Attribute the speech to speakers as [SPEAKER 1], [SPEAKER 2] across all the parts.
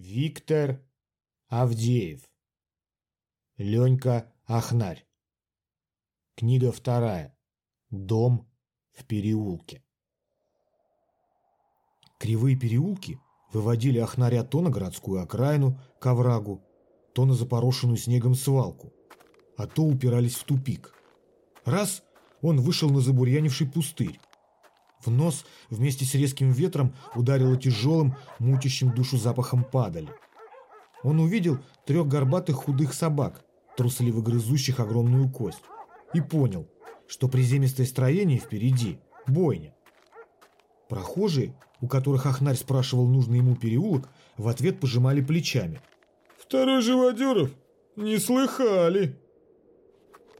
[SPEAKER 1] Виктор Авдеев. Ленька Ахнарь. Книга вторая. Дом в переулке. Кривые переулки выводили Ахнаря то на городскую окраину, к оврагу, то на запорошенную снегом свалку, а то упирались в тупик. Раз он вышел на забурьянивший пустырь. В нос вместе с резким ветром ударило тяжелым, мутящим душу запахом падали. Он увидел трех горбатых худых собак, трусливо грызущих огромную кость, и понял, что приземистое строение впереди – бойня. Прохожие, у которых Ахнарь спрашивал нужный ему переулок, в ответ пожимали плечами.
[SPEAKER 2] «Второй Живодеров? Не слыхали!»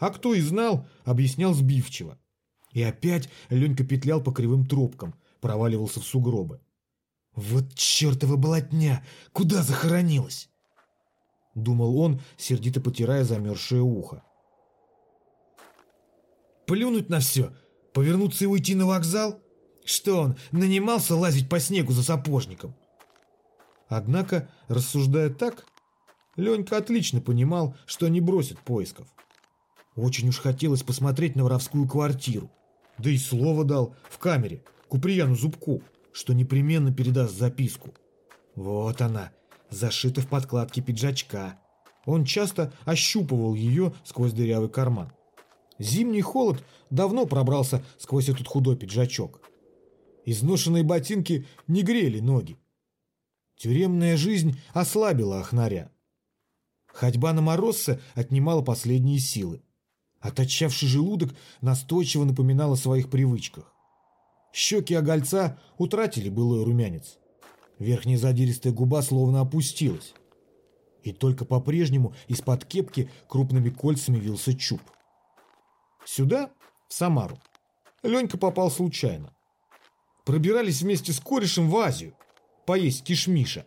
[SPEAKER 1] А кто и знал, объяснял сбивчиво. И опять Ленька петлял по кривым тропкам, проваливался в сугробы. «Вот чертова болотня! Куда захоронилась?» Думал он, сердито потирая замерзшее ухо. «Плюнуть на все? Повернуться и уйти на вокзал? Что он, нанимался лазить по снегу за сапожником?» Однако, рассуждая так, Ленька отлично понимал, что не бросит поисков. Очень уж хотелось посмотреть на воровскую квартиру. Да и слово дал в камере Куприяну Зубку, что непременно передаст записку. Вот она, зашита в подкладке пиджачка. Он часто ощупывал ее сквозь дырявый карман. Зимний холод давно пробрался сквозь этот худой пиджачок. Изношенные ботинки не грели ноги. Тюремная жизнь ослабила Ахнаря. Ходьба на морозце отнимала последние силы. Оточавший желудок настойчиво напоминал о своих привычках. Щеки огольца утратили былой румянец. Верхняя задиристая губа словно опустилась. И только по-прежнему из-под кепки крупными кольцами вился чуб. Сюда, в Самару, Ленька попал случайно. Пробирались вместе с корешем в Азию, поесть кишмиша,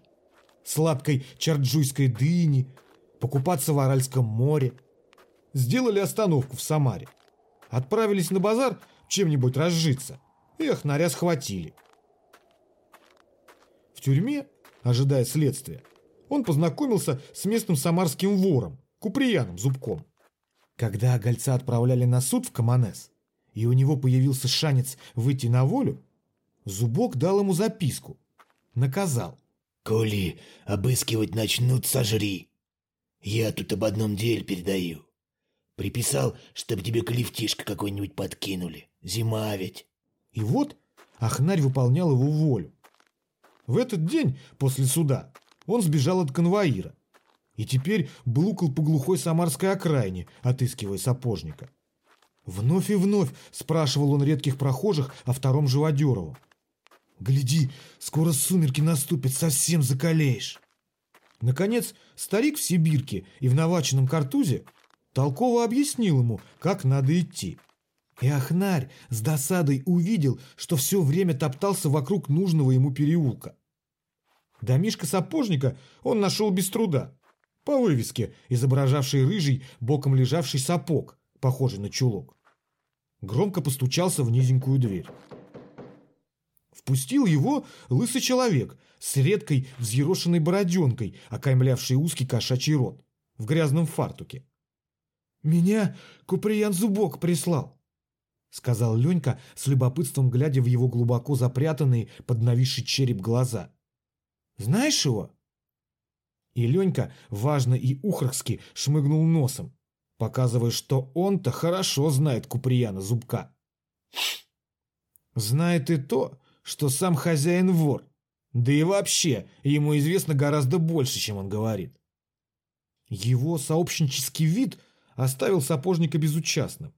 [SPEAKER 1] сладкой чарджуйской дыни, покупаться в Аральском море – сделали остановку в Самаре. Отправились на базар чем-нибудь разжиться. И охнаря схватили. В тюрьме, ожидая следствия, он познакомился с местным самарским вором, Куприяном Зубком. Когда гольца отправляли на суд в Каманес, и у него появился шанец выйти на волю, Зубок дал ему записку. Наказал.
[SPEAKER 3] «Коли обыскивать начнут, сожри. Я тут об одном деле передаю. Приписал, чтобы тебе клифтишка какой-нибудь подкинули. Зима ведь.
[SPEAKER 1] И вот Ахнарь выполнял его волю. В этот день, после суда, он сбежал от конвоира. И теперь блукал по глухой самарской окраине, отыскивая сапожника. Вновь и вновь спрашивал он редких прохожих о втором Живодеровом. «Гляди, скоро сумерки наступят, совсем закалеешь». Наконец, старик в Сибирке и в наваченном картузе толково объяснил ему, как надо идти. И Ахнарь с досадой увидел, что все время топтался вокруг нужного ему переулка. Домишка сапожника он нашел без труда. По вывеске, изображавшей рыжий, боком лежавший сапог, похожий на чулок. Громко постучался в низенькую дверь. Впустил его лысый человек с редкой взъерошенной бороденкой, окаймлявший узкий кошачий рот, в грязном фартуке. «Меня Куприян Зубок прислал», — сказал Ленька с любопытством, глядя в его глубоко запрятанные под нависший череп глаза. «Знаешь его?» И Ленька важно и ухарски шмыгнул носом, показывая, что он-то хорошо знает Куприяна Зубка. Знает и то, что сам хозяин вор, да и вообще ему известно гораздо больше, чем он говорит. Его сообщнический вид — оставил сапожника безучастным.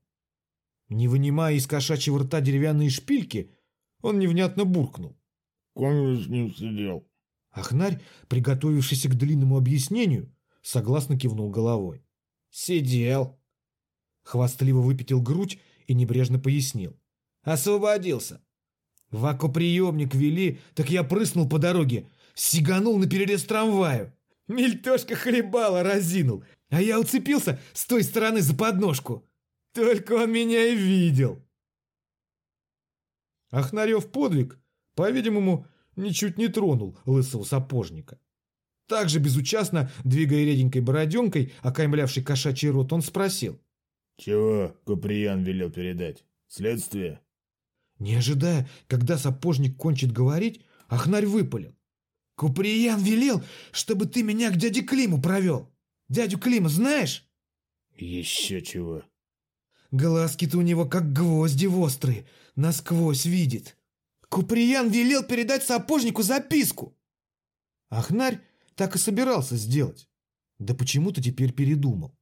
[SPEAKER 1] Не вынимая из кошачьего рта деревянные шпильки, он невнятно буркнул.
[SPEAKER 2] «Конь с ним сидел».
[SPEAKER 1] Ахнарь, приготовившийся к длинному объяснению, согласно кивнул головой. «Сидел». Хвастливо выпятил грудь и небрежно пояснил. «Освободился. В акуприемник вели, так я прыснул по дороге, сиганул на перерез трамваю. Мельтошка хлебала разинул, а я уцепился с той стороны за подножку. Только он меня и видел. Ахнарев подвиг, по-видимому, ничуть не тронул лысого сапожника. Так же безучастно, двигая реденькой бороденкой, окаймлявший кошачий рот, он спросил.
[SPEAKER 2] Чего Куприян велел передать? Следствие?
[SPEAKER 1] Не ожидая, когда сапожник кончит говорить, Ахнарь выпалил. Куприян велел, чтобы ты меня к дяде Климу провел. Дядю Клима знаешь?
[SPEAKER 2] Еще чего.
[SPEAKER 1] Глазки-то у него как гвозди острые, насквозь видит. Куприян велел передать сапожнику записку. Ахнарь так и собирался сделать. Да почему-то теперь передумал.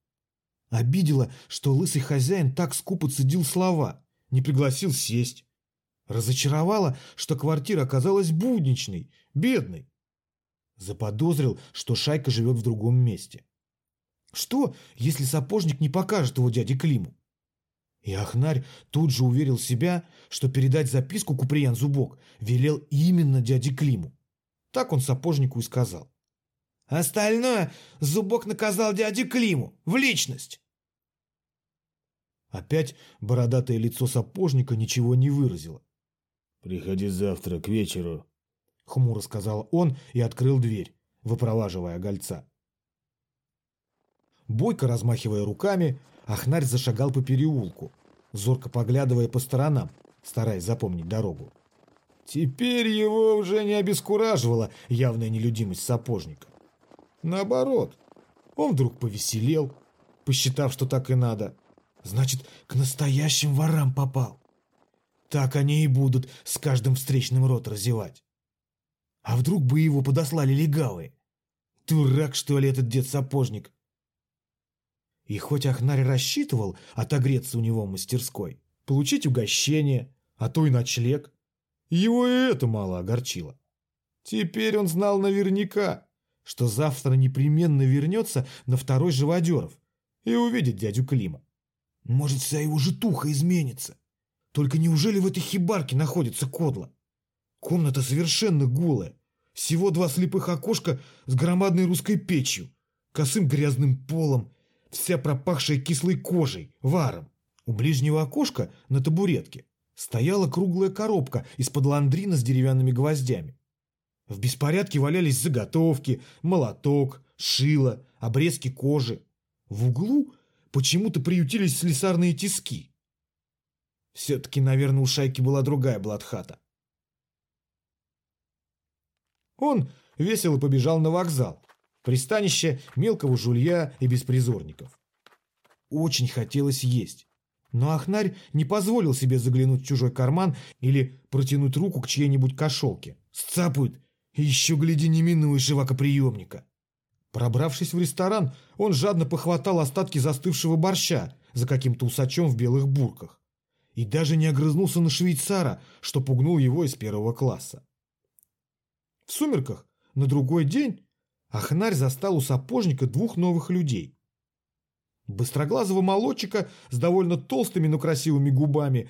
[SPEAKER 1] Обидело, что лысый хозяин так скупо цедил слова, не пригласил сесть. Разочаровало, что квартира оказалась будничной, бедной. Заподозрил, что шайка живет в другом месте. Что, если сапожник не покажет его дяде Климу? И Ахнарь тут же уверил себя, что передать записку Куприян Зубок велел именно дяде Климу. Так он сапожнику и сказал. Остальное Зубок наказал дяде Климу, в личность. Опять бородатое лицо сапожника ничего не выразило.
[SPEAKER 2] «Приходи завтра к вечеру», —
[SPEAKER 1] хмуро сказал он и открыл дверь, выпроваживая гольца. Бойко размахивая руками, Ахнарь зашагал по переулку, зорко поглядывая по сторонам, стараясь запомнить дорогу. Теперь его уже не обескураживала явная нелюдимость сапожника. Наоборот, он вдруг повеселел, посчитав, что так и надо. Значит, к настоящим ворам попал. Так они и будут с каждым встречным рот разевать. А вдруг бы его подослали легавые? Дурак, что ли, этот дед-сапожник? И хоть Ахнарь рассчитывал отогреться у него в мастерской, получить угощение, а то и ночлег, его и это мало огорчило. Теперь он знал наверняка, что завтра непременно вернется на второй живодеров и увидит дядю Клима. Может, вся его житуха изменится. Только неужели в этой хибарке находится кодла? Комната совершенно голая. Всего два слепых окошка с громадной русской печью, косым грязным полом вся пропахшая кислой кожей, варом. У ближнего окошка на табуретке стояла круглая коробка из-под ландрина с деревянными гвоздями. В беспорядке валялись заготовки, молоток, шило, обрезки кожи. В углу почему-то приютились слесарные тиски. Все-таки, наверное, у шайки была другая блатхата. Он весело побежал на вокзал, Пристанище мелкого жулья и беспризорников. Очень хотелось есть. Но Ахнарь не позволил себе заглянуть в чужой карман или протянуть руку к чьей-нибудь кошелке. Сцапают, еще, гляди, не минуешь живакоприемника. Пробравшись в ресторан, он жадно похватал остатки застывшего борща за каким-то усачом в белых бурках. И даже не огрызнулся на швейцара, что пугнул его из первого класса. В сумерках на другой день Ахнарь застал у сапожника двух новых людей. Быстроглазого молодчика с довольно толстыми, но красивыми губами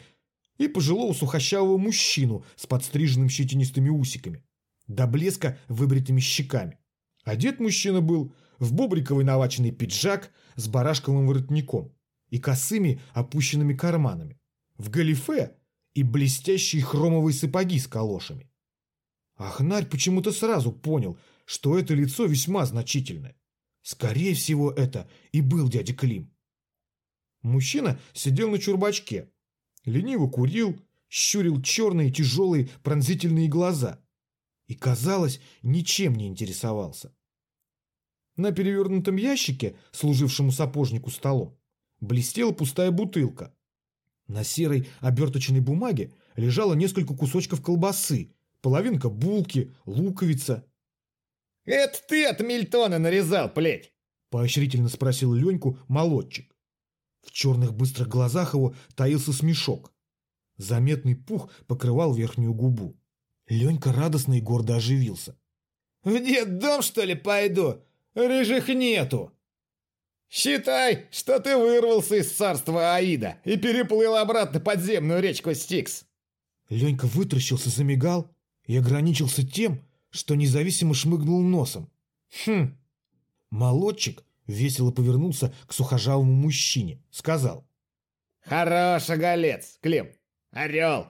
[SPEAKER 1] и пожилого сухощавого мужчину с подстриженными щетинистыми усиками, до блеска выбритыми щеками. Одет мужчина был в бобриковый наваченный пиджак с барашковым воротником и косыми опущенными карманами, в галифе и блестящие хромовые сапоги с калошами. Ахнарь почему-то сразу понял – что это лицо весьма значительное. Скорее всего, это и был дядя Клим. Мужчина сидел на чурбачке, лениво курил, щурил черные тяжелые пронзительные глаза и, казалось, ничем не интересовался. На перевернутом ящике, служившему сапожнику столом, блестела пустая бутылка. На серой оберточной бумаге лежало несколько кусочков колбасы, половинка булки, луковица
[SPEAKER 4] «Это ты от Мильтона нарезал, плеть?»
[SPEAKER 1] – поощрительно спросил Леньку молодчик. В черных быстрых глазах его таился смешок. Заметный пух покрывал верхнюю губу. Ленька радостно и гордо оживился.
[SPEAKER 4] «В детдом, что ли, пойду? Рыжих нету!» «Считай, что ты вырвался из царства Аида и переплыл обратно подземную речку Стикс!»
[SPEAKER 1] Ленька вытращился, замигал и ограничился тем, что независимо шмыгнул носом. Хм. Молодчик весело повернулся к сухожавому мужчине. Сказал.
[SPEAKER 4] Хорош оголец, Клим. Орел.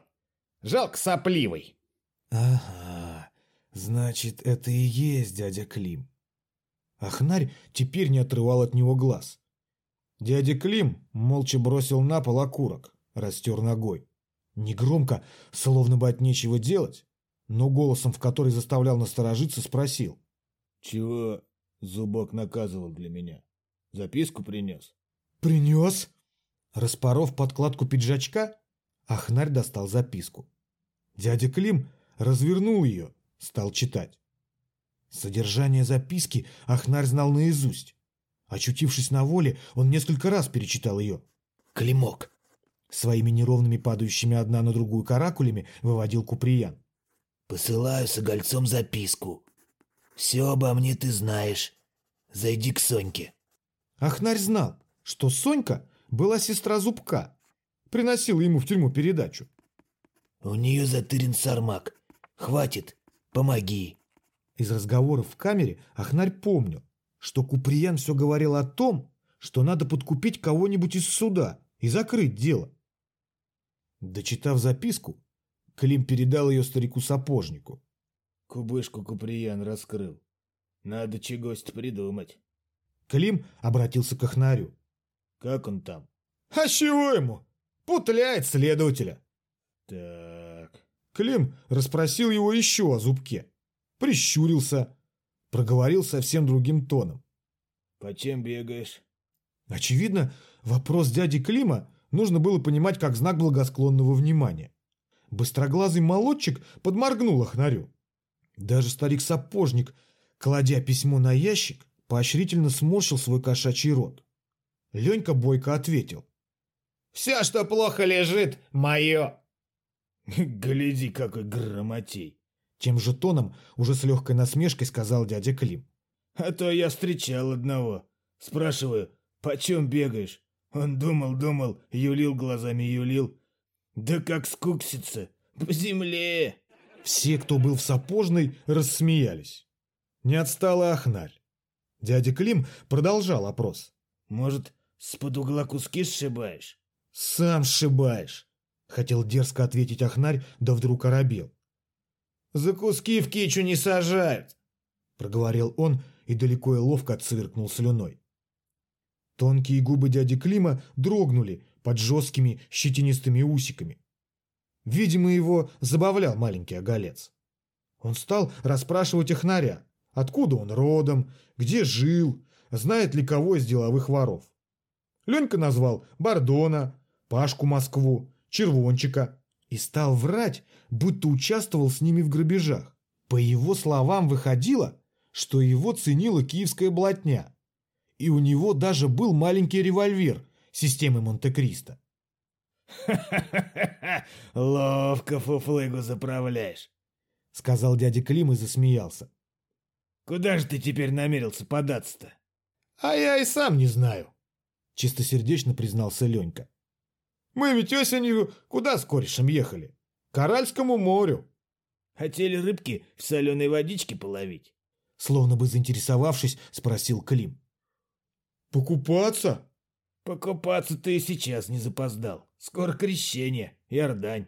[SPEAKER 4] Жалко сопливый.
[SPEAKER 1] Ага. Значит, это и есть дядя Клим. Ахнарь теперь не отрывал от него глаз. Дядя Клим молча бросил на пол окурок, растер ногой. Негромко, словно бы от нечего делать, но голосом, в который заставлял насторожиться, спросил.
[SPEAKER 2] Чего зубок наказывал для меня? Записку принес?
[SPEAKER 1] «Принес?» Распоров подкладку пиджачка, Ахнарь достал записку. Дядя Клим развернул ее, стал читать. Содержание записки Ахнарь знал наизусть. Очутившись на воле, он несколько раз перечитал ее.
[SPEAKER 3] Климок.
[SPEAKER 1] Своими неровными падающими одна на другую каракулями выводил Куприян.
[SPEAKER 3] Посылаю с огольцом записку. Все обо мне ты знаешь. Зайди к Соньке.
[SPEAKER 1] Ахнарь знал, что Сонька была сестра Зубка. Приносила ему в тюрьму передачу.
[SPEAKER 3] У нее затырен сармак. Хватит, помоги.
[SPEAKER 1] Из разговоров в камере Ахнарь помнил, что Куприян все говорил о том, что надо подкупить кого-нибудь из суда и закрыть дело. Дочитав записку, Клим передал ее старику-сапожнику.
[SPEAKER 2] Кубышку Куприян раскрыл. Надо чегось придумать.
[SPEAKER 1] Клим обратился к Ахнарю.
[SPEAKER 2] Как он там?
[SPEAKER 1] А чего ему? Путляет следователя.
[SPEAKER 2] Так.
[SPEAKER 1] Клим расспросил его еще о зубке. Прищурился. Проговорил совсем другим тоном.
[SPEAKER 2] Почем бегаешь?
[SPEAKER 1] Очевидно, вопрос дяди Клима нужно было понимать как знак благосклонного внимания. Быстроглазый молодчик подморгнул Ахнарю. Даже старик-сапожник, кладя письмо на ящик, поощрительно сморщил свой кошачий рот. Ленька бойко ответил.
[SPEAKER 4] «Все, что плохо лежит, мое!»
[SPEAKER 2] Гляди, какой грамотей.
[SPEAKER 1] Тем же тоном, уже с легкой насмешкой, сказал дядя Клим.
[SPEAKER 2] А то я встречал одного. Спрашиваю, почем бегаешь? Он думал, думал, юлил глазами, юлил. Да как скуксится! По земле!
[SPEAKER 1] Все, кто был в сапожной, рассмеялись. Не отстала Ахнарь. Дядя Клим продолжал опрос.
[SPEAKER 2] Может, с-под угла куски сшибаешь?
[SPEAKER 1] «Сам сшибаешь», — хотел дерзко ответить Ахнарь, да вдруг оробел.
[SPEAKER 4] «За куски в кичу не сажают», —
[SPEAKER 1] проговорил он и далеко и ловко отсвиркнул слюной. Тонкие губы дяди Клима дрогнули под жесткими щетинистыми усиками. Видимо, его забавлял маленький оголец. Он стал расспрашивать Ахнаря, откуда он родом, где жил, знает ли кого из деловых воров. Ленька назвал Бордона, Пашку Москву, Червончика и стал врать, будто участвовал с ними в грабежах. По его словам выходило, что его ценила киевская блатня, и у него даже был маленький револьвер системы Монте-Кристо.
[SPEAKER 2] «Ха-ха-ха! Ловко фуфлыгу заправляешь!»
[SPEAKER 1] — сказал дядя Клим и засмеялся.
[SPEAKER 2] «Куда же ты теперь намерился податься-то?»
[SPEAKER 1] «А я и сам не знаю», — чистосердечно признался Ленька. «Мы ведь осенью куда с корешем ехали? К Аральскому морю».
[SPEAKER 2] «Хотели рыбки в соленой водичке половить?»
[SPEAKER 1] Словно бы заинтересовавшись, спросил Клим. «Покупаться?»
[SPEAKER 2] «Покупаться ты и сейчас не запоздал. Скоро крещение, Иордань.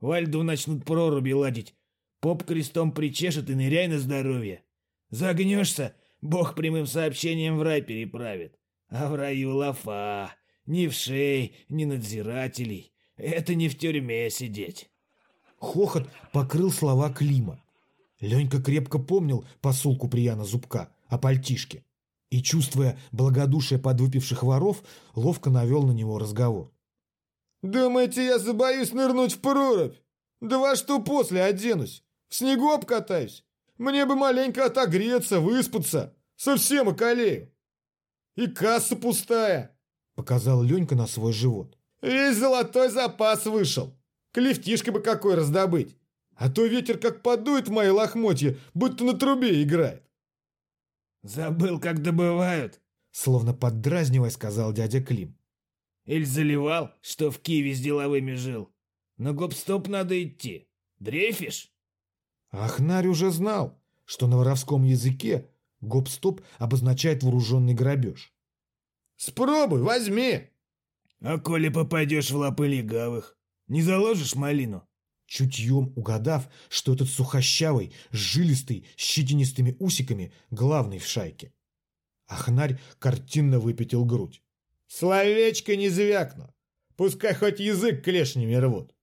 [SPEAKER 2] Во льду начнут проруби ладить. Поп крестом причешет и ныряй на здоровье. Загнешься, бог прямым сообщением в рай переправит. А в раю лафа. Ни в шей, ни надзирателей. Это не в тюрьме сидеть.
[SPEAKER 1] Хохот покрыл слова Клима. Ленька крепко помнил посулку Прияна Зубка о пальтишке и, чувствуя благодушие подвыпивших воров, ловко навел на него разговор. «Думаете, я забоюсь нырнуть в прорубь? Да во что после оденусь? В снегу обкатаюсь? Мне бы маленько отогреться, выспаться. Совсем околею. И касса пустая, показал Ленька на свой живот. Весь золотой запас вышел. Клефтишка бы какой раздобыть. А то ветер как подует в мои лохмотья, будто на трубе играет.
[SPEAKER 2] Забыл, как добывают?
[SPEAKER 1] Словно поддразнивая, сказал дядя Клим.
[SPEAKER 2] Иль заливал, что в Киеве с деловыми жил. На гоп-стоп надо идти. Дрейфишь?
[SPEAKER 1] Ахнарь уже знал, что на воровском языке гоп-стоп обозначает вооруженный грабеж. «Спробуй, возьми!»
[SPEAKER 2] «А коли попадешь в лапы легавых, не заложишь малину?»
[SPEAKER 1] Чутьем угадав, что этот сухощавый, жилистый, с щетинистыми усиками главный в шайке. Ахнарь картинно выпятил грудь.
[SPEAKER 4] Словечко не звякну. Пускай хоть язык клешнями рвут.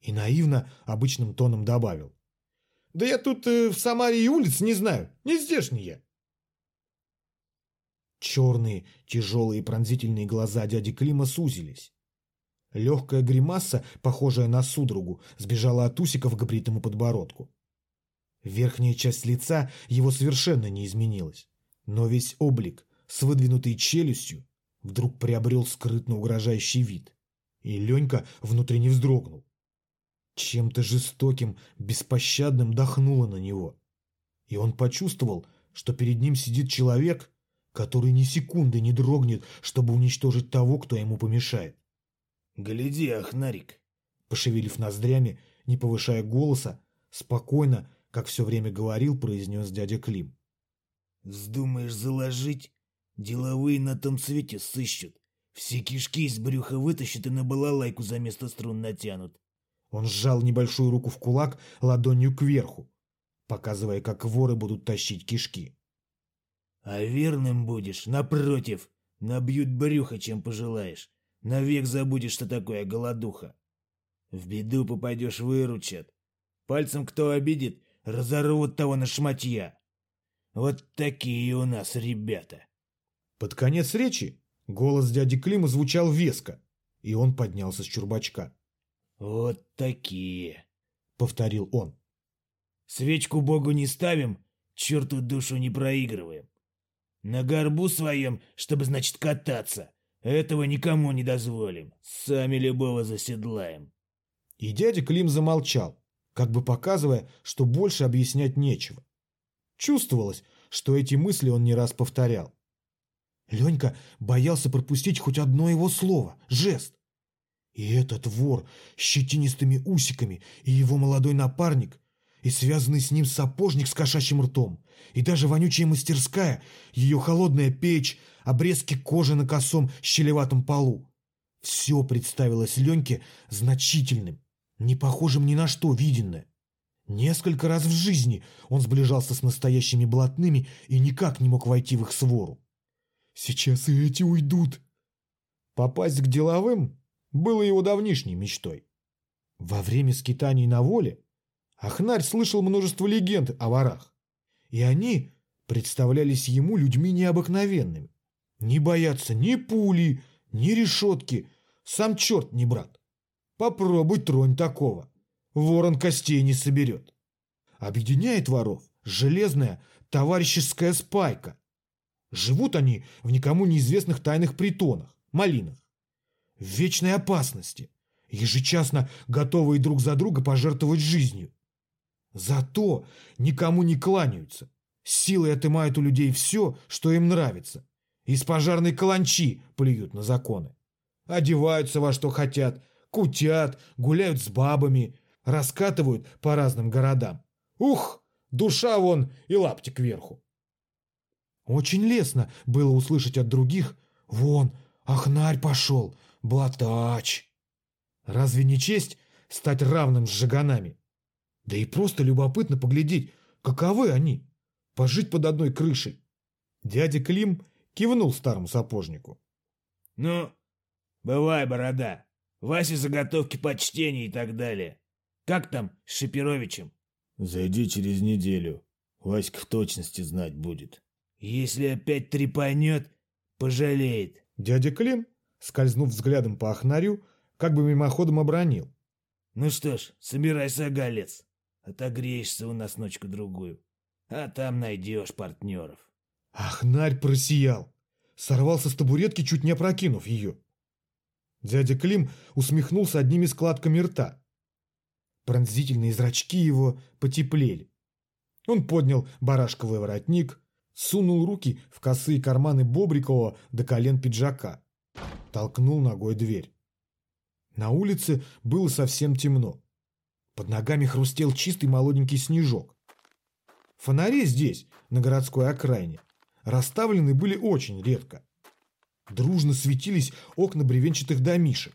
[SPEAKER 1] И наивно обычным тоном добавил. Да я тут э, в Самаре и улиц не знаю, не здешний я. Черные, тяжелые пронзительные глаза дяди Клима сузились. Легкая гримаса, похожая на судорогу, сбежала от усиков к бритому подбородку. Верхняя часть лица его совершенно не изменилась, но весь облик с выдвинутой челюстью вдруг приобрел скрытно угрожающий вид, и Ленька внутренне вздрогнул. Чем-то жестоким, беспощадным дохнуло на него, и он почувствовал, что перед ним сидит человек, который ни секунды не дрогнет, чтобы уничтожить того, кто ему помешает.
[SPEAKER 2] «Гляди, Ахнарик!»
[SPEAKER 1] Пошевелив ноздрями, не повышая голоса, спокойно, как все время говорил, произнес дядя Клим.
[SPEAKER 2] «Вздумаешь заложить? Деловые на том свете сыщут. Все кишки из брюха вытащат и на балалайку за место струн натянут.
[SPEAKER 1] Он сжал небольшую руку в кулак ладонью кверху, показывая, как воры будут тащить кишки.
[SPEAKER 2] А верным будешь, напротив, набьют брюхо, чем пожелаешь. Навек забудешь, что такое голодуха. В беду попадешь, выручат. Пальцем кто обидит, разорвут того на шматья. Вот такие у нас ребята.
[SPEAKER 1] Под конец речи голос дяди Клима звучал веско, и он поднялся с чурбачка.
[SPEAKER 2] «Вот такие», —
[SPEAKER 1] повторил он.
[SPEAKER 2] «Свечку Богу не ставим, черту душу не проигрываем. На горбу своем, чтобы, значит, кататься. Этого никому не дозволим. Сами любого заседлаем».
[SPEAKER 1] И дядя Клим замолчал, как бы показывая, что больше объяснять нечего. Чувствовалось, что эти мысли он не раз повторял. Ленька боялся пропустить хоть одно его слово, жест. И этот вор с щетинистыми усиками, и его молодой напарник, и связанный с ним сапожник с кошачьим ртом, и даже вонючая мастерская, ее холодная печь, обрезки кожи на косом щелеватом полу. Все представилось Леньке значительным, не похожим ни на что виденное. Несколько раз в жизни он сближался с настоящими блатными и никак не мог войти в их свору. Сейчас и эти уйдут. Попасть к деловым было его давнишней мечтой. Во время скитаний на воле Ахнарь слышал множество легенд о ворах, и они представлялись ему людьми необыкновенными. Не боятся ни пули, ни решетки, сам черт не брат. Попробуй тронь такого, ворон костей не соберет. Объединяет воров железная товарищеская спайка. Живут они в никому неизвестных тайных притонах, малинах в вечной опасности, ежечасно готовые друг за друга пожертвовать жизнью. Зато никому не кланяются, силой отымают у людей все, что им нравится. Из пожарной каланчи плюют на законы. Одеваются во что хотят, кутят, гуляют с бабами, раскатывают по разным городам. Ух, душа вон и лапти кверху. Очень лестно было услышать от других «Вон, Ахнарь пошел, Блатач! Разве не честь стать равным с жиганами? Да и просто любопытно поглядеть, каковы они, пожить под одной крышей. Дядя Клим кивнул старому сапожнику.
[SPEAKER 2] «Ну, бывай, борода. Васе заготовки почтения и так далее. Как там с Шипировичем?»
[SPEAKER 3] «Зайди через неделю. Васька в точности знать будет».
[SPEAKER 2] «Если опять трепанет, пожалеет».
[SPEAKER 1] Дядя Клим скользнув взглядом по Ахнарю, как бы мимоходом обронил.
[SPEAKER 2] «Ну что ж, собирайся, Галец. Отогреешься у нас ночку-другую. А там найдешь партнеров».
[SPEAKER 1] Ахнарь просиял. Сорвался с табуретки, чуть не опрокинув ее. Дядя Клим усмехнулся одними складками рта. Пронзительные зрачки его потеплели. Он поднял барашковый воротник, сунул руки в косые карманы Бобрикова до колен пиджака толкнул ногой дверь. На улице было совсем темно. Под ногами хрустел чистый молоденький снежок. Фонари здесь, на городской окраине, расставлены были очень редко. Дружно светились окна бревенчатых домишек.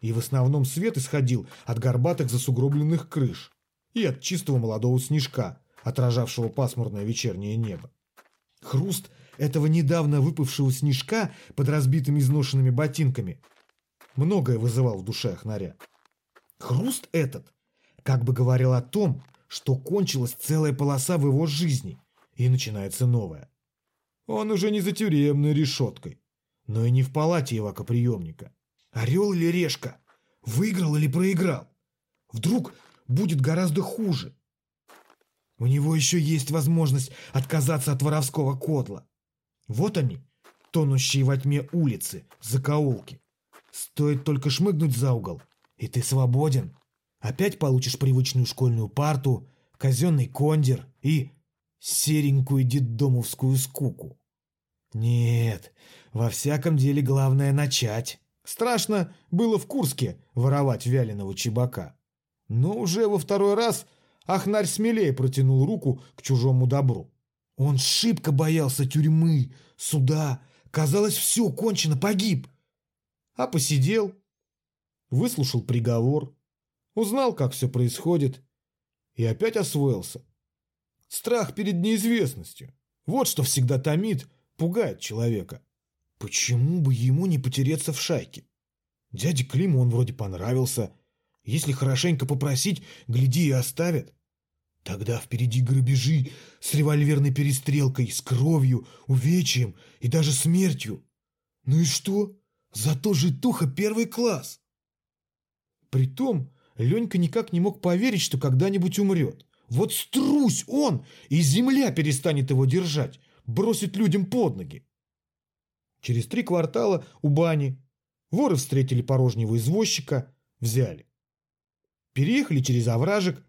[SPEAKER 1] И в основном свет исходил от горбатых засугробленных крыш и от чистого молодого снежка, отражавшего пасмурное вечернее небо. Хруст этого недавно выпавшего снежка под разбитыми изношенными ботинками многое вызывал в душе Ахнаря. Хруст этот как бы говорил о том, что кончилась целая полоса в его жизни, и начинается новая. Он уже не за тюремной решеткой, но и не в палате Ивака-приемника. Орел или решка? Выиграл или проиграл? Вдруг будет гораздо хуже. У него еще есть возможность отказаться от воровского кодла. Вот они, тонущие во тьме улицы, закоулки. Стоит только шмыгнуть за угол, и ты свободен. Опять получишь привычную школьную парту, казенный кондер и серенькую детдомовскую скуку. Нет, во всяком деле главное начать. Страшно было в Курске воровать вяленого чебака. Но уже во второй раз Ахнарь смелее протянул руку к чужому добру. Он шибко боялся тюрьмы, суда. Казалось, все кончено, погиб. А посидел, выслушал приговор, узнал, как все происходит, и опять освоился. Страх перед неизвестностью. Вот что всегда томит, пугает человека. Почему бы ему не потереться в шайке? Дяде Климу он вроде понравился. Если хорошенько попросить, гляди и оставят. Тогда впереди грабежи с револьверной перестрелкой, с кровью, увечьем и даже смертью. Ну и что? Зато житуха первый класс. Притом Ленька никак не мог поверить, что когда-нибудь умрет. Вот струсь он, и земля перестанет его держать, бросит людям под ноги. Через три квартала у бани воры встретили порожнего извозчика, взяли. Переехали через овражек,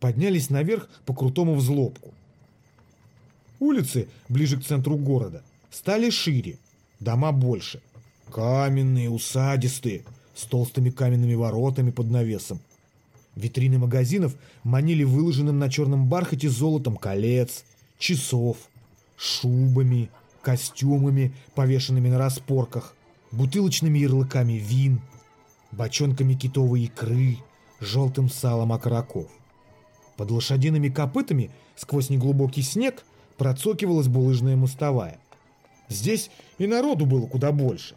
[SPEAKER 1] поднялись наверх по крутому взлобку. Улицы ближе к центру города стали шире, дома больше. Каменные, усадистые, с толстыми каменными воротами под навесом. Витрины магазинов манили выложенным на черном бархате золотом колец, часов, шубами, костюмами, повешенными на распорках, бутылочными ярлыками вин, бочонками китовой икры, желтым салом окороков. Под лошадиными копытами сквозь неглубокий снег процокивалась булыжная мостовая. Здесь и народу было куда больше.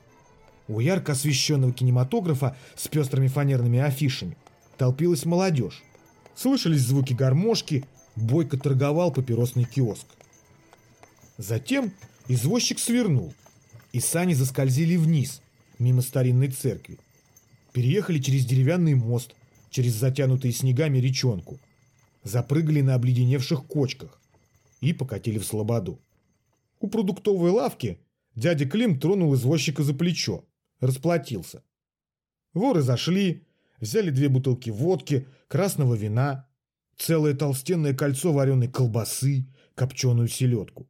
[SPEAKER 1] У ярко освещенного кинематографа с пестрыми фанерными афишами толпилась молодежь. Слышались звуки гармошки, бойко торговал папиросный киоск. Затем извозчик свернул, и сани заскользили вниз, мимо старинной церкви. Переехали через деревянный мост, через затянутые снегами речонку. Запрыгали на обледеневших кочках и покатили в слободу. У продуктовой лавки дядя Клим тронул извозчика за плечо, расплатился. Воры зашли, взяли две бутылки водки, красного вина, целое толстенное кольцо вареной колбасы, копченую селедку.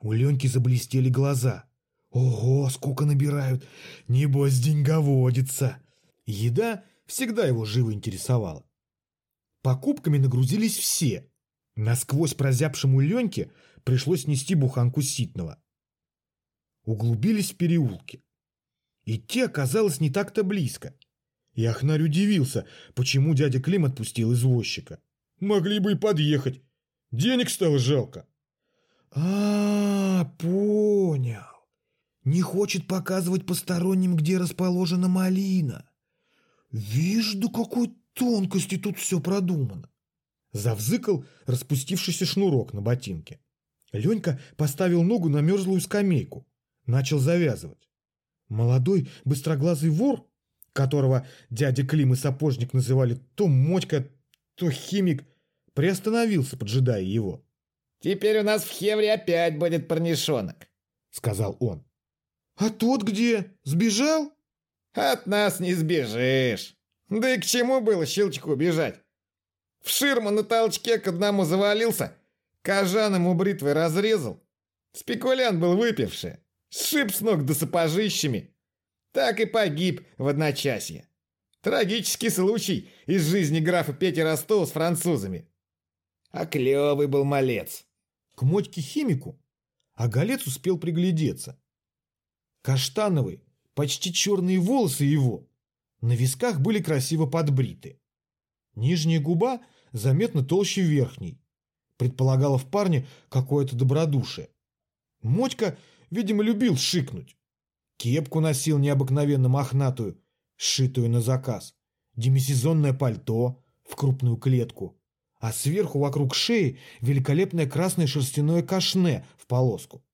[SPEAKER 1] У Леньки заблестели глаза. Ого, сколько набирают! Небось, деньга водится! Еда всегда его живо интересовала. Покупками нагрузились все. Насквозь прозябшему Леньке пришлось нести буханку ситного. Углубились в переулки. Идти оказалось не так-то близко. И Ахнарь удивился, почему дядя Клим отпустил извозчика. Могли бы и подъехать. Денег стало жалко. А, понял. Не хочет показывать посторонним, где расположена малина. Вишь, до какой тонкости тут все продумано. Завзыкал распустившийся шнурок на ботинке. Ленька поставил ногу на мерзлую скамейку. Начал завязывать. Молодой быстроглазый вор, которого дядя Клим и сапожник называли то Мотька, то Химик, приостановился, поджидая его.
[SPEAKER 4] «Теперь у нас в Хевре опять будет парнишонок», — сказал он.
[SPEAKER 1] «А тот где? Сбежал?»
[SPEAKER 4] «От нас не сбежишь. Да и к чему было щелчку бежать? В ширму на толчке к одному завалился, кожан ему бритвой разрезал. Спекулянт был выпивший. Сшиб с ног до сапожищами. Так и погиб в одночасье. Трагический случай из жизни графа Пети Ростова с французами. А клевый был малец.
[SPEAKER 1] К Мотьке-химику а Галец успел приглядеться. Каштановые, почти черные волосы его на висках были красиво подбриты. Нижняя губа заметно толще верхней. Предполагала в парне какое-то добродушие. Мотька, видимо, любил шикнуть. Кепку носил необыкновенно мохнатую, сшитую на заказ. Демисезонное пальто в крупную клетку. А сверху вокруг шеи великолепное красное шерстяное кашне в полоску.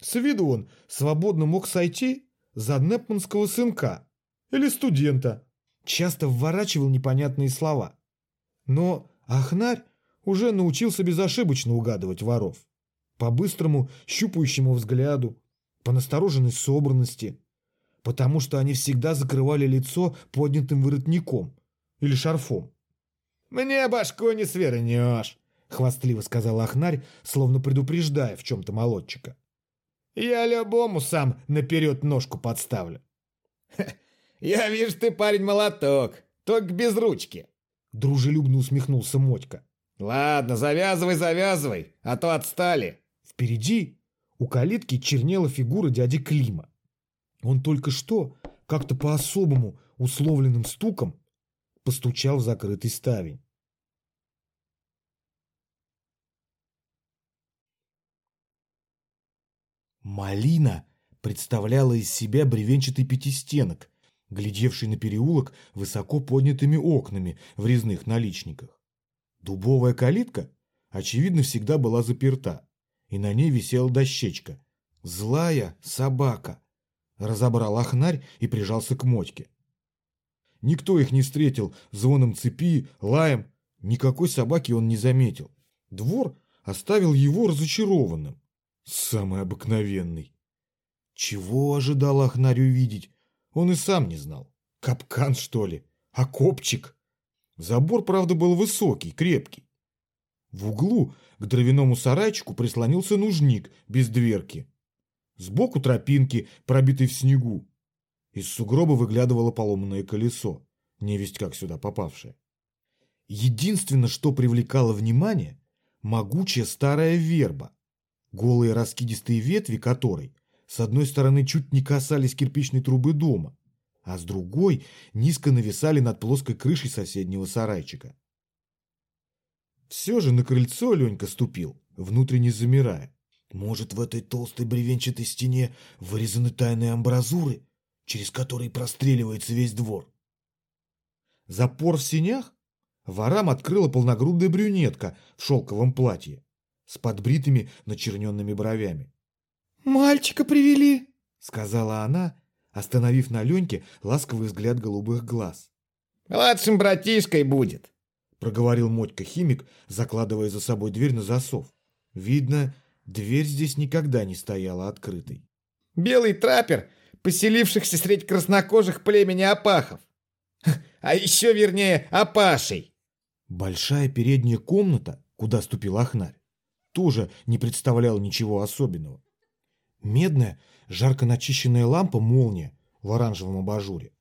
[SPEAKER 1] С виду он свободно мог сойти за непманского сынка или студента. Часто вворачивал непонятные слова. Но Ахнарь уже научился безошибочно угадывать воров. По быстрому щупающему взгляду, по настороженной собранности, потому что они всегда закрывали лицо поднятым воротником или шарфом.
[SPEAKER 4] «Мне башку не свернешь», — хвастливо сказал Ахнарь, словно предупреждая в чем-то молодчика. «Я любому сам наперед ножку подставлю». «Я вижу, ты парень молоток, только без ручки», — дружелюбно усмехнулся Мотька. «Ладно, завязывай, завязывай, а то отстали».
[SPEAKER 1] Впереди у калитки чернела фигура дяди Клима. Он только что, как-то по-особому условленным стуком, постучал в закрытый ставень. Малина представляла из себя бревенчатый пятистенок, глядевший на переулок высоко поднятыми окнами в резных наличниках. Дубовая калитка, очевидно, всегда была заперта, и на ней висела дощечка. «Злая собака», — разобрал Ахнарь и прижался к мотьке. Никто их не встретил звоном цепи, лаем, никакой собаки он не заметил. Двор оставил его разочарованным. Самый обыкновенный. Чего ожидал Ахнарь увидеть? Он и сам не знал. Капкан, что ли? А копчик? Забор, правда, был высокий, крепкий. В углу к дровяному сарайчику прислонился нужник без дверки. Сбоку тропинки, пробитой в снегу. Из сугроба выглядывало поломанное колесо, невесть как сюда попавшее. Единственное, что привлекало внимание – могучая старая верба, голые раскидистые ветви которой с одной стороны чуть не касались кирпичной трубы дома, а с другой низко нависали над плоской крышей соседнего сарайчика. Все же на крыльцо Ленька ступил, внутренне замирая. Может, в этой толстой бревенчатой стене вырезаны тайные амбразуры, через которые простреливается весь двор? Запор в синях ворам открыла полногрудая брюнетка в шелковом платье с подбритыми начерненными бровями.
[SPEAKER 5] «Мальчика привели», —
[SPEAKER 1] сказала она, остановив на Леньке ласковый взгляд голубых глаз.
[SPEAKER 4] «Младшим братишкой будет», —
[SPEAKER 1] проговорил Мотька-химик, закладывая за собой дверь на засов. Видно, дверь здесь никогда не стояла открытой.
[SPEAKER 4] «Белый траппер, поселившихся среди краснокожих племени Апахов. А еще, вернее, Апашей».
[SPEAKER 1] Большая передняя комната, куда ступил Ахнарь, тоже не представляла ничего особенного. Медная, жарко начищенная лампа молния в оранжевом абажуре,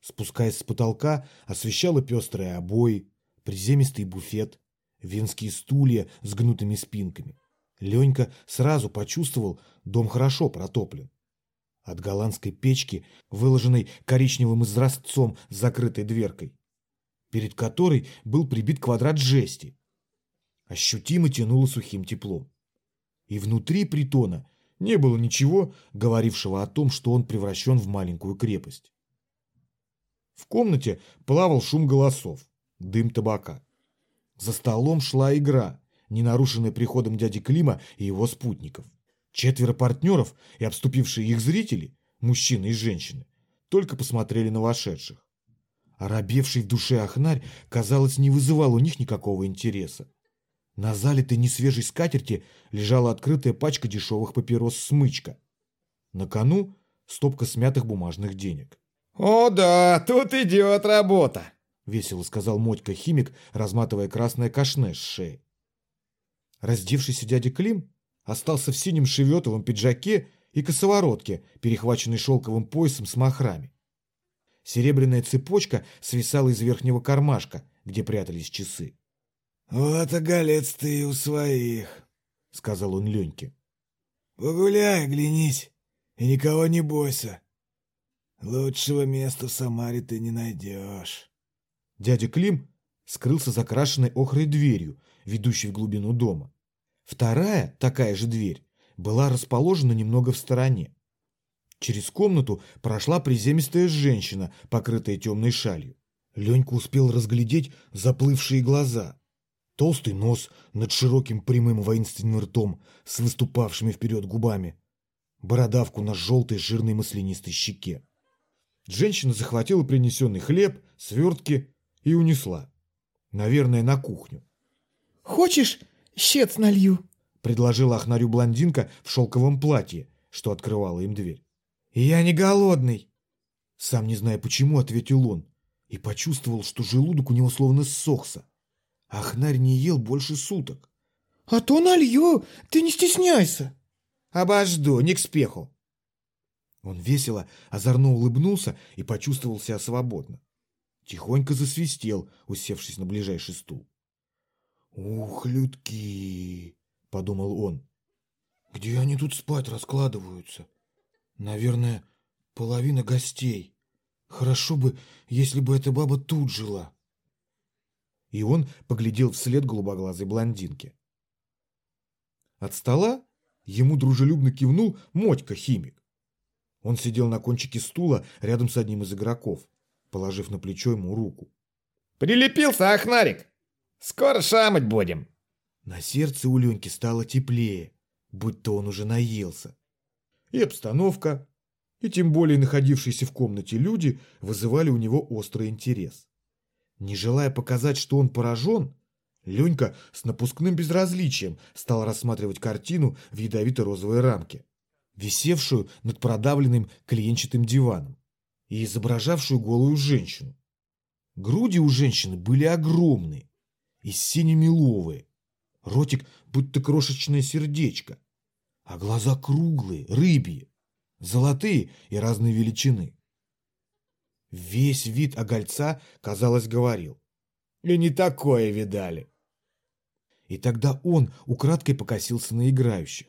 [SPEAKER 1] спускаясь с потолка, освещала пестрые обои, приземистый буфет, венские стулья с гнутыми спинками. Ленька сразу почувствовал, дом хорошо протоплен. От голландской печки, выложенной коричневым изразцом с закрытой дверкой, перед которой был прибит квадрат жести, ощутимо тянуло сухим теплом. И внутри притона не было ничего, говорившего о том, что он превращен в маленькую крепость. В комнате плавал шум голосов, дым табака. За столом шла игра, не нарушенная приходом дяди Клима и его спутников. Четверо партнеров и обступившие их зрители, мужчины и женщины, только посмотрели на вошедших. Оробевший в душе Ахнарь, казалось, не вызывал у них никакого интереса. На залитой несвежей скатерти лежала открытая пачка дешевых папирос «Смычка». На кону стопка смятых бумажных денег.
[SPEAKER 4] «О да, тут идет работа!»
[SPEAKER 1] — весело сказал Мотька-химик, разматывая красное кашне с шеи. Раздевшийся дядя Клим остался в синем шеветовом пиджаке и косоворотке, перехваченной шелковым поясом с махрами. Серебряная цепочка свисала из верхнего кармашка, где прятались часы.
[SPEAKER 5] «Вот оголец ты у своих», — сказал он Леньке. «Погуляй, глянись, и никого не бойся. Лучшего места в Самаре ты не найдешь».
[SPEAKER 1] Дядя Клим скрылся за крашенной охрой дверью, ведущей в глубину дома. Вторая, такая же дверь, была расположена немного в стороне. Через комнату прошла приземистая женщина, покрытая темной шалью. Ленька успел разглядеть заплывшие глаза. Толстый нос над широким прямым воинственным ртом с выступавшими вперед губами. Бородавку на желтой жирной маслянистой щеке. Женщина захватила принесенный хлеб, свертки и унесла. Наверное, на кухню.
[SPEAKER 5] «Хочешь, щец налью?»
[SPEAKER 1] — предложила Ахнарю блондинка в шелковом платье, что открывала им дверь.
[SPEAKER 5] «Я не голодный!»
[SPEAKER 1] Сам не зная почему, ответил он и почувствовал, что желудок у него словно ссохся. Ахнарь не ел больше суток.
[SPEAKER 5] «А то налью, ты не стесняйся!»
[SPEAKER 1] «Обожду, не к спеху!» Он весело, озорно улыбнулся и почувствовал себя свободно. Тихонько засвистел, усевшись на ближайший стул. «Ух, людки!» — подумал он. «Где они тут спать раскладываются? Наверное, половина гостей. Хорошо бы, если бы эта баба тут жила». И он поглядел вслед голубоглазой блондинке. От стола ему дружелюбно кивнул Мотька-химик. Он сидел на кончике стула рядом с одним из игроков, положив на плечо ему руку.
[SPEAKER 4] «Прилепился, Ахнарик! Скоро шамать будем!»
[SPEAKER 1] На сердце у Леньки стало теплее, будто он уже наелся. И обстановка, и тем более находившиеся в комнате люди вызывали у него острый интерес. Не желая показать, что он поражен, Ленька с напускным безразличием стал рассматривать картину в ядовито-розовой рамке висевшую над продавленным клиенчатым диваном и изображавшую голую женщину. Груди у женщины были огромные и сине-меловые, ротик будто крошечное сердечко, а глаза круглые, рыбьи, золотые и разной величины. Весь вид огольца, казалось, говорил. И не такое видали. И тогда он украдкой покосился на играющих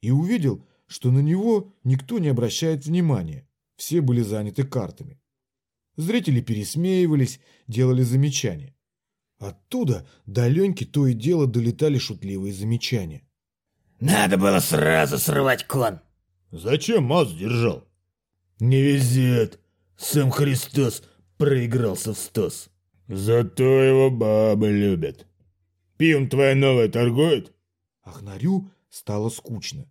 [SPEAKER 1] и увидел, что на него никто не обращает внимания, все были заняты картами. Зрители пересмеивались, делали замечания. Оттуда до Леньки то и дело долетали шутливые замечания.
[SPEAKER 3] Надо было сразу срывать кон.
[SPEAKER 2] Зачем маз держал? Не везет. Сам Христос проигрался в стос. Зато его бабы любят. Пивом твоя новая торгует?
[SPEAKER 1] Ахнарю стало скучно.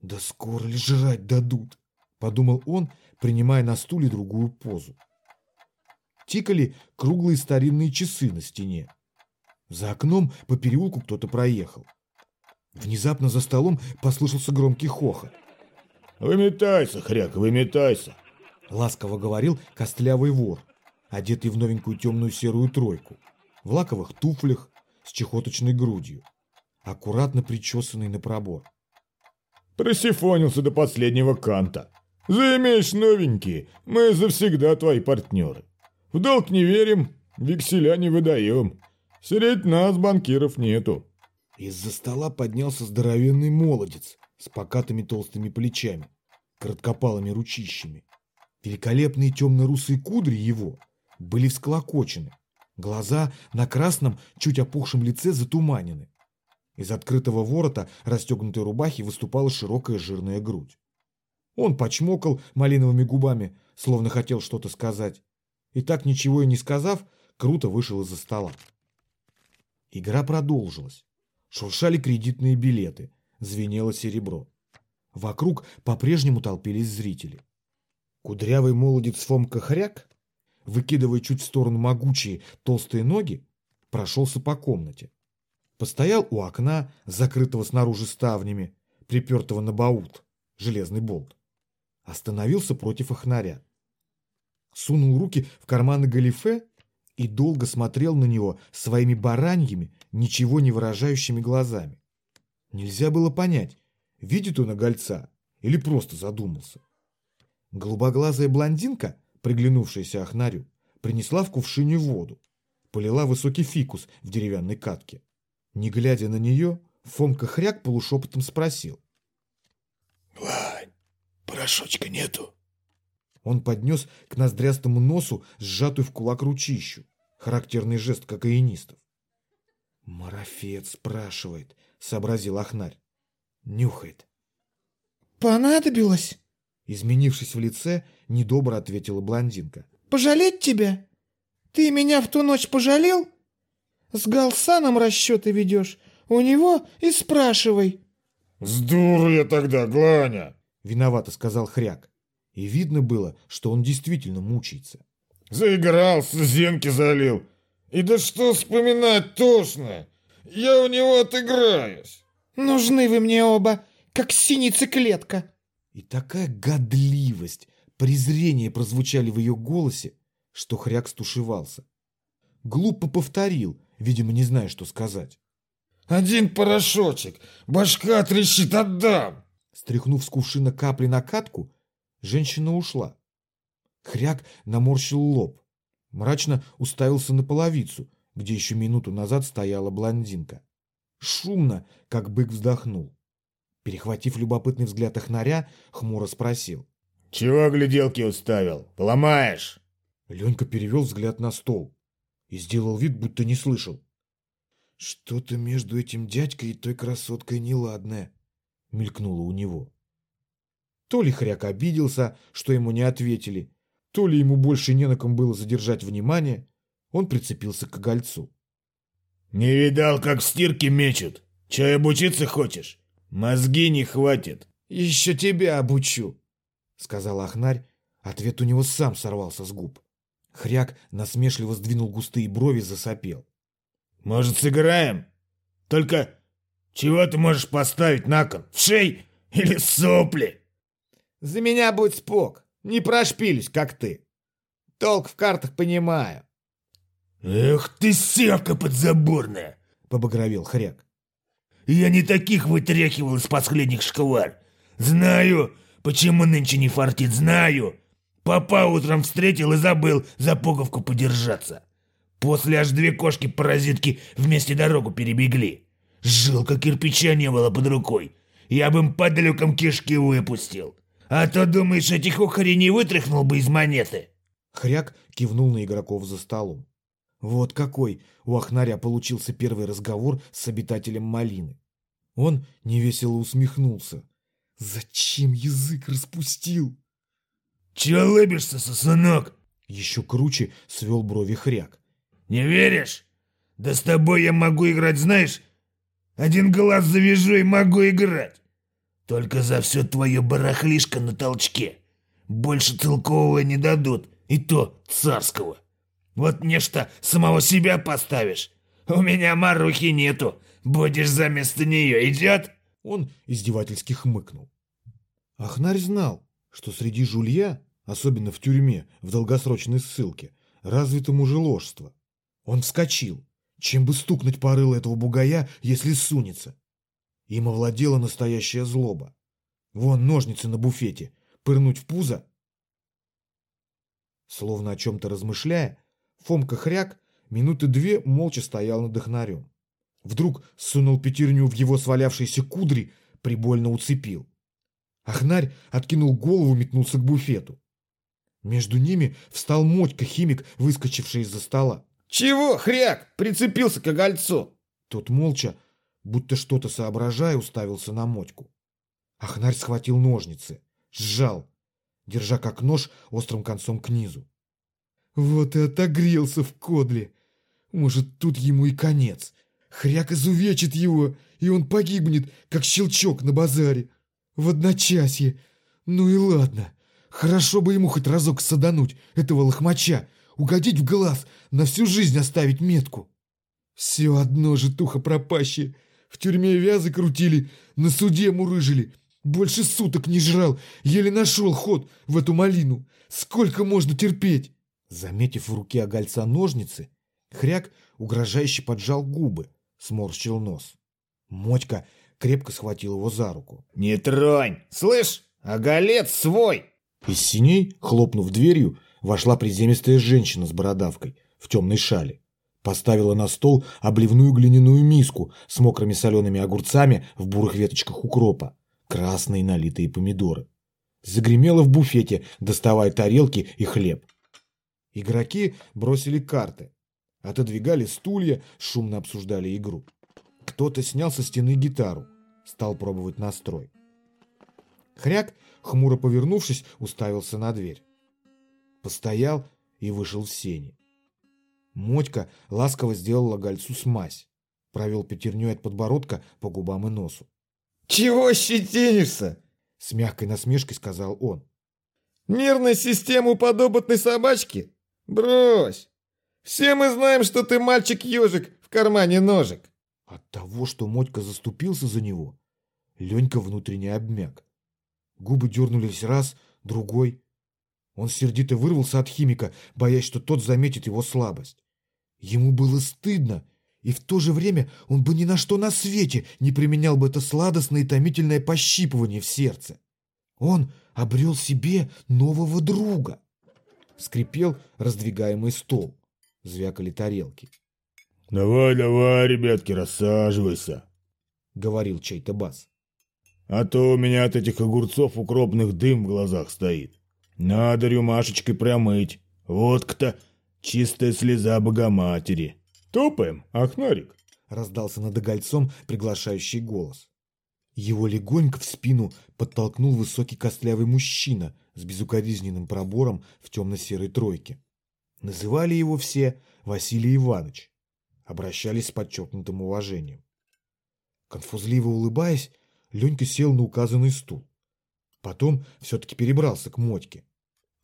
[SPEAKER 1] «Да скоро ли жрать дадут?» — подумал он, принимая на стуле другую позу. Тикали круглые старинные часы на стене. За окном по переулку кто-то проехал. Внезапно за столом послышался громкий хохот.
[SPEAKER 2] «Выметайся, хряк, выметайся!»
[SPEAKER 1] — ласково говорил костлявый вор, одетый в новенькую темную серую тройку, в лаковых туфлях с чехоточной грудью, аккуратно причесанный на пробор.
[SPEAKER 2] Просифонился до последнего канта. Заимеешь новенькие, мы завсегда твои партнеры. В долг не верим, векселя не выдаем. Средь нас банкиров нету.
[SPEAKER 1] Из-за стола поднялся здоровенный молодец с покатыми толстыми плечами, короткопалыми ручищами. Великолепные темно-русые кудри его были всклокочены, глаза на красном, чуть опухшем лице затуманены. Из открытого ворота расстегнутой рубахи выступала широкая жирная грудь. Он почмокал малиновыми губами, словно хотел что-то сказать. И так ничего и не сказав, круто вышел из-за стола. Игра продолжилась. Шуршали кредитные билеты, звенело серебро. Вокруг по-прежнему толпились зрители. Кудрявый молодец Фомка Хряк, выкидывая чуть в сторону могучие толстые ноги, прошелся по комнате. Постоял у окна, закрытого снаружи ставнями, припертого на баут, железный болт. Остановился против охнаря. Сунул руки в карманы галифе и долго смотрел на него своими бараньими, ничего не выражающими глазами. Нельзя было понять, видит он огольца или просто задумался. Голубоглазая блондинка, приглянувшаяся охнарю, принесла в кувшине воду, полила высокий фикус в деревянной катке. Не глядя на нее, Фомка хряк полушепотом спросил.
[SPEAKER 5] «Вань, порошочка нету?»
[SPEAKER 1] Он поднес к ноздрястому носу сжатую в кулак ручищу, характерный жест кокаинистов. «Марафет спрашивает», — сообразил Ахнарь. «Нюхает.
[SPEAKER 6] Понадобилось?
[SPEAKER 1] Изменившись в лице, недобро ответила блондинка.
[SPEAKER 6] Пожалеть тебя? Ты меня в ту ночь пожалел? С Галсаном расчеты ведешь. У него и спрашивай.
[SPEAKER 7] С дуру я тогда, Гланя.
[SPEAKER 1] Виновато сказал Хряк. И видно было, что он действительно мучается.
[SPEAKER 7] Заигрался, зенки залил. И да что вспоминать тошно. Я у него отыграюсь.
[SPEAKER 6] Нужны вы мне оба, как синица клетка.
[SPEAKER 1] И такая годливость, презрение прозвучали в ее голосе, что хряк стушевался. Глупо повторил, видимо, не зная, что сказать.
[SPEAKER 7] Один порошочек, башка трещит, отдам.
[SPEAKER 1] Стряхнув с кувшина капли на катку, женщина ушла. Хряк наморщил лоб, мрачно уставился на половицу, где еще минуту назад стояла блондинка. Шумно, как бык вздохнул. Перехватив любопытный взгляд охнаря, хмуро спросил.
[SPEAKER 2] «Чего гляделки уставил? Поломаешь?»
[SPEAKER 1] Ленька перевел взгляд на стол и сделал вид, будто не слышал. «Что-то между этим дядькой и той красоткой неладное», — мелькнуло у него. То ли хряк обиделся, что ему не ответили, то ли ему больше не на ком было задержать внимание, он прицепился к огольцу.
[SPEAKER 2] «Не видал, как в стирке мечут? Че, обучиться хочешь? Мозги не хватит».
[SPEAKER 1] «Еще тебя обучу», — сказал Ахнарь. Ответ у него сам сорвался с губ. Хряк насмешливо сдвинул густые брови, засопел.
[SPEAKER 2] «Может, сыграем? Только чего ты можешь поставить на кон? Шей или сопли?»
[SPEAKER 8] «За меня будь спок, не прошпилюсь, как ты. Толк в картах понимаю».
[SPEAKER 2] «Эх ты, севка подзаборная!» — побагровел хряк. «Я не таких вытряхивал из последних шквар. Знаю, почему нынче не фартит, знаю. Папа утром встретил и забыл за пуговку подержаться. После аж две кошки-паразитки вместе дорогу перебегли. Жилка кирпича не было под рукой. Я бы им под люком кишки выпустил. А то, думаешь, этих ухарей не вытряхнул бы из монеты?»
[SPEAKER 1] Хряк кивнул на игроков за столом. Вот какой у Ахнаря получился первый разговор с обитателем малины. Он невесело усмехнулся. «Зачем язык распустил?»
[SPEAKER 2] «Чего лыбишься, сосунок?»
[SPEAKER 1] Еще круче свел брови хряк.
[SPEAKER 2] «Не веришь? Да с тобой я могу играть, знаешь? Один глаз завяжу и могу играть. Только за все твое барахлишко на толчке. Больше целкового не дадут, и то царского. Вот нечто самого себя поставишь. У меня Марухи нету. Будешь за место нее, идет?»
[SPEAKER 1] Он издевательски хмыкнул. Ахнарь знал, что среди жулья особенно в тюрьме, в долгосрочной ссылке, развито мужеложство. Он вскочил, чем бы стукнуть по рылу этого бугая, если сунется. Им овладела настоящая злоба. Вон ножницы на буфете, пырнуть в пузо. Словно о чем-то размышляя, Фомка Хряк минуты две молча стоял над охнарем. Вдруг сунул пятерню в его свалявшиеся кудри, прибольно уцепил. Ахнарь откинул голову, метнулся к буфету. Между ними встал Мотька-химик, выскочивший из-за стола.
[SPEAKER 8] «Чего, хряк, прицепился к огольцу?»
[SPEAKER 1] Тот молча, будто что-то соображая, уставился на Мотьку. Ахнарь схватил ножницы, сжал, держа как нож острым концом к низу. Вот и отогрелся в кодле. Может, тут ему и конец. Хряк изувечит его, и он погибнет, как щелчок на базаре. В одночасье. Ну и ладно. Хорошо бы ему хоть разок садануть этого лохмача, угодить в глаз, на всю жизнь оставить метку. Все одно же туха пропащее. В тюрьме вязы крутили, на суде мурыжили. Больше суток не жрал, еле нашел ход в эту малину. Сколько можно терпеть? Заметив в руке огольца ножницы, хряк угрожающе поджал губы, сморщил нос. Мотька крепко схватил его за руку.
[SPEAKER 8] «Не тронь! Слышь, оголец свой!»
[SPEAKER 1] Из синей, хлопнув дверью, вошла приземистая женщина с бородавкой в темной шале. Поставила на стол обливную глиняную миску с мокрыми солеными огурцами в бурых веточках укропа, красные налитые помидоры. Загремела в буфете, доставая тарелки и хлеб. Игроки бросили карты, отодвигали стулья, шумно обсуждали игру. Кто-то снял со стены гитару, стал пробовать настрой. Хряк, хмуро повернувшись, уставился на дверь. Постоял и вышел в сени. Мотька ласково сделала гольцу смазь, провел пятерней от подбородка по губам и носу.
[SPEAKER 4] «Чего щетинишься?»
[SPEAKER 1] — с мягкой насмешкой сказал он.
[SPEAKER 4] «Нервная система у подопытной собачки? Брось! Все мы знаем, что ты мальчик-ежик в кармане ножик!»
[SPEAKER 1] От того, что Мотька заступился за него, Ленька внутренне обмяк. Губы дернулись раз, другой. Он сердито вырвался от химика, боясь, что тот заметит его слабость. Ему было стыдно, и в то же время он бы ни на что на свете не применял бы это сладостное и томительное пощипывание в сердце. Он обрел себе нового друга. Скрипел раздвигаемый стол. Звякали тарелки.
[SPEAKER 3] «Давай, давай, ребятки, рассаживайся», —
[SPEAKER 1] говорил чей-то бас.
[SPEAKER 3] «А то у меня от этих огурцов укропных дым в глазах стоит. Надо рюмашечкой промыть. Вот кто чистая слеза Богоматери. Топаем, Ахнарик?»
[SPEAKER 1] — раздался над огольцом приглашающий голос. Его легонько в спину подтолкнул высокий костлявый мужчина с безукоризненным пробором в темно-серой тройке. Называли его все Василий Иванович. Обращались с подчеркнутым уважением. Конфузливо улыбаясь, Ленька сел на указанный стул. Потом все-таки перебрался к Мотьке.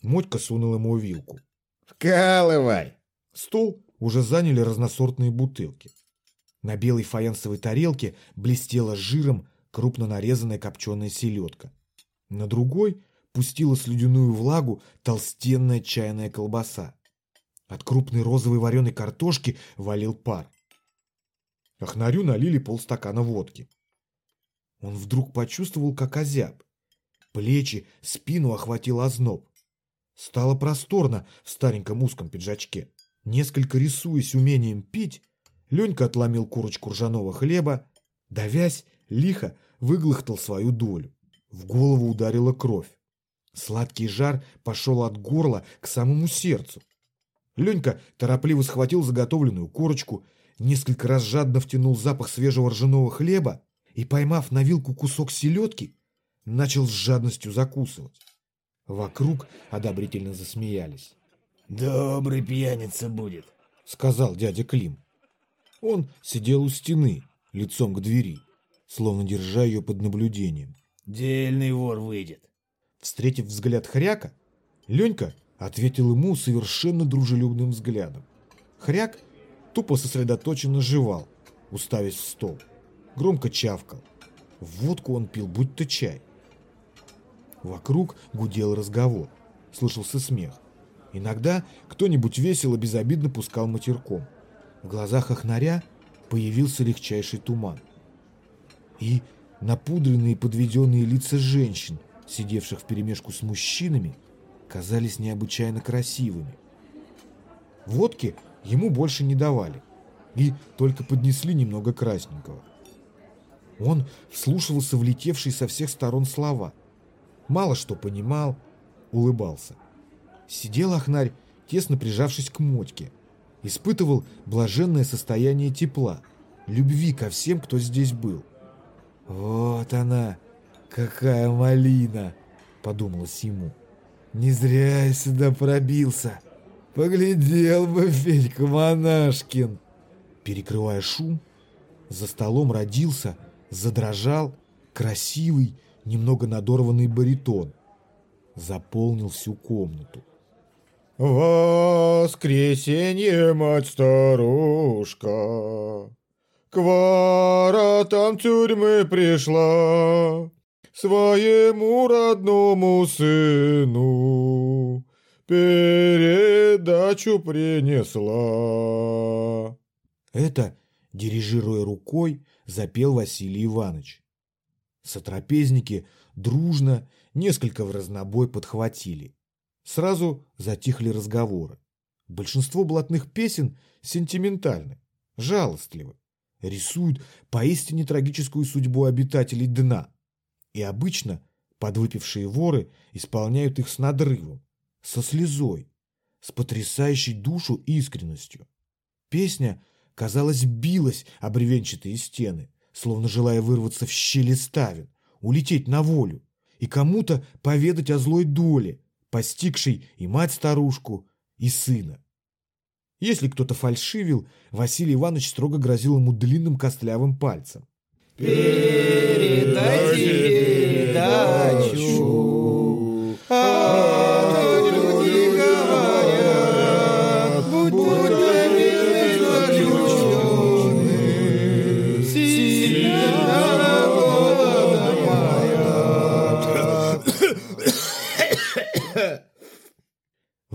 [SPEAKER 1] Мотька сунул ему вилку.
[SPEAKER 4] «Вкалывай!»
[SPEAKER 1] Стол уже заняли разносортные бутылки. На белой фаянсовой тарелке блестела жиром крупно нарезанная копченая селедка. На другой пустила слюдяную влагу толстенная чайная колбаса. От крупной розовой вареной картошки валил пар. Ахнарю налили полстакана водки. Он вдруг почувствовал, как озяб. Плечи, спину охватил озноб. Стало просторно в стареньком узком пиджачке. Несколько рисуясь умением пить, Ленька отломил курочку ржаного хлеба, давясь, лихо выглохтал свою долю. В голову ударила кровь. Сладкий жар пошел от горла к самому сердцу. Ленька торопливо схватил заготовленную корочку, несколько раз жадно втянул запах свежего ржаного хлеба и, поймав на вилку кусок селедки, начал с жадностью закусывать. Вокруг одобрительно засмеялись.
[SPEAKER 2] «Добрый пьяница будет», —
[SPEAKER 1] сказал дядя Клим. Он сидел у стены, лицом к двери, словно держа ее под наблюдением.
[SPEAKER 2] «Дельный вор выйдет».
[SPEAKER 1] Встретив взгляд Хряка, Ленька ответил ему совершенно дружелюбным взглядом. Хряк тупо сосредоточенно жевал, уставясь в стол. Громко чавкал. Водку он пил, будто чай. Вокруг гудел разговор. Слышался смех. Иногда кто-нибудь весело, безобидно пускал матерком. В глазах охнаря появился легчайший туман. И напудренные подведенные лица женщин, сидевших вперемешку с мужчинами, казались необычайно красивыми. Водки ему больше не давали и только поднесли немного красненького. Он вслушивался в летевшие со всех сторон слова. Мало что понимал, улыбался. Сидел Ахнарь, тесно прижавшись к Мотьке. Испытывал блаженное состояние тепла, любви ко всем, кто здесь был. «Вот она, какая малина!» — подумалось ему. «Не зря я сюда пробился. Поглядел бы Федька Монашкин!» Перекрывая шум, за столом родился задрожал красивый, немного надорванный баритон. Заполнил всю комнату.
[SPEAKER 3] «Воскресенье, мать-старушка, к воротам тюрьмы пришла, своему родному сыну передачу принесла».
[SPEAKER 1] Это, дирижируя рукой, запел Василий Иванович. Сотрапезники дружно, несколько в разнобой подхватили. Сразу затихли разговоры. Большинство блатных песен сентиментальны, жалостливы, рисуют поистине трагическую судьбу обитателей дна. И обычно подвыпившие воры исполняют их с надрывом, со слезой, с потрясающей душу искренностью. Песня – казалось, билась о бревенчатые стены, словно желая вырваться в щели ставен, улететь на волю, и кому-то поведать о злой доле, постигшей и мать-старушку, и сына. Если кто-то фальшивил, Василий Иванович строго грозил ему длинным костлявым пальцем.
[SPEAKER 2] Передайте передачу. А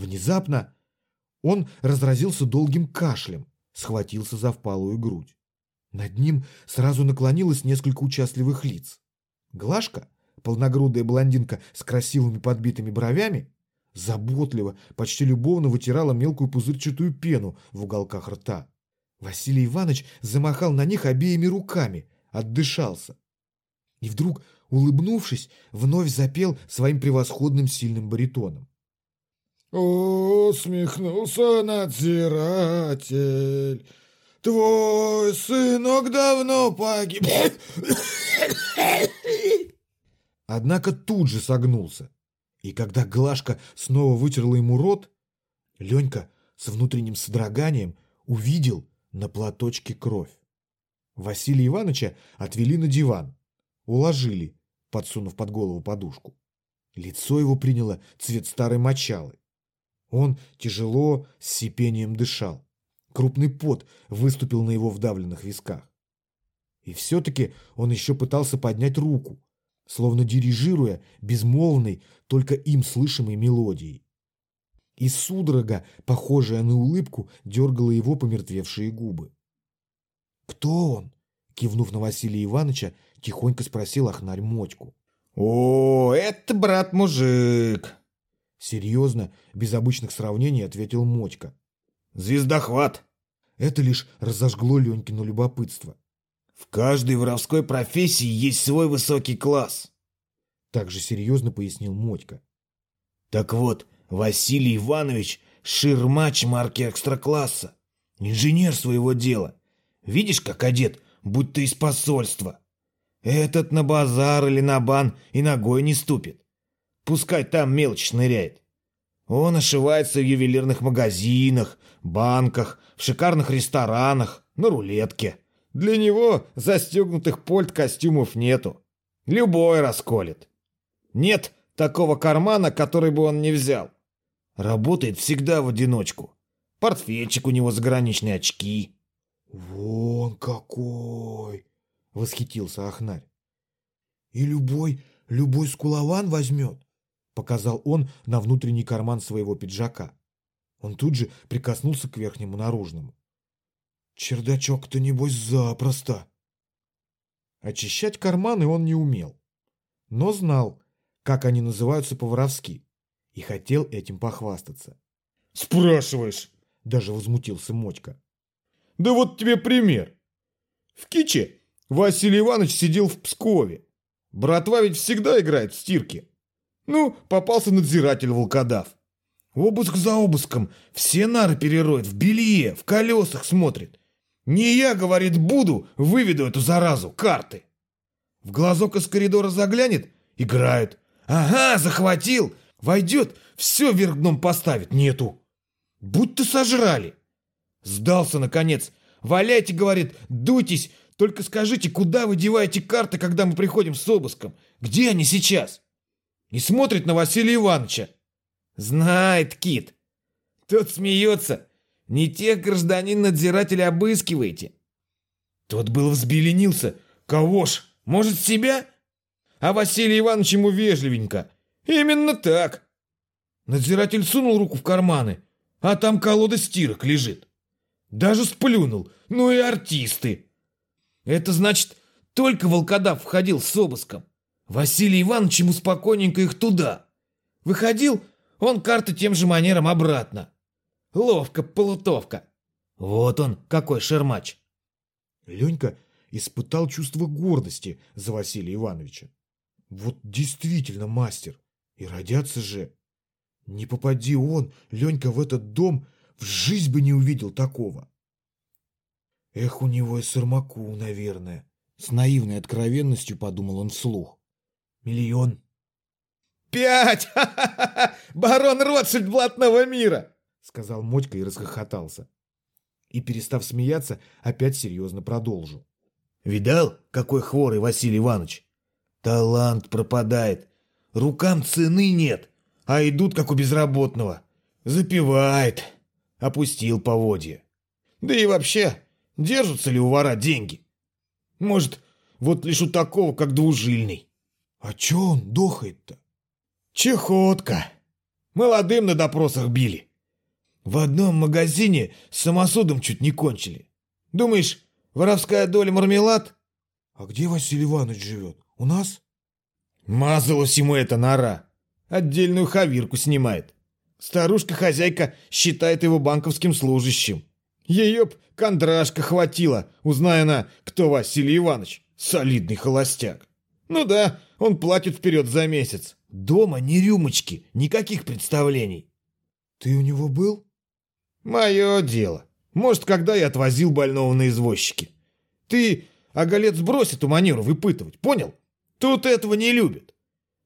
[SPEAKER 1] Внезапно он разразился долгим кашлем, схватился за впалую грудь. Над ним сразу наклонилось несколько участливых лиц. Глашка, полногрудая блондинка с красивыми подбитыми бровями, заботливо, почти любовно вытирала мелкую пузырчатую пену в уголках рта. Василий Иванович замахал на них обеими руками, отдышался. И вдруг, улыбнувшись, вновь запел своим превосходным сильным баритоном.
[SPEAKER 5] Усмехнулся надзиратель. Твой сынок давно погиб.
[SPEAKER 1] Однако тут же согнулся. И когда Глашка снова вытерла ему рот, Ленька с внутренним содроганием увидел на платочке кровь. Василия Ивановича отвели на диван, уложили, подсунув под голову подушку. Лицо его приняло цвет старой мочалы. Он тяжело, с сипением дышал. Крупный пот выступил на его вдавленных висках. И все-таки он еще пытался поднять руку, словно дирижируя безмолвной, только им слышимой мелодией. И судорога, похожая на улыбку, дергала его помертвевшие губы. «Кто он?» — кивнув на Василия Ивановича, тихонько спросил Ахнарь Мотьку.
[SPEAKER 4] «О, это брат-мужик!»
[SPEAKER 1] Серьезно, без обычных сравнений, ответил Мотька.
[SPEAKER 4] «Звездохват!»
[SPEAKER 1] Это лишь разожгло Ленькину любопытство.
[SPEAKER 2] В каждой воровской профессии есть свой высокий класс.
[SPEAKER 1] Также серьезно пояснил Мотька.
[SPEAKER 2] Так вот, Василий Иванович – ширмач марки экстра-класса. Инженер своего дела. Видишь, как одет, будто из посольства. Этот на базар или на бан и ногой не ступит. Пускай там мелочь шныряет. Он ошивается в ювелирных магазинах, банках, в шикарных ресторанах, на рулетке. Для него застегнутых польт костюмов нету. Любой расколет. Нет такого кармана, который бы он не взял. Работает всегда в одиночку. Портфельчик у него заграничные очки.
[SPEAKER 1] «Вон какой!» — восхитился Ахнарь. «И любой, любой скулован возьмет?» — показал он на внутренний карман своего пиджака. Он тут же прикоснулся к верхнему наружному. «Чердачок-то, небось, запросто!» Очищать карманы он не умел, но знал, как они называются по-воровски, и хотел этим похвастаться.
[SPEAKER 4] «Спрашиваешь?»
[SPEAKER 1] — даже возмутился Мотька.
[SPEAKER 4] «Да вот тебе пример. В Киче Василий Иванович сидел в Пскове. Братва ведь всегда играет в стирки. Ну, попался надзиратель волкодав. Обыск за обыском. Все нары перероет, в белье, в колесах смотрит. Не я, говорит, буду, выведу эту заразу, карты. В глазок из коридора заглянет, играют. Ага, захватил. Войдет, все вверх дном поставит, нету. Будь-то сожрали. Сдался, наконец. Валяйте, говорит, дуйтесь, только скажите, куда вы деваете карты, когда мы приходим с обыском? Где они сейчас? И смотрит на Василия Ивановича. Знает Кит. Тот смеется. Не тех гражданин-надзирателя обыскиваете. Тот был взбеленился. Кого ж? Может, себя? А Василий Иванович ему вежливенько. Именно так. Надзиратель сунул руку в карманы, а там колода стирок лежит. Даже сплюнул. Ну и артисты. Это значит, только волкодав входил с обыском. Василий Иванович ему спокойненько их туда. Выходил, он карты тем же манером обратно. Ловко, полутовка. Вот он, какой шермач.
[SPEAKER 1] Ленька испытал чувство гордости за Василия Ивановича. Вот действительно мастер. И родятся же. Не попади он, Ленька, в этот дом, в жизнь бы не увидел такого. Эх, у него и Сырмаку, наверное. С наивной откровенностью подумал он вслух. Миллион.
[SPEAKER 4] «Пять! Ха-ха-ха! Барон Ротшильд блатного мира!»
[SPEAKER 1] Сказал Мотька и расхохотался. И, перестав смеяться, опять серьезно продолжил.
[SPEAKER 3] Видал, какой хворый Василий Иванович? Талант пропадает. Рукам цены нет, а идут, как у безработного. Запивает. Опустил поводья. Да и вообще, держатся ли у вора деньги? Может, вот лишь у такого, как двужильный.
[SPEAKER 1] А чё он дохает-то?
[SPEAKER 3] Чехотка. Молодым на допросах били. В одном магазине с самосудом чуть не кончили. Думаешь, воровская доля мармелад?
[SPEAKER 1] А где Василий Иванович живет? У нас?
[SPEAKER 3] Мазалась ему эта нора. Отдельную хавирку снимает. Старушка-хозяйка считает его банковским служащим. Ее б кондрашка хватило, узная она, кто Василий Иванович. Солидный холостяк. Ну да, он платит вперед за месяц. Дома ни рюмочки, никаких представлений.
[SPEAKER 1] Ты у него был?
[SPEAKER 3] Мое дело. Может, когда я отвозил больного на извозчике. Ты, оголец, брось эту манеру выпытывать, понял? Тут этого не любят.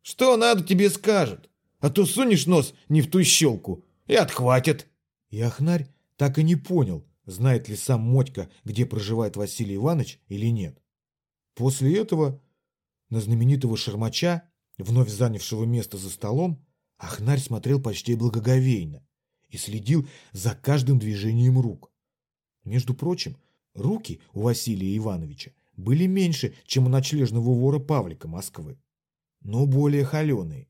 [SPEAKER 3] Что надо, тебе скажут. А то сунешь нос не в ту щелку и отхватят.
[SPEAKER 1] И Ахнарь так и не понял, знает ли сам Мотька, где проживает Василий Иванович или нет. После этого на знаменитого шармача, вновь занявшего место за столом, Ахнарь смотрел почти благоговейно и следил за каждым движением рук. Между прочим, руки у Василия Ивановича были меньше, чем у ночлежного вора Павлика Москвы, но более холеные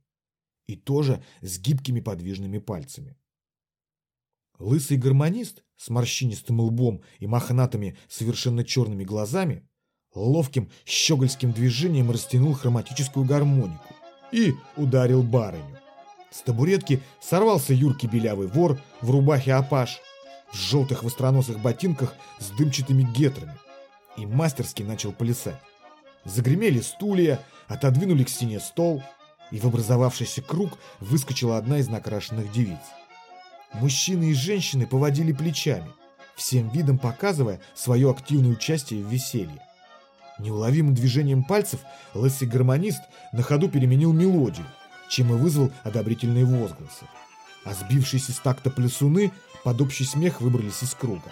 [SPEAKER 1] и тоже с гибкими подвижными пальцами. Лысый гармонист с морщинистым лбом и мохнатыми совершенно черными глазами ловким щегольским движением растянул хроматическую гармонику и ударил барыню. С табуретки сорвался юркий белявый вор в рубахе апаш, в желтых востроносых ботинках с дымчатыми гетрами, и мастерски начал плясать. Загремели стулья, отодвинули к стене стол, и в образовавшийся круг выскочила одна из накрашенных девиц. Мужчины и женщины поводили плечами, всем видом показывая свое активное участие в веселье. Неуловимым движением пальцев лысый гармонист на ходу переменил мелодию, чем и вызвал одобрительные возгласы. А сбившиеся с такта плясуны под общий смех выбрались из круга.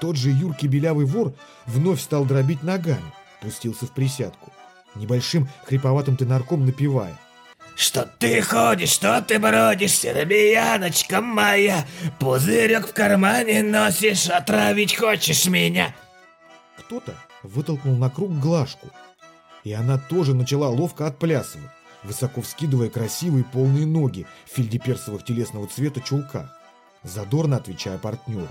[SPEAKER 1] Тот же юркий белявый вор вновь стал дробить ногами, пустился в присядку, небольшим хриповатым тенарком напевая.
[SPEAKER 2] «Что ты ходишь, что ты бродишь, робияночка моя, пузырек в кармане носишь, отравить хочешь меня?»
[SPEAKER 1] Кто-то вытолкнул на круг глажку, и она тоже начала ловко отплясывать, высоко вскидывая красивые полные ноги в фельдеперсовых телесного цвета чулках, задорно отвечая партнеру.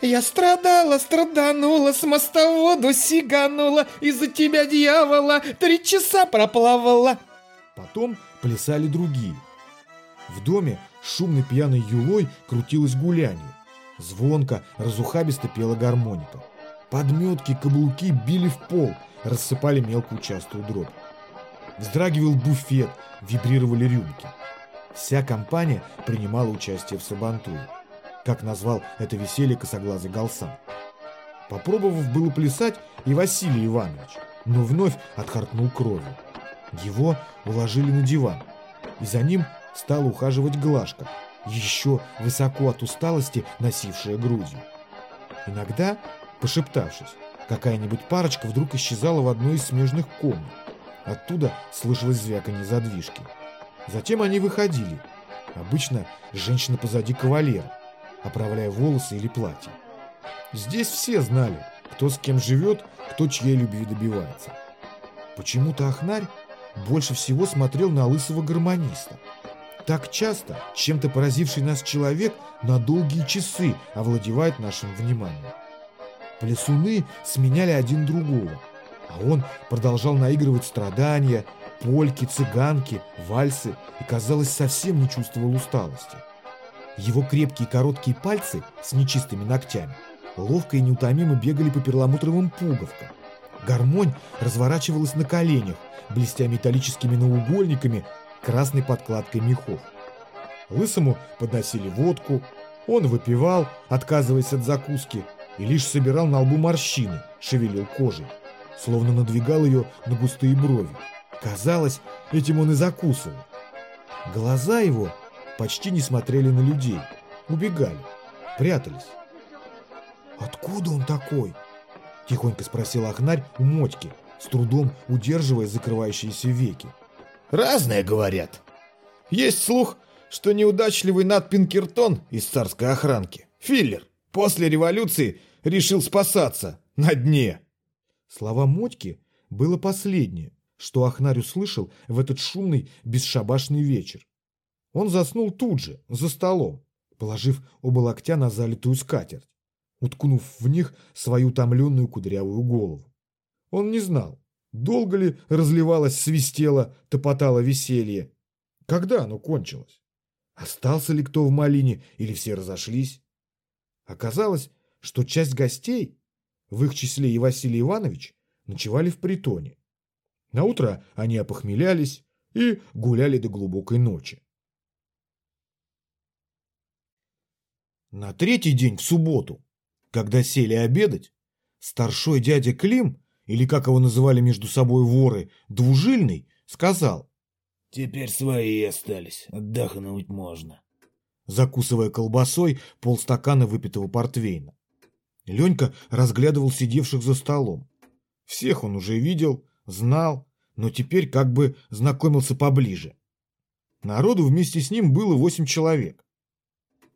[SPEAKER 4] Я страдала, страданула, с мостоводу сиганула, из-за тебя, дьявола, три часа проплавала.
[SPEAKER 1] Потом плясали другие. В доме шумной пьяной юлой крутилось гуляние. Звонко, разухабисто пела гармоника. Подметки, каблуки били в пол, рассыпали мелкую частую дробь. Вздрагивал буфет, вибрировали рюмки. Вся компания принимала участие в сабантуе как назвал это веселье косоглазый Галсан. Попробовав было плясать и Василий Иванович, но вновь отхаркнул кровью. Его уложили на диван, и за ним стала ухаживать Глашка, еще высоко от усталости носившая грудью. Иногда, пошептавшись, какая-нибудь парочка вдруг исчезала в одной из смежных комнат. Оттуда слышалось звяканье задвижки. Затем они выходили. Обычно женщина позади кавалера, оправляя волосы или платье. Здесь все знали, кто с кем живет, кто чьей любви добивается. Почему-то Ахнарь больше всего смотрел на лысого гармониста. Так часто чем-то поразивший нас человек на долгие часы овладевает нашим вниманием. Плясуны сменяли один другого, а он продолжал наигрывать страдания, польки, цыганки, вальсы и, казалось, совсем не чувствовал усталости. Его крепкие короткие пальцы с нечистыми ногтями ловко и неутомимо бегали по перламутровым пуговкам. Гармонь разворачивалась на коленях, блестя металлическими наугольниками, красной подкладкой мехов. Лысому подносили водку, он выпивал, отказываясь от закуски, и лишь собирал на лбу морщины, шевелил кожей, словно надвигал ее на густые брови. Казалось, этим он и закусывал, Глаза его почти не смотрели на людей, убегали, прятались. «Откуда он такой?» – тихонько спросил Ахнарь у Мотьки, с трудом удерживая закрывающиеся веки.
[SPEAKER 4] «Разное говорят. Есть слух, что неудачливый Нат Пинкертон из царской охранки, Филлер, после революции решил спасаться на дне».
[SPEAKER 1] Слова Мотьки было последнее, что Ахнарь услышал в этот шумный, бесшабашный вечер. Он заснул тут же, за столом, положив оба локтя на залитую скатерть уткнув в них свою томленную кудрявую голову. Он не знал, долго ли разливалось, свистело, топотало веселье. Когда оно кончилось? Остался ли кто в малине или все разошлись? Оказалось, что часть гостей, в их числе и Василий Иванович, ночевали в притоне. На утро они опохмелялись и гуляли до глубокой ночи. На третий день, в субботу, когда сели обедать, старшой дядя Клим, или как его называли между собой воры, двужильный, сказал.
[SPEAKER 2] «Теперь свои остались, отдохнуть можно».
[SPEAKER 1] Закусывая колбасой полстакана выпитого портвейна. Ленька разглядывал сидевших за столом. Всех он уже видел, знал, но теперь как бы знакомился поближе. Народу вместе с ним было восемь человек.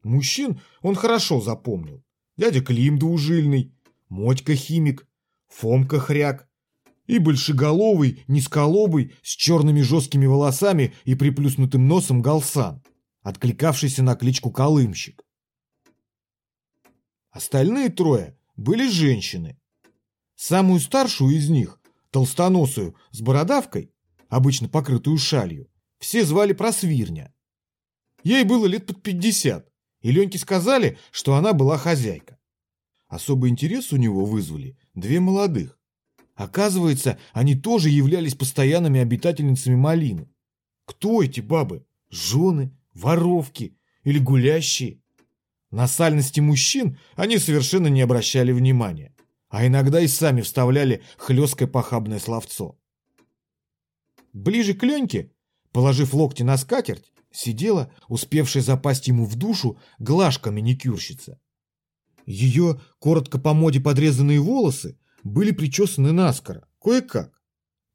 [SPEAKER 1] Мужчин он хорошо запомнил дядя Клим двужильный, Мотька химик, Фомка хряк и большеголовый, низколобый, с черными жесткими волосами и приплюснутым носом галсан, откликавшийся на кличку Колымщик. Остальные трое были женщины. Самую старшую из них, толстоносую, с бородавкой, обычно покрытую шалью, все звали Просвирня. Ей было лет под пятьдесят, и Леньке сказали, что она была хозяйка. Особый интерес у него вызвали две молодых. Оказывается, они тоже являлись постоянными обитательницами малины. Кто эти бабы? Жены, воровки или гулящие? На сальности мужчин они совершенно не обращали внимания, а иногда и сами вставляли хлесткое похабное словцо. Ближе к Леньке, положив локти на скатерть, сидела, успевшая запасть ему в душу, глажка-маникюрщица. Ее коротко по моде подрезанные волосы были причесаны наскоро, кое-как.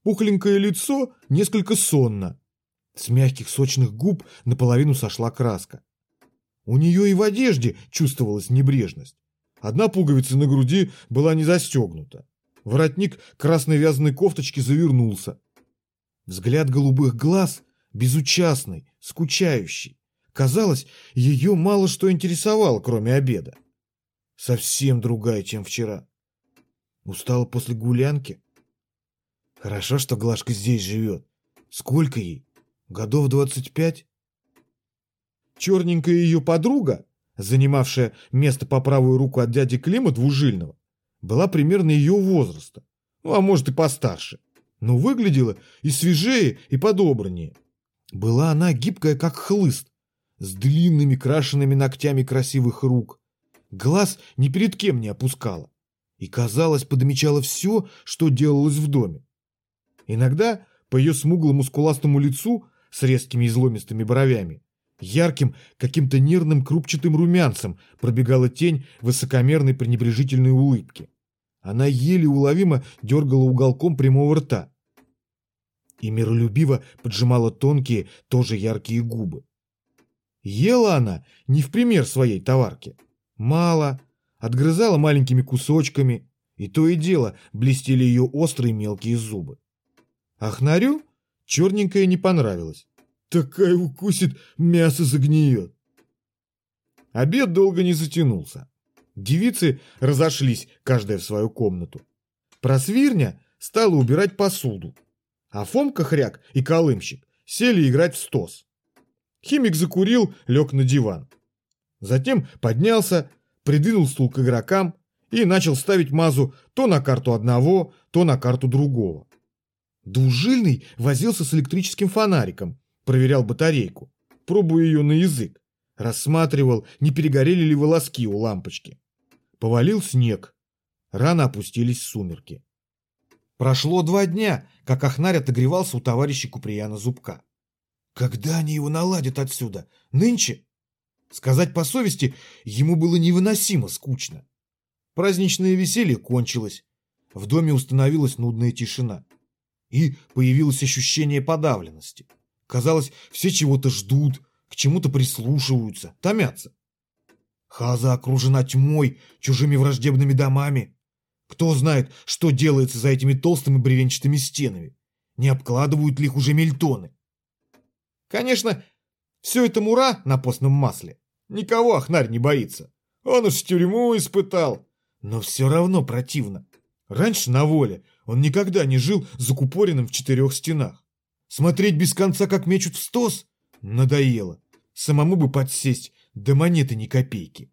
[SPEAKER 1] Пухленькое лицо несколько сонно. С мягких сочных губ наполовину сошла краска. У нее и в одежде чувствовалась небрежность. Одна пуговица на груди была не застегнута. Воротник красной вязаной кофточки завернулся. Взгляд голубых глаз безучастный, скучающий. Казалось, ее мало что интересовало, кроме обеда. Совсем другая, чем вчера. Устала после гулянки? Хорошо, что Глашка здесь живет. Сколько ей? Годов двадцать пять? Черненькая ее подруга, занимавшая место по правую руку от дяди Клима двужильного, была примерно ее возраста, ну а может и постарше, но выглядела и свежее, и подобраннее. Была она гибкая, как хлыст, с длинными крашенными ногтями красивых рук. Глаз ни перед кем не опускала. И, казалось, подмечала все, что делалось в доме. Иногда по ее смуглому скуластому лицу с резкими изломистыми бровями, ярким, каким-то нервным крупчатым румянцем пробегала тень высокомерной пренебрежительной улыбки. Она еле уловимо дергала уголком прямого рта, и миролюбиво поджимала тонкие, тоже яркие губы. Ела она не в пример своей товарки. Мало, отгрызала маленькими кусочками, и то и дело блестели ее острые мелкие зубы. Ахнарю черненькая не понравилась. Такая укусит, мясо загниет. Обед долго не затянулся. Девицы разошлись, каждая в свою комнату. Просвирня стала убирать посуду, а Фомка Хряк и Колымщик сели играть в стос. Химик закурил, лег на диван. Затем поднялся, придвинул стул к игрокам и начал ставить мазу то на карту одного, то на карту другого. Двужильный возился с электрическим фонариком, проверял батарейку, пробуя ее на язык, рассматривал, не перегорели ли волоски у лампочки. Повалил снег. Рано опустились сумерки. Прошло два дня, как Ахнарь отогревался у товарища Куприяна Зубка. Когда они его наладят отсюда? Нынче? Сказать по совести, ему было невыносимо скучно. Праздничное веселье кончилось. В доме установилась нудная тишина. И появилось ощущение подавленности. Казалось, все чего-то ждут, к чему-то прислушиваются, томятся. Хаза окружена тьмой, чужими враждебными домами. Кто знает, что делается за этими толстыми бревенчатыми стенами? Не обкладывают ли их уже мельтоны? Конечно, все это мура на постном масле. Никого Ахнарь не боится. Он уж тюрьму испытал. Но все равно противно. Раньше на воле он никогда не жил закупоренным в четырех стенах. Смотреть без конца, как мечут в стос, надоело. Самому бы подсесть, да монеты ни копейки.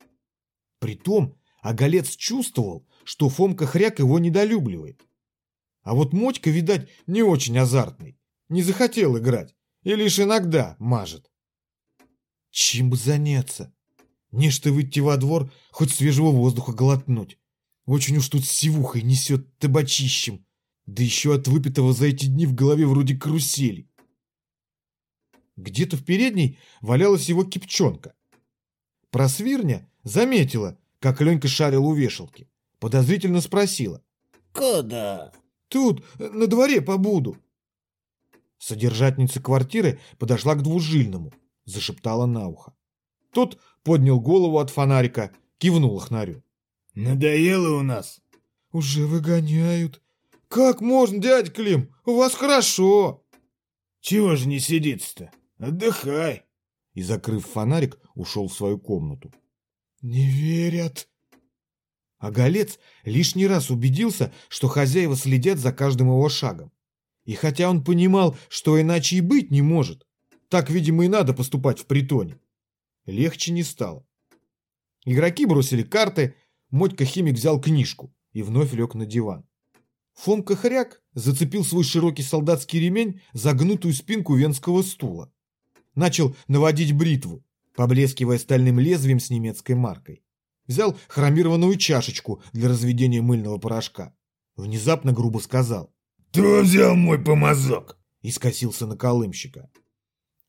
[SPEAKER 1] Притом Оголец чувствовал, что Фомка Хряк его недолюбливает. А вот Мотька, видать, не очень азартный. Не захотел играть и лишь иногда мажет. Чем бы заняться? Нечто выйти во двор, хоть свежего воздуха глотнуть. Очень уж тут сивухой несет табачищем. Да еще от выпитого за эти дни в голове вроде карусели. Где-то в передней валялась его кипчонка. Просвирня заметила, как Ленька шарил у вешалки. Подозрительно спросила.
[SPEAKER 2] «Куда?»
[SPEAKER 1] «Тут, на дворе побуду». Содержательница квартиры подошла к двужильному, зашептала на ухо. Тот поднял голову от фонарика, кивнул Ахнарю.
[SPEAKER 2] «Надоело у нас».
[SPEAKER 1] «Уже выгоняют. Как можно, дядь Клим? У вас хорошо».
[SPEAKER 2] «Чего же не сидится-то? Отдыхай».
[SPEAKER 1] И, закрыв фонарик, ушел в свою комнату.
[SPEAKER 5] «Не верят».
[SPEAKER 1] А Голец лишний раз убедился, что хозяева следят за каждым его шагом. И хотя он понимал, что иначе и быть не может, так, видимо, и надо поступать в притоне. Легче не стало. Игроки бросили карты, Мотька-химик взял книжку и вновь лег на диван. Фомка Хряк зацепил свой широкий солдатский ремень за гнутую спинку венского стула. Начал наводить бритву, поблескивая стальным лезвием с немецкой маркой. Взял хромированную чашечку для разведения мыльного порошка. Внезапно грубо сказал.
[SPEAKER 3] «Кто взял мой помазок?»
[SPEAKER 1] И скосился на колымщика.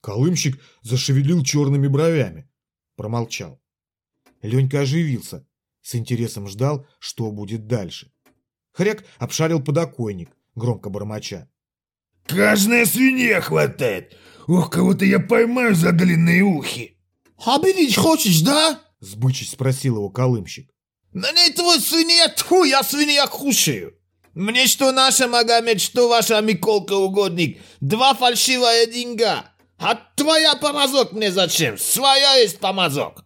[SPEAKER 1] Колымщик зашевелил черными бровями. Промолчал. Ленька оживился. С интересом ждал, что будет дальше. Хряк обшарил подоконник, громко бормоча.
[SPEAKER 3] «Каждая свинья хватает! Ох, кого-то я поймаю за длинные ухи!»
[SPEAKER 2] «Обидеть хочешь, да?»
[SPEAKER 1] — сбычись спросил его колымщик.
[SPEAKER 2] «Мне твой свинья, тьфу, я свинья кушаю! Мне что наша Магомед, что ваша Миколка угодник, два фальшивая деньга! А твоя помазок мне зачем? Своя есть помазок!»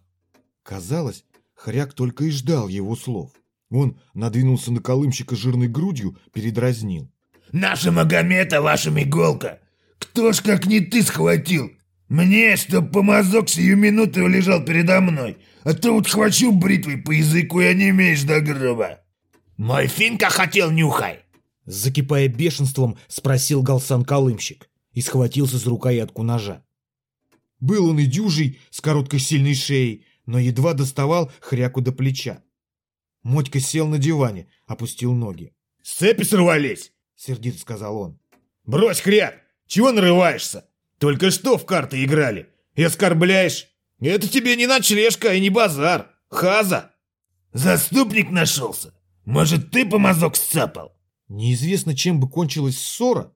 [SPEAKER 1] Казалось, Хряк только и ждал его слов. Он надвинулся на колымщика жирной грудью, передразнил.
[SPEAKER 3] «Наша Магомета, ваша иголка! Кто ж как не ты схватил? Мне, чтоб помазок сию минуту лежал передо мной, а то вот хвачу бритвой по языку и не имеешь до гроба!»
[SPEAKER 2] «Мой финка хотел нюхай!»
[SPEAKER 1] Закипая бешенством, спросил Галсан Колымщик и схватился за рукоятку ножа. Был он и дюжий, с короткой сильной шеей, но едва доставал хряку до плеча. Мотька сел на диване, опустил ноги.
[SPEAKER 2] «С цепи сорвались!» — сердито сказал он. «Брось, хряк! Чего нарываешься? Только что в карты играли. И оскорбляешь. Это тебе не ночлежка и не базар. Хаза!»
[SPEAKER 3] «Заступник нашелся! Может, ты помазок сцапал?»
[SPEAKER 1] Неизвестно, чем бы кончилась ссора,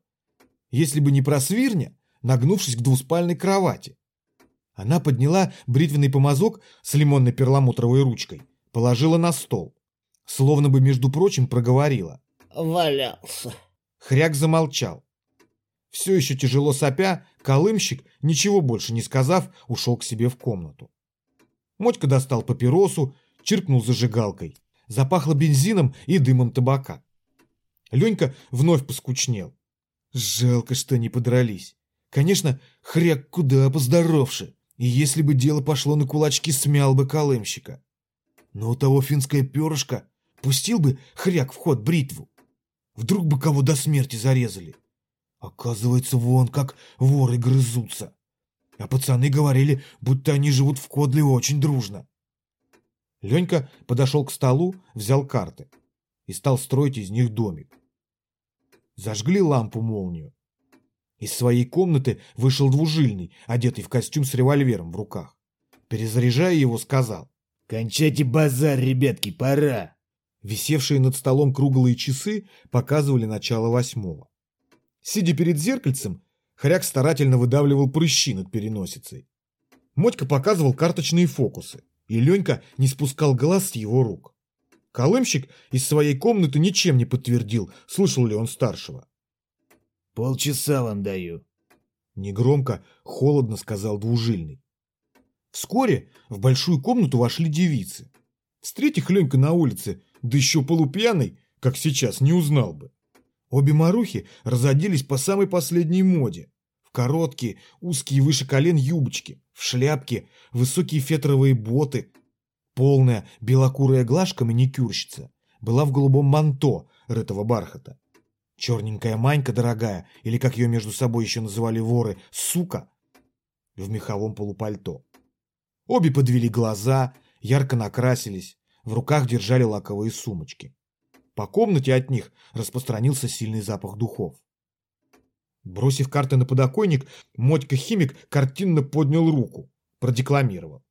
[SPEAKER 1] если бы не просвирня, нагнувшись к двуспальной кровати. Она подняла бритвенный помазок с лимонной перламутровой ручкой, положила на стол. Словно бы, между прочим, проговорила.
[SPEAKER 2] «Валялся».
[SPEAKER 1] Хряк замолчал. Все еще тяжело сопя, колымщик, ничего больше не сказав, ушел к себе в комнату. Мотька достал папиросу, чиркнул зажигалкой. Запахло бензином и дымом табака. Ленька вновь поскучнел. Жалко, что не подрались. Конечно, хряк куда поздоровше. И если бы дело пошло на кулачки, смял бы колымщика. Но у того финское перышко пустил бы хряк в ход бритву. Вдруг бы кого до смерти зарезали. Оказывается, вон как воры грызутся. А пацаны говорили, будто они живут в Кодле очень дружно. Ленька подошел к столу, взял карты и стал строить из них домик. Зажгли лампу-молнию. Из своей комнаты вышел двужильный, одетый в костюм с револьвером в руках. Перезаряжая его, сказал.
[SPEAKER 2] «Кончайте базар, ребятки, пора!»
[SPEAKER 1] Висевшие над столом круглые часы показывали начало восьмого. Сидя перед зеркальцем, Хряк старательно выдавливал прыщи над переносицей. Мотька показывал карточные фокусы, и Ленька не спускал глаз с его рук. Колымщик из своей комнаты ничем не подтвердил, слышал ли он старшего.
[SPEAKER 2] «Полчаса вам даю», —
[SPEAKER 1] негромко, холодно сказал двужильный. Вскоре в большую комнату вошли девицы. Встретив Ленька на улице, да еще полупьяный, как сейчас, не узнал бы. Обе марухи разоделись по самой последней моде. В короткие, узкие выше колен юбочки, в шляпке, высокие фетровые боты. Полная белокурая глажка-маникюрщица была в голубом манто рытого бархата. Черненькая Манька дорогая, или как ее между собой еще называли воры, сука, в меховом полупальто. Обе подвели глаза, ярко накрасились, в руках держали лаковые сумочки. По комнате от них распространился сильный запах духов. Бросив карты на подоконник, Мотька-химик картинно поднял руку, продекламировал.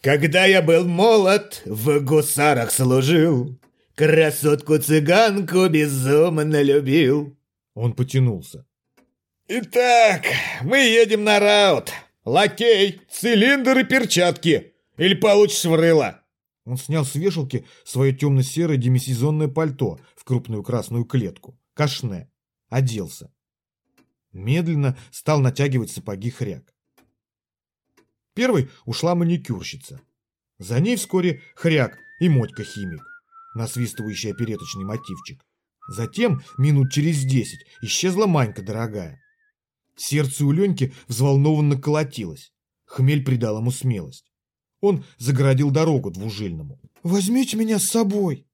[SPEAKER 2] «Когда я был молод, в гусарах служил, красотку-цыганку безумно любил».
[SPEAKER 1] Он потянулся.
[SPEAKER 4] «Итак, мы едем на раут. Лакей, цилиндр и перчатки. Или получишь в рыло?»
[SPEAKER 1] Он снял с вешалки свое темно-серое демисезонное пальто в крупную красную клетку, кашне, оделся. Медленно стал натягивать сапоги хряк. Первой ушла маникюрщица. За ней вскоре хряк и мотька-химик, насвистывающий опереточный мотивчик. Затем, минут через десять, исчезла Манька дорогая. Сердце у Леньки взволнованно колотилось. Хмель придал ему смелость. Он загородил дорогу двужильному. «Возьмите меня с собой!»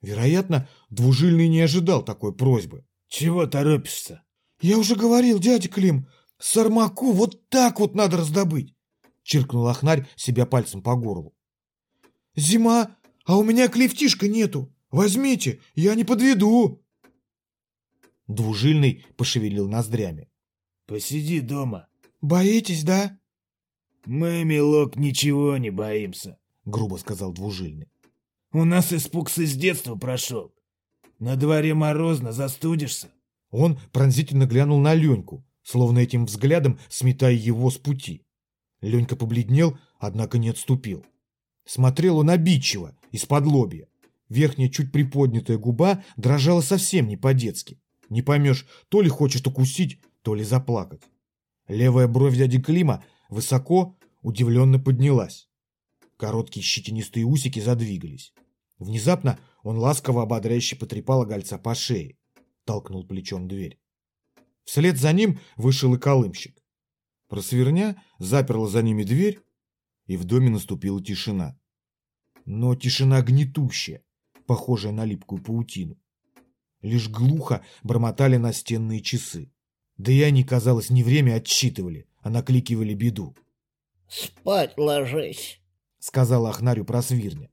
[SPEAKER 1] Вероятно, двужильный не ожидал такой просьбы.
[SPEAKER 2] «Чего торопишься?»
[SPEAKER 1] «Я уже говорил, дядя Клим, сармаку вот так вот надо раздобыть!» Чиркнул Ахнарь себя пальцем по горлу. «Зима, а у меня клевтишка нету. Возьмите, я не подведу!» Двужильный пошевелил ноздрями.
[SPEAKER 2] «Посиди дома».
[SPEAKER 1] «Боитесь, да?»
[SPEAKER 2] «Мы, милок, ничего не боимся», —
[SPEAKER 1] грубо сказал двужильный.
[SPEAKER 2] «У нас испуг с детства прошел. На дворе морозно, застудишься».
[SPEAKER 1] Он пронзительно глянул на Леньку, словно этим взглядом сметая его с пути. Ленька побледнел, однако не отступил. Смотрел он обидчиво, из-под лобья. Верхняя чуть приподнятая губа дрожала совсем не по-детски. Не поймешь, то ли хочет укусить, то ли заплакать. Левая бровь дяди Клима высоко, удивленно поднялась. Короткие щетинистые усики задвигались. Внезапно он ласково ободряюще потрепал огольца по шее, толкнул плечом дверь. Вслед за ним вышел и колымщик. Просверня заперла за ними дверь, и в доме наступила тишина. Но тишина гнетущая, похожая на липкую паутину. Лишь глухо бормотали настенные часы. Да и они, казалось, не время отсчитывали, а накликивали беду.
[SPEAKER 9] «Спать ложись», —
[SPEAKER 1] сказала Ахнарю просвирня.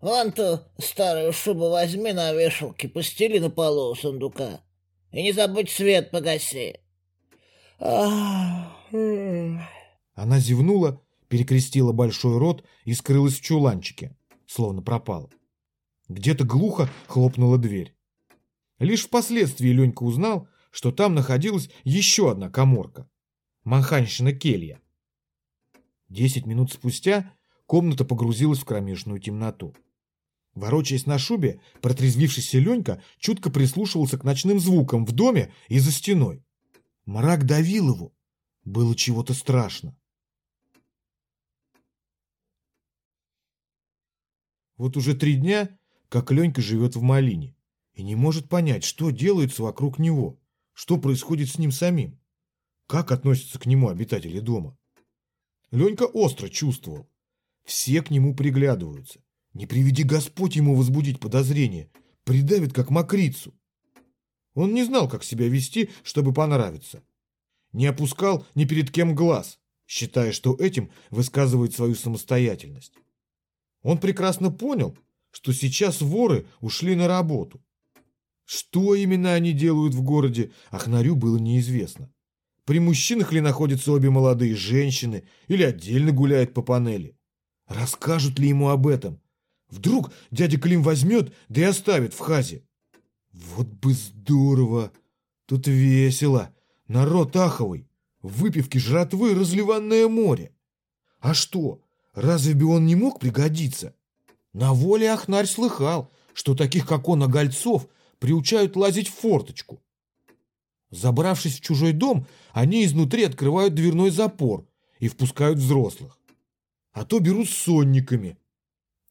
[SPEAKER 9] «Вон ту старую шубу возьми на вешалке, постели на полу у сундука. И не забудь свет погаси».
[SPEAKER 1] Она зевнула, перекрестила большой рот и скрылась в чуланчике, словно пропала. Где-то глухо хлопнула дверь. Лишь впоследствии Ленька узнал, что там находилась еще одна коморка. Манханщина келья. Десять минут спустя комната погрузилась в кромешную темноту. Ворочаясь на шубе, протрезвившийся Ленька чутко прислушивался к ночным звукам в доме и за стеной. Мрак давил его. Было чего-то страшно. Вот уже три дня, как Ленька живет в Малине и не может понять, что делается вокруг него, что происходит с ним самим, как относятся к нему обитатели дома. Ленька остро чувствовал. Все к нему приглядываются. Не приведи Господь ему возбудить подозрение, придавит как мокрицу. Он не знал, как себя вести, чтобы понравиться. Не опускал ни перед кем глаз, считая, что этим высказывает свою самостоятельность. Он прекрасно понял, что сейчас воры ушли на работу. Что именно они делают в городе, Ахнарю было неизвестно. При мужчинах ли находятся обе молодые женщины или отдельно гуляют по панели? Расскажут ли ему об этом? Вдруг дядя Клим возьмет, да и оставит в хазе. Вот бы здорово! Тут весело. Народ аховый. Выпивки, жратвы, разливанное море. А что, разве бы он не мог пригодиться? На воле Ахнарь слыхал, что таких, как он, огольцов, приучают лазить в форточку. Забравшись в чужой дом, они изнутри открывают дверной запор и впускают взрослых. А то берут сонниками.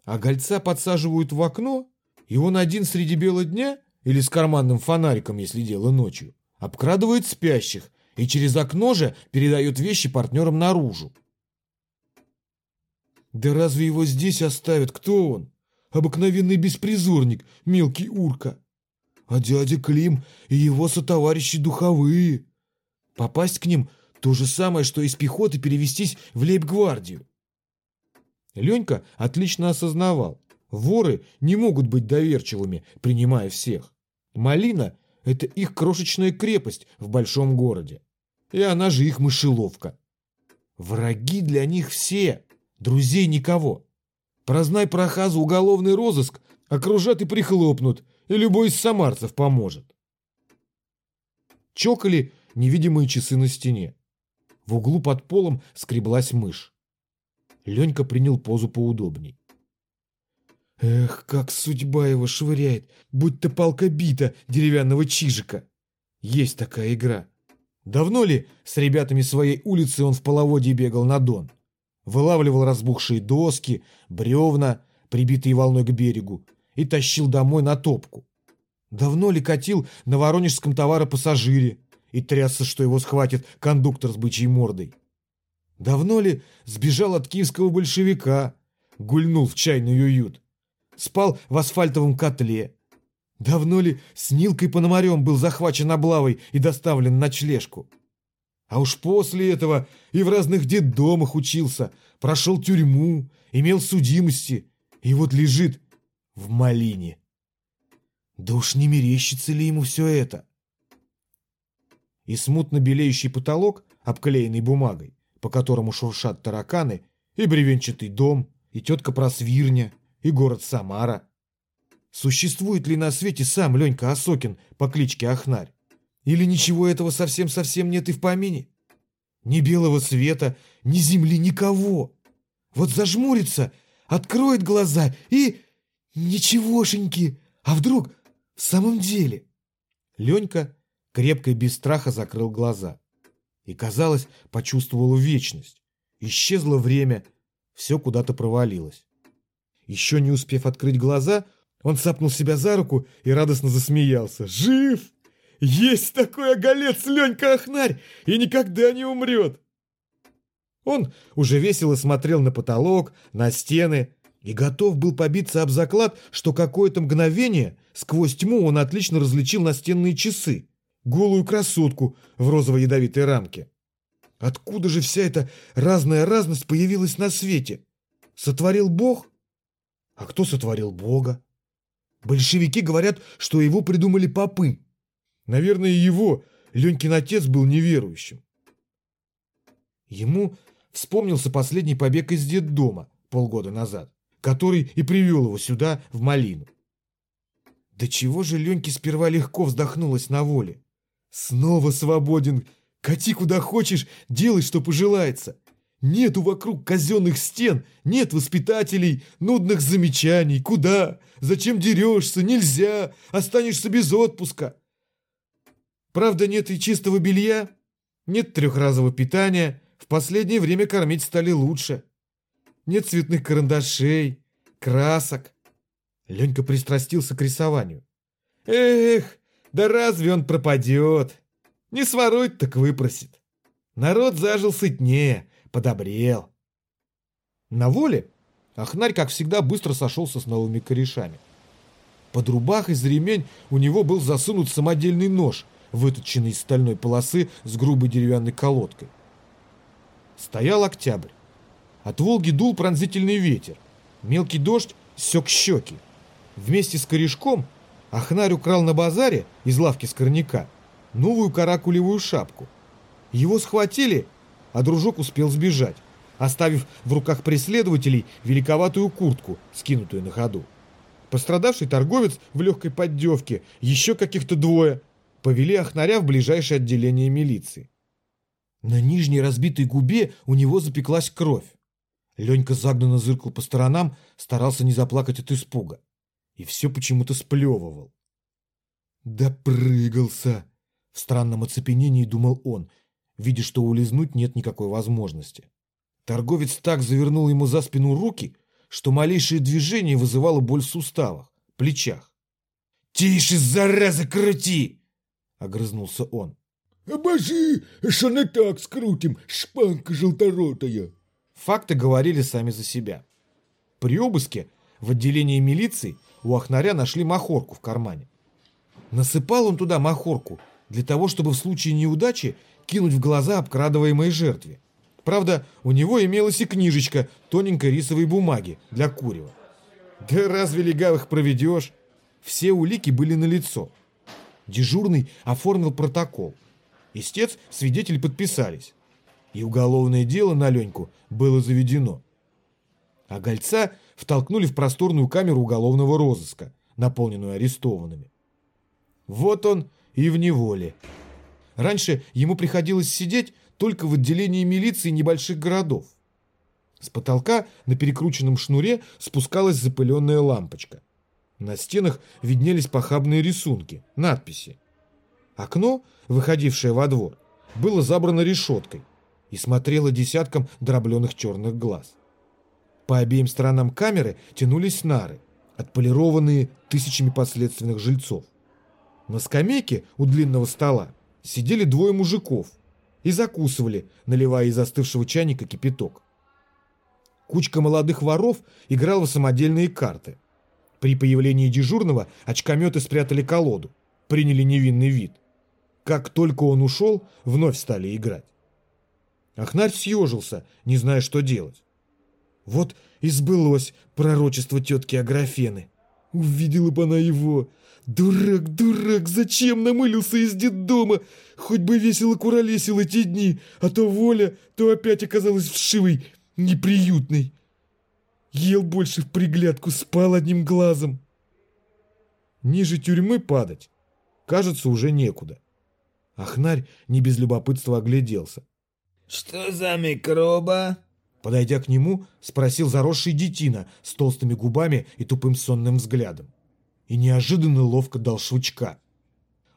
[SPEAKER 1] А гольца подсаживают в окно, и он один среди бела дня, или с карманным фонариком, если дело ночью, обкрадывает спящих и через окно же передает вещи партнерам наружу. Да разве его здесь оставят? Кто он? Обыкновенный беспризорник, мелкий урка а дядя Клим и его сотоварищи духовые. Попасть к ним – то же самое, что из пехоты перевестись в лейб-гвардию. Ленька отлично осознавал, воры не могут быть доверчивыми, принимая всех. Малина – это их крошечная крепость в большом городе. И она же их мышеловка. Враги для них все, друзей никого. Прознай прохазу уголовный розыск, окружат и прихлопнут – и любой из самарцев поможет. Чокали невидимые часы на стене. В углу под полом скреблась мышь. Ленька принял позу поудобней. Эх, как судьба его швыряет, будь-то палка бита деревянного чижика. Есть такая игра. Давно ли с ребятами своей улицы он в половодье бегал на дон? Вылавливал разбухшие доски, бревна, прибитые волной к берегу, и тащил домой на топку. Давно ли катил на воронежском товаропассажире и трясся, что его схватит кондуктор с бычьей мордой? Давно ли сбежал от киевского большевика, гульнул в чайный уют? Спал в асфальтовом котле? Давно ли с Нилкой Пономарем был захвачен облавой и доставлен на ночлежку? А уж после этого и в разных детдомах учился, прошел тюрьму, имел судимости, и вот лежит в малине. Да уж не мерещится ли ему все это? И смутно белеющий потолок, обклеенный бумагой, по которому шуршат тараканы, и бревенчатый дом, и тетка Просвирня, и город Самара. Существует ли на свете сам Ленька Осокин по кличке Ахнарь? Или ничего этого совсем-совсем нет и в помине? Ни белого света, ни земли, никого. Вот зажмурится, откроет глаза и... Ничегошеньки! А вдруг в самом деле? Ленька крепко и без страха закрыл глаза. И, казалось, почувствовал вечность. Исчезло время, все куда-то провалилось. Еще не успев открыть глаза, он цапнул себя за руку и радостно засмеялся. «Жив! Есть такой оголец Ленька Ахнарь и никогда не умрет!» Он уже весело смотрел на потолок, на стены, и готов был побиться об заклад, что какое-то мгновение сквозь тьму он отлично различил настенные часы, голую красотку в розовой ядовитой рамке. Откуда же вся эта разная разность появилась на свете? Сотворил Бог? А кто сотворил Бога? Большевики говорят, что его придумали попы. Наверное, его, Ленькин отец, был неверующим. Ему вспомнился последний побег из детдома полгода назад который и привел его сюда, в малину. Да чего же Леньке сперва легко вздохнулось на воле? Снова свободен, кати куда хочешь, делай, что пожелается. Нету вокруг казенных стен, нет воспитателей, нудных замечаний. Куда? Зачем дерешься? Нельзя. Останешься без отпуска. Правда, нет и чистого белья, нет трехразового питания. В последнее время кормить стали лучше нет цветных карандашей, красок. Ленька пристрастился к рисованию. Эх, да разве он пропадет? Не сворует, так выпросит. Народ зажил сытнее, подобрел. На воле Ахнарь, как всегда, быстро сошелся с новыми корешами. Под рубахой за ремень у него был засунут самодельный нож, выточенный из стальной полосы с грубой деревянной колодкой. Стоял октябрь. От Волги дул пронзительный ветер. Мелкий дождь сёк щеки. Вместе с корешком Ахнарь украл на базаре из лавки скорняка новую каракулевую шапку. Его схватили, а дружок успел сбежать, оставив в руках преследователей великоватую куртку, скинутую на ходу. Пострадавший торговец в легкой поддевке, еще каких-то двое, повели Ахнаря в ближайшее отделение милиции. На нижней разбитой губе у него запеклась кровь. Ленька загнанно зыркал по сторонам, старался не заплакать от испуга. И все почему-то сплевывал. «Допрыгался!» В странном оцепенении думал он, видя, что улизнуть нет никакой возможности. Торговец так завернул ему за спину руки, что малейшее движение вызывало боль в суставах, плечах.
[SPEAKER 3] «Тише, зараза, крути!» — огрызнулся он.
[SPEAKER 5] «Обожи, что не так скрутим, шпанка желторотая!»
[SPEAKER 1] Факты говорили сами за себя. При обыске в отделении милиции у Ахнаря нашли махорку в кармане. Насыпал он туда махорку для того, чтобы в случае неудачи кинуть в глаза обкрадываемой жертве. Правда, у него имелась и книжечка тоненькой рисовой бумаги для курева. Да разве легавых проведешь? Все улики были налицо. Дежурный оформил протокол. Истец, свидетели подписались. И уголовное дело на Леньку было заведено. А Гольца втолкнули в просторную камеру уголовного розыска, наполненную арестованными. Вот он и в неволе. Раньше ему приходилось сидеть только в отделении милиции небольших городов. С потолка на перекрученном шнуре спускалась запыленная лампочка. На стенах виднелись похабные рисунки, надписи. Окно, выходившее во двор, было забрано решеткой и смотрело десятком дробленых черных глаз. По обеим сторонам камеры тянулись нары, отполированные тысячами последственных жильцов. На скамейке у длинного стола сидели двое мужиков и закусывали, наливая из остывшего чайника кипяток. Кучка молодых воров играла в самодельные карты. При появлении дежурного очкометы спрятали колоду, приняли невинный вид. Как только он ушел, вновь стали играть. Ахнарь съежился, не зная, что делать. Вот и сбылось пророчество тетки Аграфены. Увидела бы она его, Дурак, дурак, зачем намылился из детдома? Хоть бы весело куролесил эти дни, а то воля, то опять оказалась вшивой, неприютной. Ел больше в приглядку, спал одним глазом. Ниже тюрьмы падать, кажется, уже некуда. Ахнарь не без любопытства огляделся.
[SPEAKER 2] «Что за микроба?»
[SPEAKER 1] Подойдя к нему, спросил заросший детина с толстыми губами и тупым сонным взглядом и неожиданно ловко дал швычка.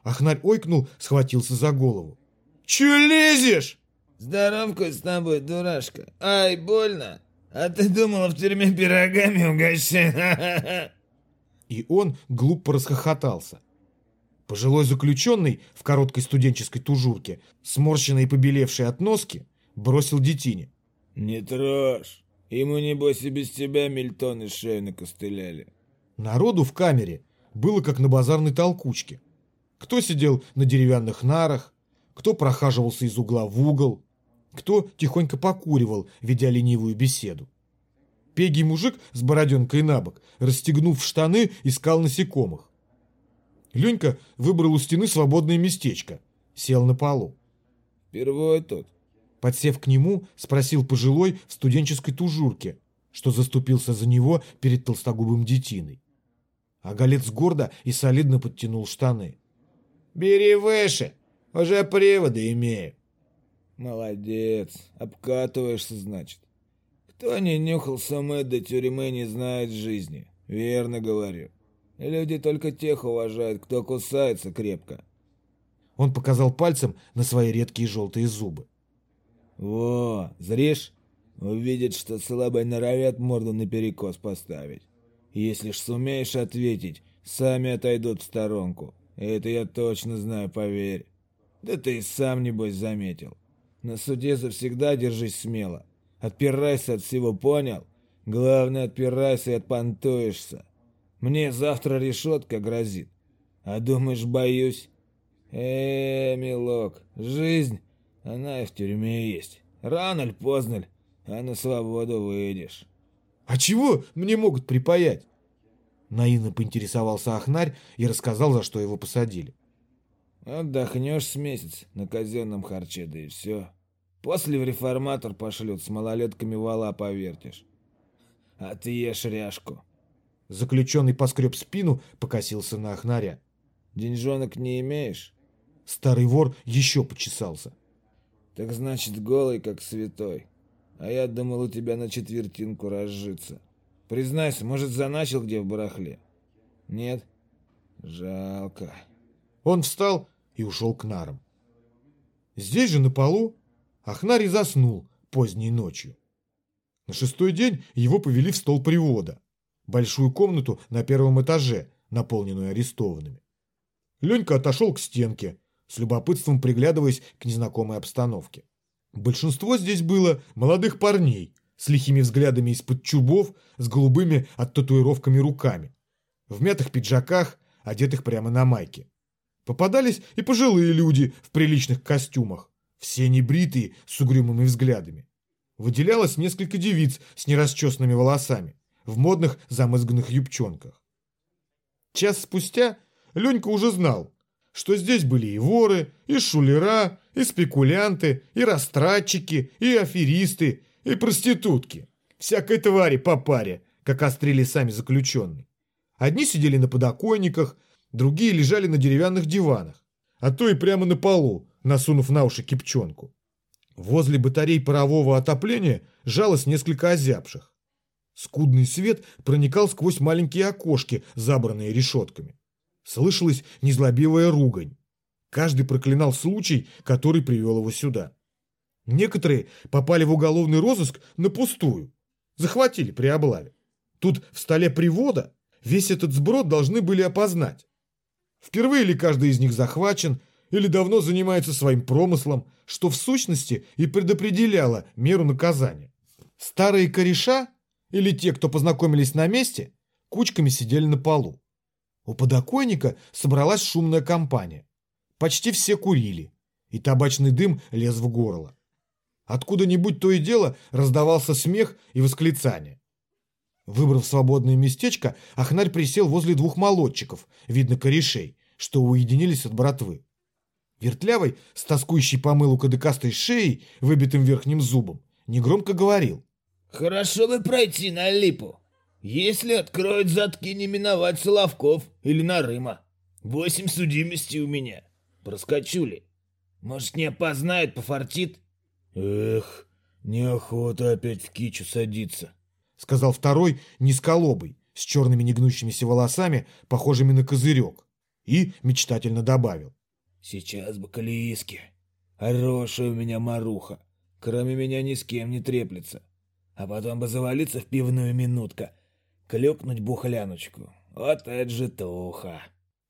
[SPEAKER 1] Ахнарь ойкнул, схватился за голову. «Че лезешь?»
[SPEAKER 2] «Здоровку с тобой, дурашка. Ай, больно. А ты думала в тюрьме пирогами угощать?»
[SPEAKER 1] И он глупо расхохотался. Пожилой заключенный в короткой студенческой тужурке, сморщенный и побелевший от носки, бросил детине.
[SPEAKER 2] «Не трожь. Ему, небось, и без тебя мильтоны шею накостыляли».
[SPEAKER 1] Народу в камере было как на базарной толкучке. Кто сидел на деревянных нарах, кто прохаживался из угла в угол, кто тихонько покуривал, ведя ленивую беседу. Пегий мужик с бороденкой на бок, расстегнув штаны, искал насекомых. Ленька выбрал у стены свободное местечко, сел на полу.
[SPEAKER 2] «Впервой тут?»
[SPEAKER 1] Подсев к нему, спросил пожилой в студенческой тужурке, что заступился за него перед толстогубым детиной. А Голец гордо и солидно подтянул штаны.
[SPEAKER 2] «Бери выше, уже приводы имею». «Молодец, обкатываешься, значит. Кто не нюхал самы до тюрьмы, не знает жизни. Верно говорю. Люди только тех уважают, кто кусается крепко».
[SPEAKER 1] Он показал пальцем на свои редкие желтые зубы.
[SPEAKER 2] «Во, зришь? Увидят, что слабый норовят морду наперекос поставить. Если ж сумеешь ответить, сами отойдут в сторонку. Это я точно знаю, поверь. Да ты и сам, небось, заметил. На суде завсегда держись смело. Отпирайся от всего, понял? Главное, отпирайся и отпантуешься. Мне завтра решетка грозит. А думаешь, боюсь? Э, милок, жизнь, она и в тюрьме есть. Рано ли, поздно ли, а на свободу выйдешь.
[SPEAKER 1] «А чего мне могут припаять?» Наивно поинтересовался Ахнарь и рассказал, за что его посадили.
[SPEAKER 2] Отдохнешь с месяц на казенном харче, да и все. После в реформатор пошлют, с малолетками вала повертишь. А ты ешь ряжку.
[SPEAKER 1] Заключенный поскреб спину, покосился на охнаря.
[SPEAKER 2] Деньжонок не имеешь?
[SPEAKER 1] Старый вор еще почесался.
[SPEAKER 2] Так значит, голый, как святой. А я думал, у тебя на четвертинку разжиться. Признайся, может, заначил где в барахле? Нет? Жалко.
[SPEAKER 1] Он встал и ушел к нарам. Здесь же на полу Ахнари заснул поздней ночью. На шестой день его повели в стол привода, большую комнату на первом этаже, наполненную арестованными. Ленька отошел к стенке, с любопытством приглядываясь к незнакомой обстановке. Большинство здесь было молодых парней с лихими взглядами из-под чубов, с голубыми оттатуировками руками, в мятых пиджаках, одетых прямо на майке. Попадались и пожилые люди в приличных костюмах, все небритые, с угрюмыми взглядами. Выделялось несколько девиц с нерасчесанными волосами, в модных замызганных юбчонках. Час спустя Ленька уже знал, что здесь были и воры, и шулера, и спекулянты, и растратчики, и аферисты, и проститутки. Всякой твари по паре, как острили сами заключенные. Одни сидели на подоконниках, другие лежали на деревянных диванах, а то и прямо на полу, насунув на уши кипчонку. Возле батарей парового отопления жалось несколько озябших. Скудный свет проникал сквозь маленькие окошки, забранные решетками. Слышалась незлобивая ругань. Каждый проклинал случай, который привел его сюда. Некоторые попали в уголовный розыск на пустую. Захватили при облаве. Тут в столе привода весь этот сброд должны были опознать. Впервые ли каждый из них захвачен, или давно занимается своим промыслом, что в сущности и предопределяло меру наказания. Старые кореша, или те, кто познакомились на месте, кучками сидели на полу. У подоконника собралась шумная компания. Почти все курили, и табачный дым лез в горло. Откуда-нибудь то и дело раздавался смех и восклицание. Выбрав свободное местечко, Ахнарь присел возле двух молодчиков, видно корешей, что уединились от братвы. Вертлявый, с тоскующей по мылу кадыкастой шеей, выбитым верхним зубом, негромко говорил.
[SPEAKER 2] «Хорошо бы пройти на липу. Если откроют задки, не миновать Соловков или Нарыма. Восемь судимостей у меня. Проскочу ли? Может, не опознает, пофартит?» «Эх, неохота опять в кичу садиться», —
[SPEAKER 1] сказал второй, низколобый, с черными негнущимися волосами, похожими на козырек, и мечтательно добавил.
[SPEAKER 2] Сейчас бы Калииски. Хорошая у меня маруха. Кроме меня ни с кем не треплется. А потом бы завалиться в пивную минутка. Клюкнуть бухляночку. Вот это же туха.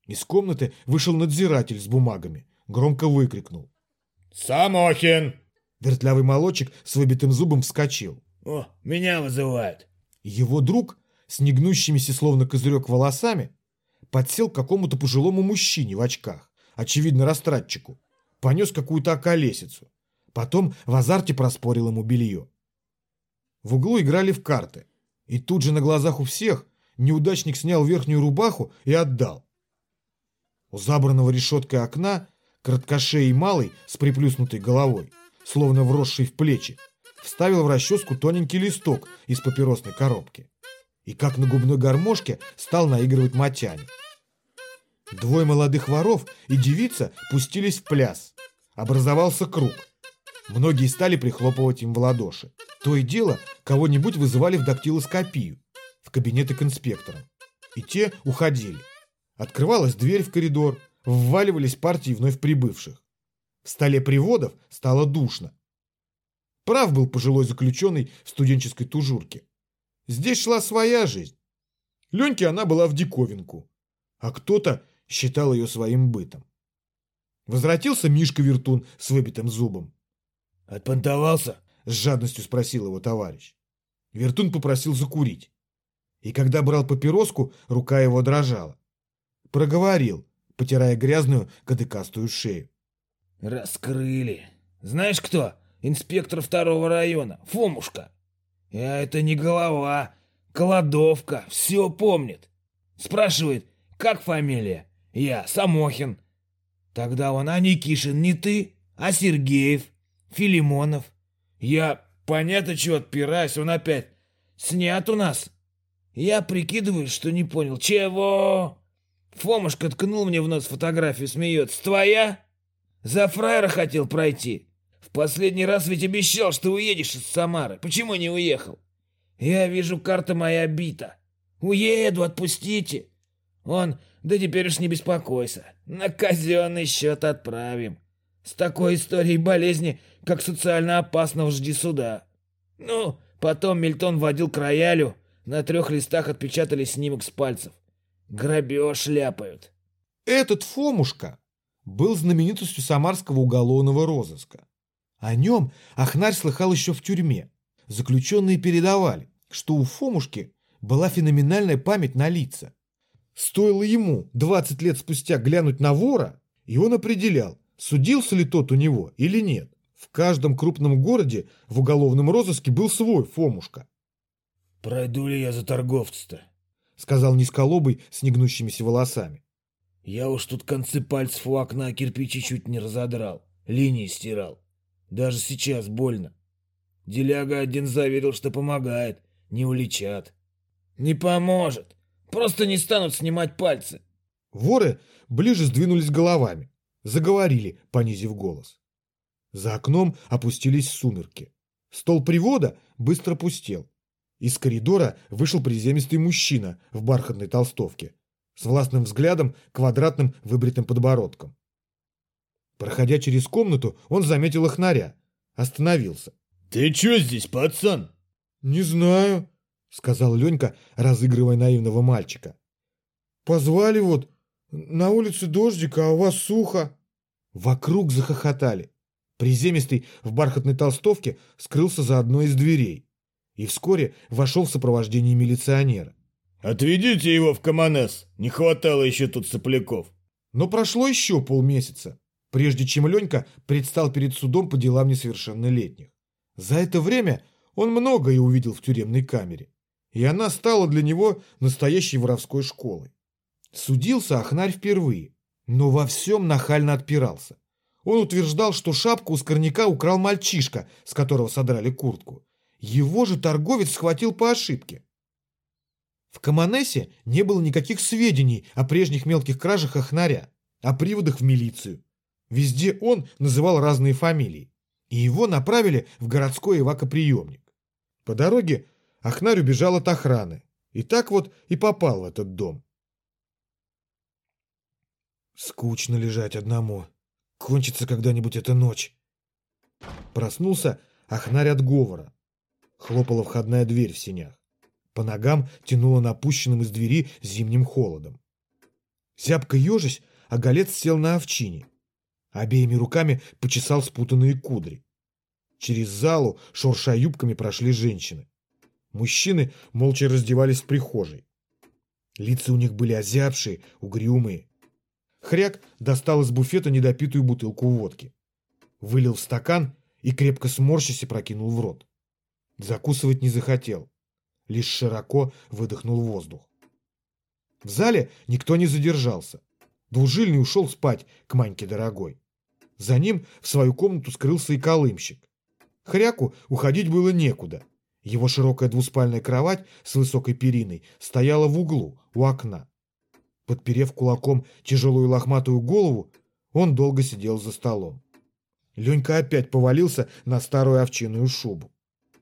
[SPEAKER 1] Из комнаты вышел надзиратель с бумагами. Громко выкрикнул.
[SPEAKER 3] «Самохин!»
[SPEAKER 1] Вертлявый молочек с выбитым зубом вскочил.
[SPEAKER 2] «О, меня вызывают!»
[SPEAKER 1] Его друг, с негнущимися словно козырек волосами, подсел к какому-то пожилому мужчине в очках очевидно, растратчику, понес какую-то околесицу. Потом в азарте проспорил ему белье. В углу играли в карты. И тут же на глазах у всех неудачник снял верхнюю рубаху и отдал. У забранного решеткой окна краткошеий малый с приплюснутой головой, словно вросший в плечи, вставил в расческу тоненький листок из папиросной коробки. И как на губной гармошке стал наигрывать матяне. Двое молодых воров и девица пустились в пляс. Образовался круг. Многие стали прихлопывать им в ладоши. То и дело, кого-нибудь вызывали в дактилоскопию, в кабинеты к инспекторам. И те уходили. Открывалась дверь в коридор, вваливались партии вновь прибывших. В столе приводов стало душно. Прав был пожилой заключенный в студенческой тужурке. Здесь шла своя жизнь. Леньке она была в диковинку. А кто-то считал ее своим бытом. Возвратился Мишка-вертун с выбитым зубом.
[SPEAKER 2] «Отпонтовался?»
[SPEAKER 1] — с жадностью спросил его товарищ. Вертун попросил закурить. И когда брал папироску, рука его дрожала. Проговорил, потирая грязную кадыкастую шею.
[SPEAKER 2] «Раскрыли. Знаешь кто? Инспектор второго района, Фомушка. Я это не голова, кладовка, все помнит. Спрашивает, как фамилия? Я Самохин. Тогда он, а Никишин не ты, а Сергеев, Филимонов. Я, понятно, чего отпираюсь, он опять снят у нас. Я прикидываю, что не понял. Чего? Фомушка ткнул мне в нос фотографию, смеется. Твоя? За фраера хотел пройти. В последний раз ведь обещал, что уедешь из Самары. Почему не уехал? Я вижу, карта моя бита. Уеду, отпустите. Он, да теперь уж не беспокойся. На казенный счет отправим. С такой историей болезни, как социально опасного, жди суда. Ну, потом Мильтон водил к роялю. На трех листах отпечатали снимок с пальцев. Грабеж ляпают.
[SPEAKER 1] Этот Фомушка был знаменитостью самарского уголовного розыска. О нем Ахнарь слыхал еще в тюрьме. Заключенные передавали, что у Фомушки была феноменальная память на лица. Стоило ему 20 лет спустя глянуть на вора, и он определял, судился ли тот у него или нет. В каждом крупном городе в уголовном розыске был свой Фомушка.
[SPEAKER 2] «Пройду ли я за торговца-то?»
[SPEAKER 1] — сказал низколобый с негнущимися волосами.
[SPEAKER 2] «Я уж тут концы пальцев у окна кирпичи чуть не разодрал, линии стирал. Даже сейчас больно. Деляга один заверил, что помогает, не уличат». «Не поможет. Просто не станут снимать пальцы».
[SPEAKER 1] Воры ближе сдвинулись головами, заговорили, понизив голос. За окном опустились сумерки. Стол привода быстро пустел. Из коридора вышел приземистый мужчина в бархатной толстовке с властным взглядом, квадратным выбритым подбородком. Проходя через комнату, он заметил охнаря. Остановился.
[SPEAKER 3] «Ты чё здесь, пацан?»
[SPEAKER 1] «Не знаю», — сказал Ленька, разыгрывая наивного мальчика. «Позвали вот. На улице дождик, а у вас сухо». Вокруг захохотали. Приземистый в бархатной толстовке скрылся за одной из дверей и вскоре вошел в сопровождении милиционера.
[SPEAKER 3] «Отведите его в Каманес, не хватало еще тут сопляков».
[SPEAKER 1] Но прошло еще полмесяца, прежде чем Ленька предстал перед судом по делам несовершеннолетних. За это время он многое увидел в тюремной камере, и она стала для него настоящей воровской школой. Судился Ахнарь впервые, но во всем нахально отпирался. Он утверждал, что шапку у скорняка украл мальчишка, с которого содрали куртку, его же торговец схватил по ошибке. В Каманесе не было никаких сведений о прежних мелких кражах Ахнаря, о приводах в милицию. Везде он называл разные фамилии, и его направили в городской эвакоприемник. По дороге Ахнарь убежал от охраны, и так вот и попал в этот дом. Скучно лежать одному. Кончится когда-нибудь эта ночь. Проснулся Ахнарь от говора. Хлопала входная дверь в сенях. По ногам тянуло напущенным из двери зимним холодом. Зябко ежись, голец сел на овчине. Обеими руками почесал спутанные кудри. Через залу, шурша юбками, прошли женщины. Мужчины молча раздевались в прихожей. Лица у них были озябшие, угрюмые. Хряк достал из буфета недопитую бутылку водки. Вылил в стакан и, крепко сморщись, прокинул в рот. Закусывать не захотел. Лишь широко выдохнул воздух. В зале никто не задержался. Двужильный ушел спать к Маньке дорогой. За ним в свою комнату скрылся и колымщик. Хряку уходить было некуда. Его широкая двуспальная кровать с высокой периной стояла в углу, у окна. Подперев кулаком тяжелую лохматую голову, он долго сидел за столом. Ленька опять повалился на старую овчиную шубу.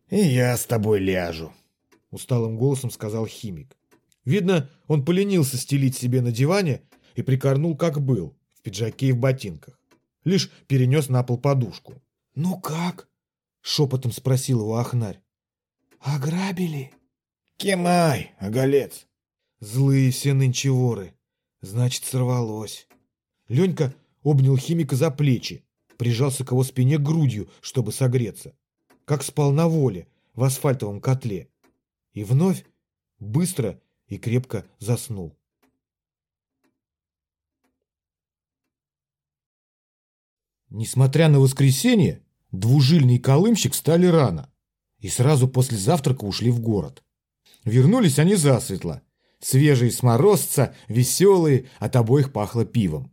[SPEAKER 3] «И я с тобой ляжу», —
[SPEAKER 1] усталым голосом сказал химик. Видно, он поленился стелить себе на диване и прикорнул, как был, в пиджаке и в ботинках. Лишь перенес на пол подушку. «Ну как?» — шепотом спросил его Ахнарь. «Ограбили?»
[SPEAKER 3] «Кемай, оголец!»
[SPEAKER 1] «Злые все нынче воры. Значит, сорвалось». Ленька обнял химика за плечи, прижался к его спине грудью, чтобы согреться как спал на воле в асфальтовом котле. И вновь быстро и крепко заснул. Несмотря на воскресенье, двужильный колымщик встали рано и сразу после завтрака ушли в город. Вернулись они засветло. Свежие сморозца, веселые, от обоих пахло пивом.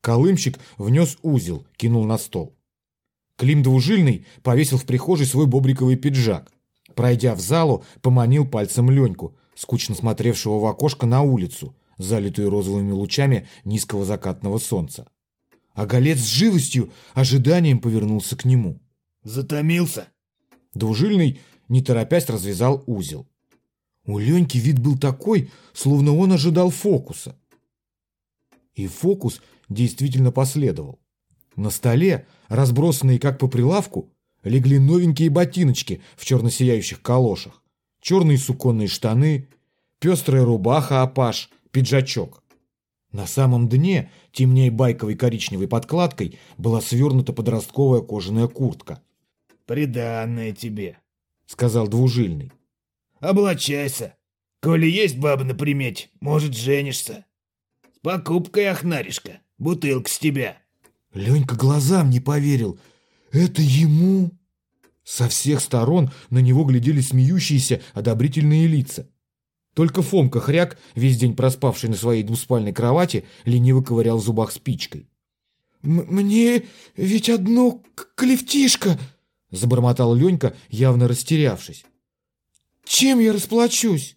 [SPEAKER 1] Колымщик внес узел, кинул на стол. Клим Двужильный повесил в прихожей свой бобриковый пиджак. Пройдя в залу, поманил пальцем Леньку, скучно смотревшего в окошко на улицу, залитую розовыми лучами низкого закатного солнца. А Голец с живостью, ожиданием повернулся к нему.
[SPEAKER 2] Затомился?
[SPEAKER 1] Двужильный, не торопясь, развязал узел. У Леньки вид был такой, словно он ожидал фокуса. И фокус действительно последовал. На столе, разбросанные как по прилавку, легли новенькие ботиночки в черно-сияющих калошах, черные суконные штаны, пестрая рубаха апаш, пиджачок. На самом дне, темнее байковой коричневой подкладкой, была свернута подростковая кожаная куртка.
[SPEAKER 2] «Приданное тебе», —
[SPEAKER 1] сказал двужильный.
[SPEAKER 2] «Облачайся. Коли есть баба на примете, может, женишься. С покупкой, ахнаришка, бутылка с тебя».
[SPEAKER 1] Ленька глазам не поверил. «Это ему?» Со всех сторон на него глядели смеющиеся, одобрительные лица. Только Фомка Хряк, весь день проспавший на своей двуспальной кровати, лениво ковырял в зубах спичкой. «Мне ведь одно клевтишко!» — забормотал Ленька, явно растерявшись. «Чем я расплачусь?»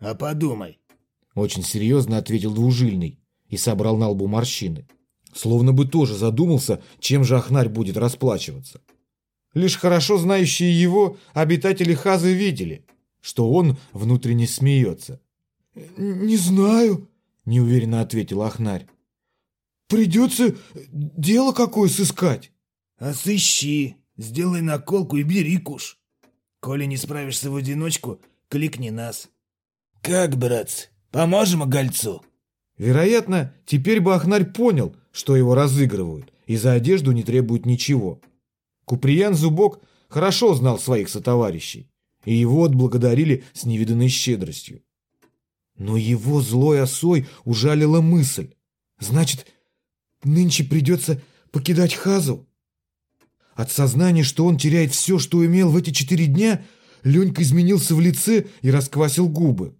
[SPEAKER 2] «А подумай!»
[SPEAKER 1] — очень серьезно ответил двужильный и собрал на лбу морщины. Словно бы тоже задумался, чем же Ахнарь будет расплачиваться. Лишь хорошо знающие его обитатели Хазы видели, что он внутренне смеется. «Не знаю», — неуверенно ответил Ахнарь. «Придется дело какое сыскать».
[SPEAKER 2] «А сыщи, сделай наколку и бери куш. Коли не справишься в одиночку, кликни нас». «Как, братцы, поможем огольцу?»
[SPEAKER 1] Вероятно, теперь бы Ахнарь понял, что его разыгрывают, и за одежду не требуют ничего. Куприян Зубок хорошо знал своих сотоварищей, и его отблагодарили с невиданной щедростью. Но его злой осой ужалила мысль. Значит, нынче придется покидать Хазу? От сознания, что он теряет все, что имел в эти четыре дня, Ленька изменился в лице и расквасил губы.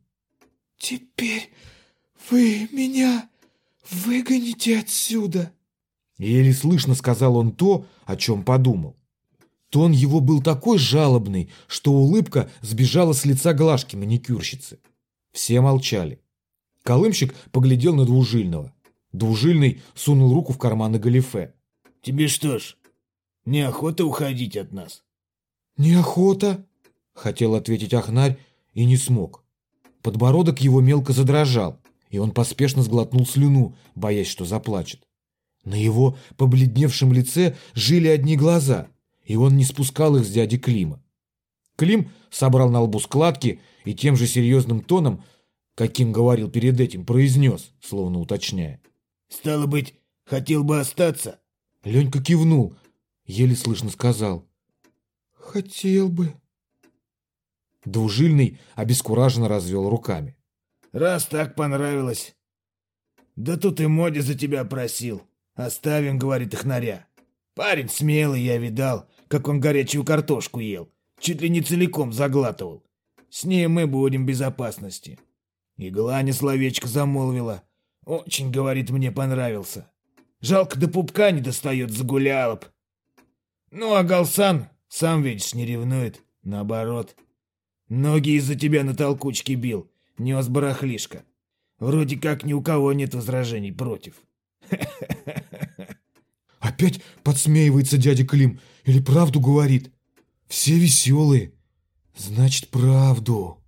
[SPEAKER 1] «Теперь вы меня выгоните отсюда!» Еле слышно сказал он то, о чем подумал. Тон его был такой жалобный, что улыбка сбежала с лица Глашки маникюрщицы. Все молчали. Колымщик поглядел на Двужильного. Двужильный сунул руку в карман галифе.
[SPEAKER 2] «Тебе что ж, неохота уходить от нас?»
[SPEAKER 1] «Неохота», — хотел ответить Ахнарь и не смог. Подбородок его мелко задрожал, и он поспешно сглотнул слюну, боясь, что заплачет. На его побледневшем лице жили одни глаза, и он не спускал их с дяди Клима. Клим собрал на лбу складки и тем же серьезным тоном, каким говорил перед этим, произнес, словно уточняя.
[SPEAKER 2] «Стало быть, хотел бы остаться?»
[SPEAKER 1] Ленька кивнул, еле слышно сказал. «Хотел бы». Двужильный обескураженно развел руками.
[SPEAKER 2] «Раз так понравилось. Да тут и Моди за тебя просил. Оставим, — говорит Ихнаря. Парень смелый, я видал, как он горячую картошку ел. Чуть ли не целиком заглатывал. С ней мы будем в безопасности. И Гланя словечко замолвила. Очень, говорит, мне понравился. Жалко, до пупка не достает, загулял б. Ну, а Галсан, сам видишь, не ревнует. Наоборот. Ноги из-за тебя на толкучке бил. Нес барахлишко. Вроде как ни у кого нет возражений против.
[SPEAKER 1] Опять подсмеивается дядя Клим или правду говорит? Все веселые. Значит, правду.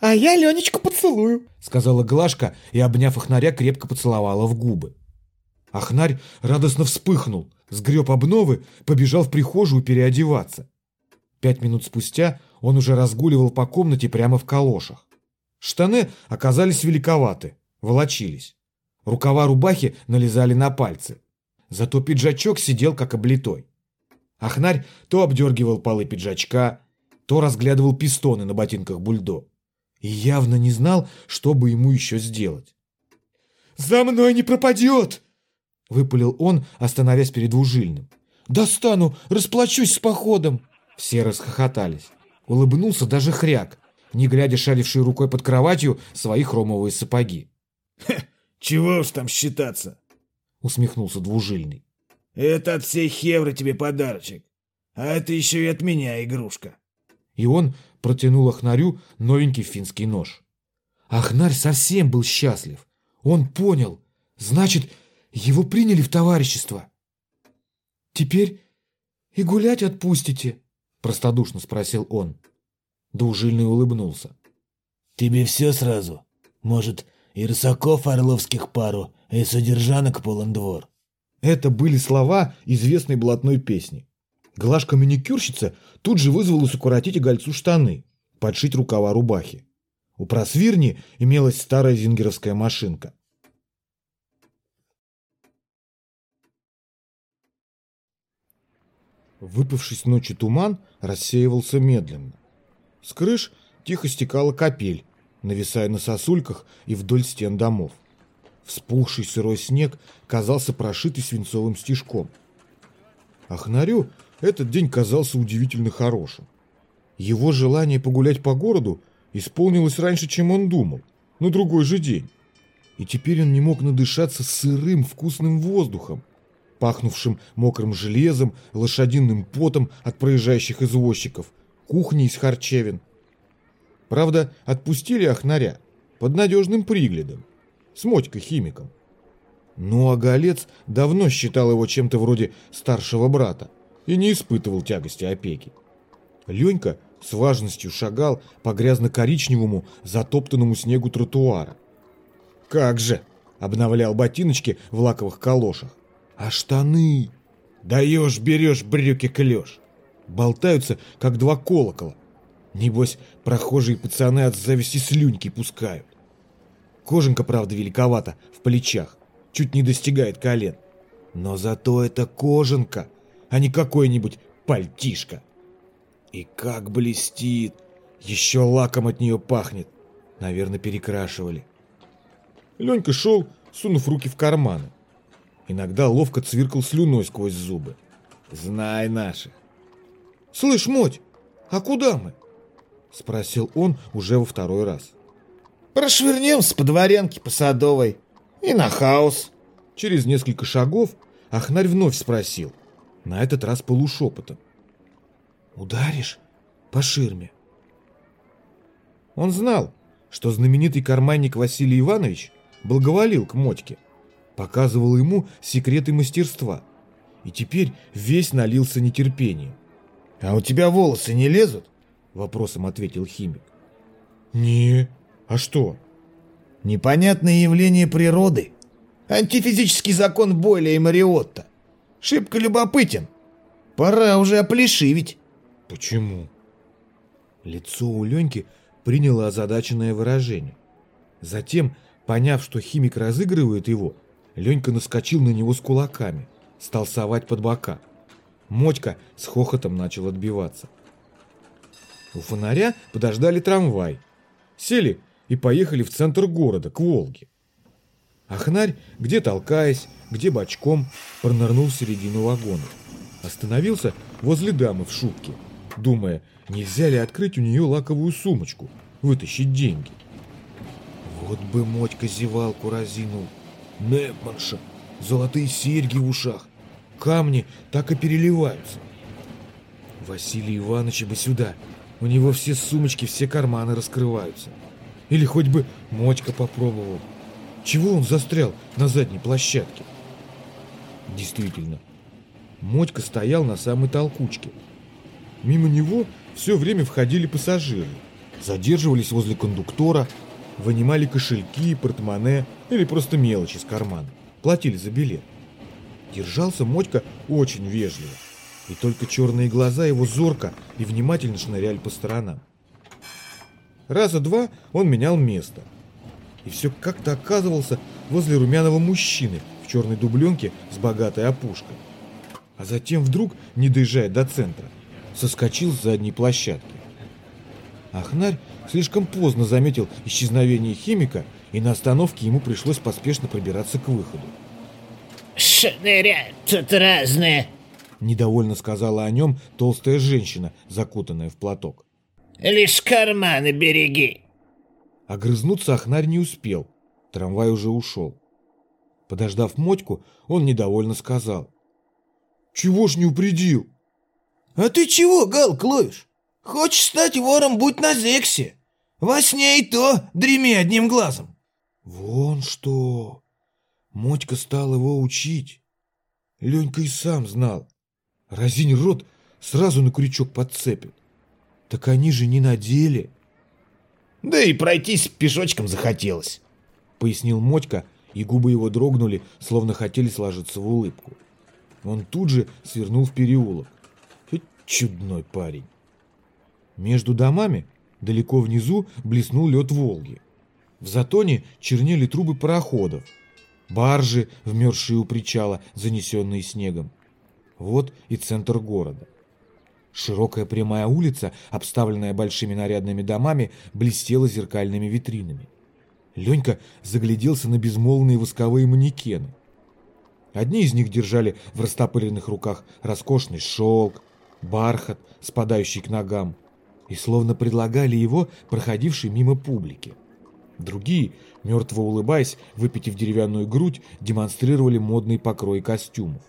[SPEAKER 5] «А я Ленечку поцелую», —
[SPEAKER 1] сказала Глашка и, обняв Ахнаря, крепко поцеловала в губы. Ахнарь радостно вспыхнул, сгреб обновы, побежал в прихожую переодеваться. Пять минут спустя он уже разгуливал по комнате прямо в калошах. Штаны оказались великоваты, волочились. Рукава рубахи налезали на пальцы. Зато пиджачок сидел как облитой. Ахнарь то обдергивал полы пиджачка, то разглядывал пистоны на ботинках бульдо. И явно не знал, что бы ему еще сделать.
[SPEAKER 5] «За мной не пропадет!»
[SPEAKER 1] — выпалил он, остановясь перед двужильным. «Достану, расплачусь с походом!» Все расхохотались. Улыбнулся даже хряк, не глядя шаривший рукой под кроватью свои хромовые сапоги.
[SPEAKER 2] «Чего уж там считаться?»
[SPEAKER 1] усмехнулся двужильный.
[SPEAKER 2] Это от всей Хевры тебе подарочек. А это еще и от меня игрушка.
[SPEAKER 1] И он протянул Ахнарю новенький финский нож. Ахнарь совсем был счастлив. Он понял. Значит, его приняли в товарищество. «Теперь и гулять отпустите?» – простодушно спросил он. Двужильный улыбнулся.
[SPEAKER 3] «Тебе все сразу? Может, и рысаков орловских пару, и содержанок полон двор?»
[SPEAKER 1] Это были слова известной блатной песни. Глажка-маникюрщица тут же вызвалась укоротить игольцу штаны, подшить рукава рубахи. У просвирни имелась старая зингеровская машинка. Выпавший с ночи туман рассеивался медленно. С крыш тихо стекала капель, нависая на сосульках и вдоль стен домов. Вспухший сырой снег казался прошитый свинцовым стежком. Ахнарю этот день казался удивительно хорошим. Его желание погулять по городу исполнилось раньше, чем он думал, на другой же день. И теперь он не мог надышаться сырым вкусным воздухом, пахнувшим мокрым железом, лошадиным потом от проезжающих извозчиков, кухней из харчевин. Правда, отпустили Ахнаря под надежным приглядом, с Мотькой-химиком. Ну а Голец давно считал его чем-то вроде старшего брата и не испытывал тягости опеки. Ленька с важностью шагал по грязно-коричневому затоптанному снегу тротуара. «Как же!» — обновлял ботиночки в лаковых калошах. «А штаны? Даешь, берешь, брюки клешь!» Болтаются, как два колокола. Небось, прохожие пацаны от зависти слюньки пускают. Кожанка, правда, великовата, в плечах, чуть не достигает колен. Но зато это кожанка, а не какой-нибудь пальтишка. И как блестит! Еще лаком от нее пахнет. Наверное, перекрашивали. Ленька шел, сунув руки в карманы. Иногда ловко цвиркал слюной сквозь зубы. Знай наших. «Слышь, Моть, а куда мы?» Спросил он уже во второй раз.
[SPEAKER 4] Прошвырнемся по дворянке, по Садовой и на хаос.
[SPEAKER 1] Через несколько шагов Ахнарь вновь спросил, на этот раз полушепотом. «Ударишь по ширме?» Он знал, что знаменитый карманник Василий Иванович благоволил к Мотьке, показывал ему секреты мастерства, и теперь весь налился нетерпением.
[SPEAKER 4] «А у тебя волосы не лезут?»
[SPEAKER 1] — вопросом ответил химик. «Не, а что?»
[SPEAKER 4] «Непонятное явление природы. Антифизический закон Бойля и Мариотта. Шибко любопытен. Пора уже оплешивить».
[SPEAKER 1] «Почему?» Лицо у Леньки приняло озадаченное выражение. Затем, поняв, что химик разыгрывает его, Ленька наскочил на него с кулаками, стал совать под бока. Мотька с хохотом начал отбиваться. У фонаря подождали трамвай. Сели и поехали в центр города, к Волге. Ахнарь, где толкаясь, где бочком, пронырнул в середину вагона. Остановился возле дамы в шубке, думая, нельзя ли открыть у нее лаковую сумочку, вытащить деньги. Вот бы Мотька зевалку разинул. Непманша, золотые серьги в ушах, камни так и переливаются. Василий Иванович бы сюда, у него все сумочки, все карманы раскрываются. Или хоть бы Мотька попробовал. Чего он застрял на задней площадке? Действительно, Мотька стоял на самой толкучке. Мимо него все время входили пассажиры, задерживались возле кондуктора, вынимали кошельки, портмоне или просто мелочь из кармана, платили за билет. Держался Мотька очень вежливо, и только черные глаза его зорко и внимательно шныряли по сторонам. Раза два он менял место, и все как-то оказывался возле румяного мужчины в черной дубленке с богатой опушкой. А затем вдруг, не доезжая до центра, соскочил с задней площадки. Ахнарь слишком поздно заметил исчезновение химика, и на остановке ему пришлось поспешно пробираться к выходу.
[SPEAKER 9] «Шныряют тут разные!»
[SPEAKER 1] Недовольно сказала о нем толстая женщина, закутанная в платок.
[SPEAKER 9] «Лишь карманы береги!»
[SPEAKER 1] Огрызнуться Ахнарь не успел. Трамвай уже ушел. Подождав Мотьку, он недовольно сказал. «Чего ж не упредил?»
[SPEAKER 5] «А ты чего, Гал, ловишь? Хочешь стать вором, будь на Зексе. Во сне и то дреми одним глазом».
[SPEAKER 1] «Вон что!» Мотька стал его учить. Ленька и сам знал. Разинь рот, сразу на крючок подцепит. Так они же не на деле.
[SPEAKER 2] Да и пройтись пешочком захотелось,
[SPEAKER 1] пояснил Мотька, и губы его дрогнули, словно хотели сложиться в улыбку. Он тут же свернул в переулок. Чудной парень. Между домами, далеко внизу, блеснул лед Волги. В затоне чернели трубы пароходов, баржи, вмерзшие у причала, занесенные снегом. Вот и центр города. Широкая прямая улица, обставленная большими нарядными домами, блестела зеркальными витринами. Ленька загляделся на безмолвные восковые манекены. Одни из них держали в растопыренных руках роскошный шелк, бархат, спадающий к ногам, и словно предлагали его проходившей мимо публики. Другие, мертво улыбаясь, выпитив деревянную грудь, демонстрировали модный покрой костюмов.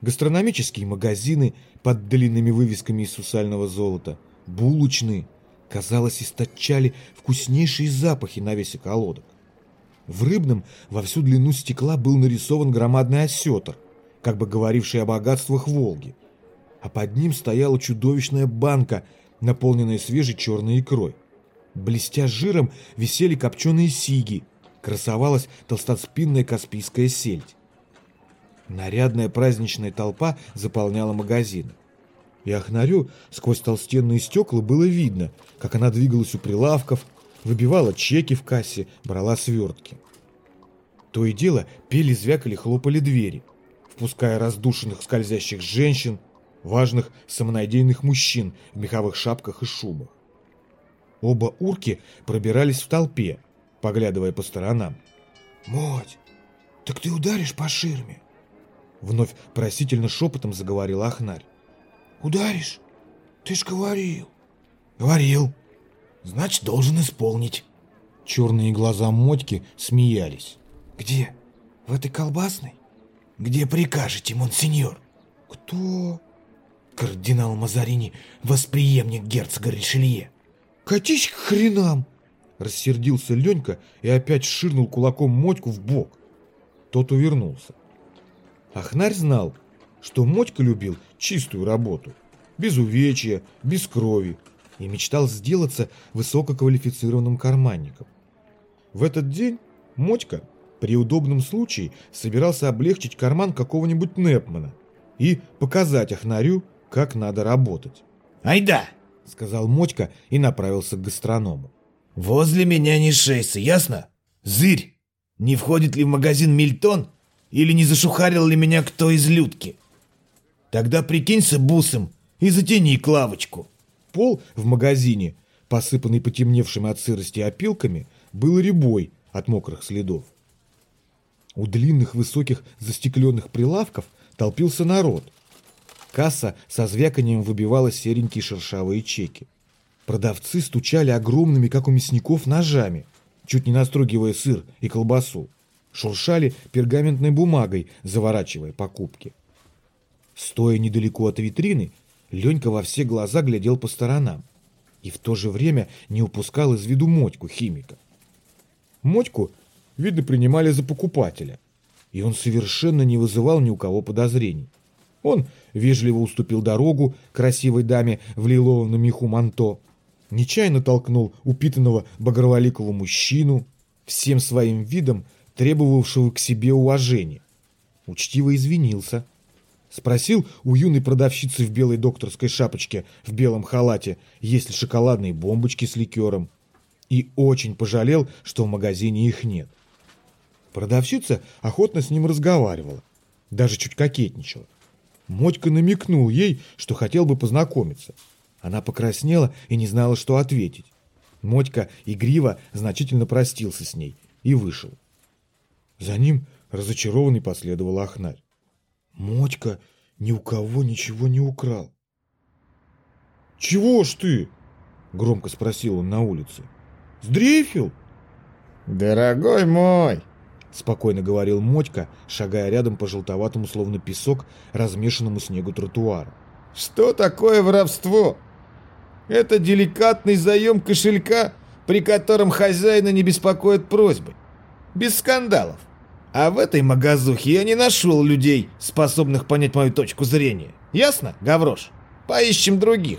[SPEAKER 1] Гастрономические магазины под длинными вывесками из сусального золота, булочные, казалось, источали вкуснейшие запахи на весь околодок. В рыбном во всю длину стекла был нарисован громадный осетр, как бы говоривший о богатствах Волги, а под ним стояла чудовищная банка, наполненная свежей черной икрой. Блестя жиром висели копченые сиги, красовалась толстоспинная каспийская сельдь. Нарядная праздничная толпа заполняла магазин. И Ахнарю сквозь толстенные стекла было видно, как она двигалась у прилавков, выбивала чеки в кассе, брала свертки. То и дело пели, звякали, хлопали двери, впуская раздушенных скользящих женщин, важных самонадеянных мужчин в меховых шапках и шубах. Оба урки пробирались в толпе, поглядывая по сторонам.
[SPEAKER 5] «Моть, так ты ударишь по ширме?»
[SPEAKER 1] Вновь просительно шепотом заговорил Ахнарь.
[SPEAKER 5] «Ударишь? Ты ж говорил».
[SPEAKER 1] «Говорил.
[SPEAKER 5] Значит, должен исполнить».
[SPEAKER 1] Черные глаза Мотьки смеялись.
[SPEAKER 5] «Где? В этой колбасной? Где прикажете, монсеньор?»
[SPEAKER 1] «Кто?»
[SPEAKER 5] «Кардинал Мазарини, восприемник герцога Ришелье».
[SPEAKER 1] «Катись к хренам!» Рассердился Ленька и опять ширнул кулаком Мотьку в бок. Тот увернулся. Ахнарь знал, что Мотька любил чистую работу, без увечья, без крови, и мечтал сделаться высококвалифицированным карманником. В этот день Мотька при удобном случае собирался облегчить карман какого-нибудь Непмана и показать Ахнарю, как надо работать.
[SPEAKER 2] «Айда!»
[SPEAKER 1] — сказал Мотька и направился к гастроному.
[SPEAKER 2] «Возле меня не шейся, ясно? Зырь! Не входит ли в магазин Мильтон или не зашухарил ли меня кто из людки? Тогда прикинься бусом и затяни клавочку».
[SPEAKER 1] Пол в магазине, посыпанный потемневшими от сырости опилками, был рябой от мокрых следов. У длинных высоких застекленных прилавков толпился народ. Касса со звяканием выбивала серенькие шершавые чеки. Продавцы стучали огромными, как у мясников, ножами, чуть не настругивая сыр и колбасу. Шуршали пергаментной бумагой, заворачивая покупки. Стоя недалеко от витрины, Ленька во все глаза глядел по сторонам и в то же время не упускал из виду Мотьку, химика. Мотьку, видно, принимали за покупателя, и он совершенно не вызывал ни у кого подозрений. Он вежливо уступил дорогу красивой даме в лиловом меху манто, нечаянно толкнул упитанного багроволикого мужчину, всем своим видом требовавшего к себе уважения. Учтиво извинился. Спросил у юной продавщицы в белой докторской шапочке, в белом халате, есть ли шоколадные бомбочки с ликером. И очень пожалел, что в магазине их нет. Продавщица охотно с ним разговаривала, даже чуть кокетничала. Мотька намекнул ей, что хотел бы познакомиться. Она покраснела и не знала, что ответить. Мотька игриво значительно простился с ней и вышел. За ним разочарованный последовал Ахнарь. Мотька ни у кого ничего не украл. «Чего ж ты?» — громко спросил он на улице. «Сдрейфил?»
[SPEAKER 4] «Дорогой мой!»
[SPEAKER 1] — спокойно говорил Мотька, шагая рядом по желтоватому, словно песок, размешанному снегу тротуара.
[SPEAKER 4] Что такое воровство? Это деликатный заем кошелька, при котором хозяина не беспокоит просьбы. Без скандалов. А в этой магазухе я не нашел людей, способных понять мою точку зрения. Ясно, Гаврош? Поищем других.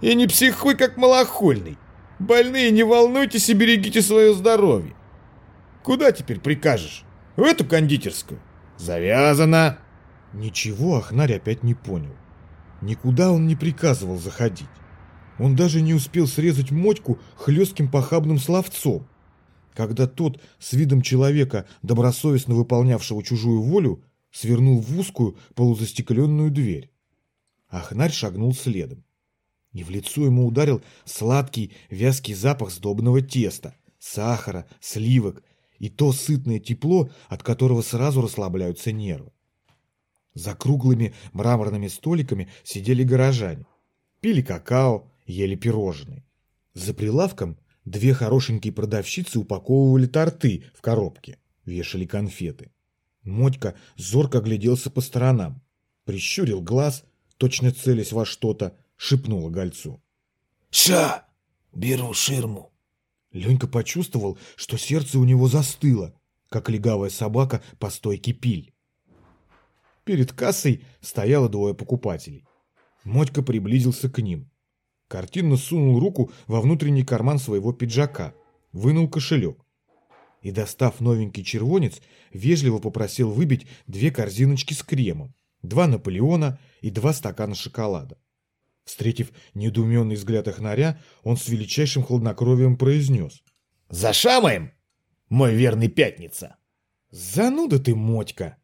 [SPEAKER 4] И не психуй, как малохольный. Больные, не волнуйтесь и берегите свое здоровье. Куда теперь прикажешь? В эту кондитерскую? Завязано.
[SPEAKER 1] Ничего Ахнарь опять не понял. Никуда он не приказывал заходить. Он даже не успел срезать мотьку хлестким похабным словцом. Когда тот, с видом человека, добросовестно выполнявшего чужую волю, свернул в узкую полузастекленную дверь. Ахнарь шагнул следом. И в лицо ему ударил сладкий вязкий запах сдобного теста, сахара, сливок и то сытное тепло, от которого сразу расслабляются нервы. За круглыми мраморными столиками сидели горожане. Пили какао, ели пирожные. За прилавком две хорошенькие продавщицы упаковывали торты в коробке, вешали конфеты. Мотька зорко гляделся по сторонам, прищурил глаз, точно целясь во что-то, шепнула гольцу.
[SPEAKER 5] «Ша! Беру ширму!»
[SPEAKER 1] Ленька почувствовал, что сердце у него застыло, как легавая собака по стойке пиль. Перед кассой стояло двое покупателей. Мотька приблизился к ним. Картинно сунул руку во внутренний карман своего пиджака, вынул кошелек. И, достав новенький червонец, вежливо попросил выбить две корзиночки с кремом, два Наполеона и два стакана шоколада. Встретив недоуменный взгляд Ахнаря, он с величайшим хладнокровием произнес.
[SPEAKER 4] «Зашамаем, мой верный пятница!»
[SPEAKER 1] «Зануда ты, Мотька!»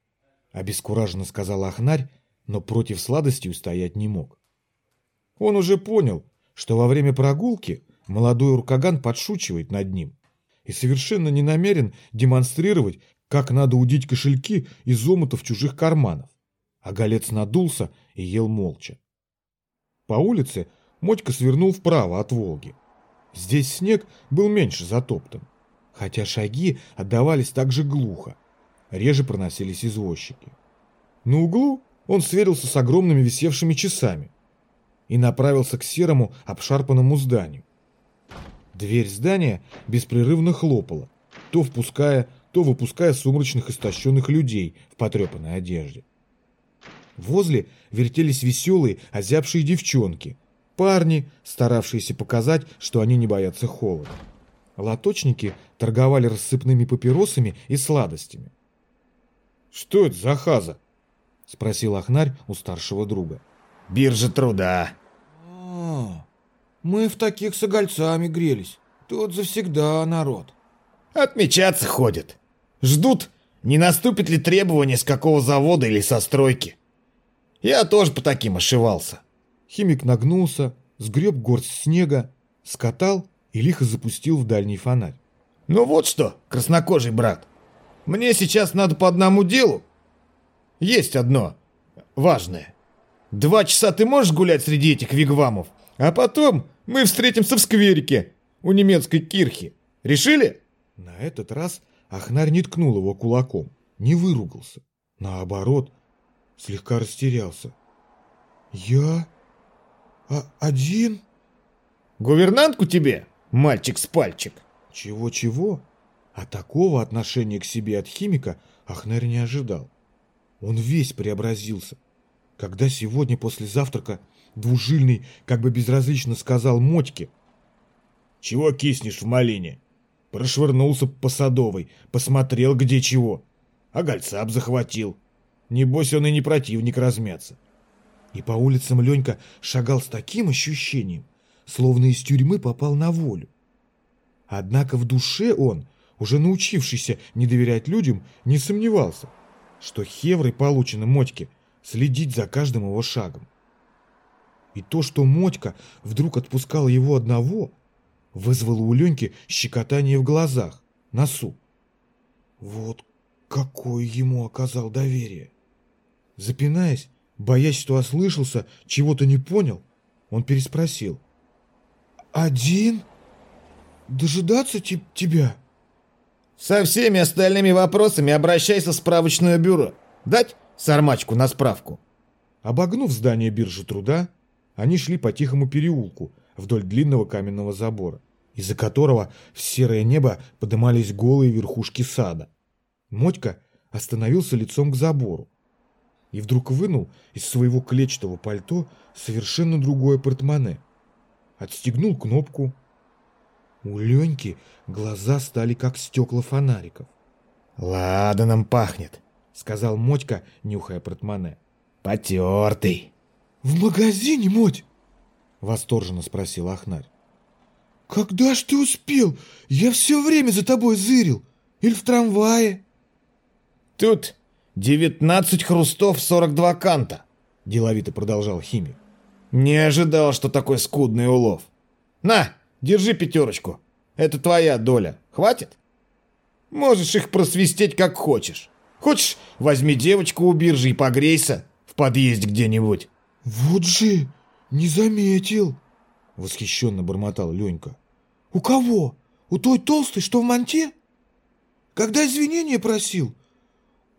[SPEAKER 1] Обескураженно сказал Ахнарь, но против сладости устоять не мог. Он уже понял, что во время прогулки молодой уркаган подшучивает над ним и совершенно не намерен демонстрировать, как надо удить кошельки из омутов чужих карманов. А голец надулся и ел молча. По улице Мотька свернул вправо от Волги. Здесь снег был меньше затоптан, хотя шаги отдавались так же глухо реже проносились извозчики. На углу он сверился с огромными висевшими часами и направился к серому обшарпанному зданию. Дверь здания беспрерывно хлопала, то впуская, то выпуская сумрачных истощенных людей в потрепанной одежде. Возле вертелись веселые, озябшие девчонки, парни, старавшиеся показать, что они не боятся холода. Лоточники торговали рассыпными папиросами и сладостями. «Что это за хаза?» — спросил Ахнарь у старшего друга.
[SPEAKER 4] «Биржа труда».
[SPEAKER 5] А, мы в таких с огольцами грелись. Тут завсегда народ.
[SPEAKER 4] Отмечаться ходят. Ждут, не наступит ли требование с какого завода или со стройки. Я тоже по таким ошивался.
[SPEAKER 1] Химик нагнулся, сгреб горсть снега, скатал и лихо запустил в дальний фонарь.
[SPEAKER 4] Ну вот что, краснокожий брат, мне сейчас надо по одному делу. Есть одно важное. Два часа ты можешь гулять среди этих вигвамов, а потом мы встретимся в скверике у немецкой кирхи. Решили?
[SPEAKER 1] На этот раз Ахнарь не ткнул его кулаком, не выругался. Наоборот, слегка растерялся. «Я? А один?»
[SPEAKER 4] «Гувернантку тебе, мальчик с пальчик?»
[SPEAKER 1] «Чего-чего?» А такого отношения к себе от химика Ахнер не ожидал. Он весь преобразился. Когда сегодня после завтрака двужильный как бы безразлично сказал Мотьке «Чего киснешь в малине?» Прошвырнулся по Садовой, посмотрел где чего. А гольцап захватил. Небось он и не противник размяться. И по улицам Ленька шагал с таким ощущением, словно из тюрьмы попал на волю. Однако в душе он уже научившийся не доверять людям, не сомневался, что Хеврой получено Мотьке следить за каждым его шагом. И то, что Мотька вдруг отпускал его одного, вызвало у Леньки щекотание в глазах, носу. Вот какое ему оказал доверие. Запинаясь, боясь, что ослышался, чего-то не понял, он переспросил. «Один? Дожидаться тебя?»
[SPEAKER 4] Со всеми остальными вопросами обращайся в справочное бюро. Дать сармачку на справку?»
[SPEAKER 1] Обогнув здание биржи труда, они шли по тихому переулку вдоль длинного каменного забора, из-за которого в серое небо подымались голые верхушки сада. Мотька остановился лицом к забору и вдруг вынул из своего клетчатого пальто совершенно другое портмоне. Отстегнул кнопку. У Леньки глаза стали как стекла фонариков.
[SPEAKER 4] «Ладаном пахнет», —
[SPEAKER 1] сказал Мотька, нюхая портмоне.
[SPEAKER 4] «Потертый».
[SPEAKER 5] «В магазине, Моть?»
[SPEAKER 1] — восторженно спросил Ахнарь.
[SPEAKER 5] «Когда ж ты успел? Я все время за тобой зырил. Или в трамвае?»
[SPEAKER 4] «Тут девятнадцать хрустов сорок два канта», —
[SPEAKER 1] деловито продолжал химик.
[SPEAKER 4] «Не ожидал, что такой скудный улов. На, держи пятерочку. Это твоя доля. Хватит? Можешь их просвистеть как хочешь. Хочешь, возьми девочку у биржи и погрейся в подъезде где-нибудь».
[SPEAKER 5] «Вот же, не заметил», —
[SPEAKER 1] восхищенно бормотал Ленька.
[SPEAKER 5] «У кого? У той толстой, что в манте? Когда извинения просил?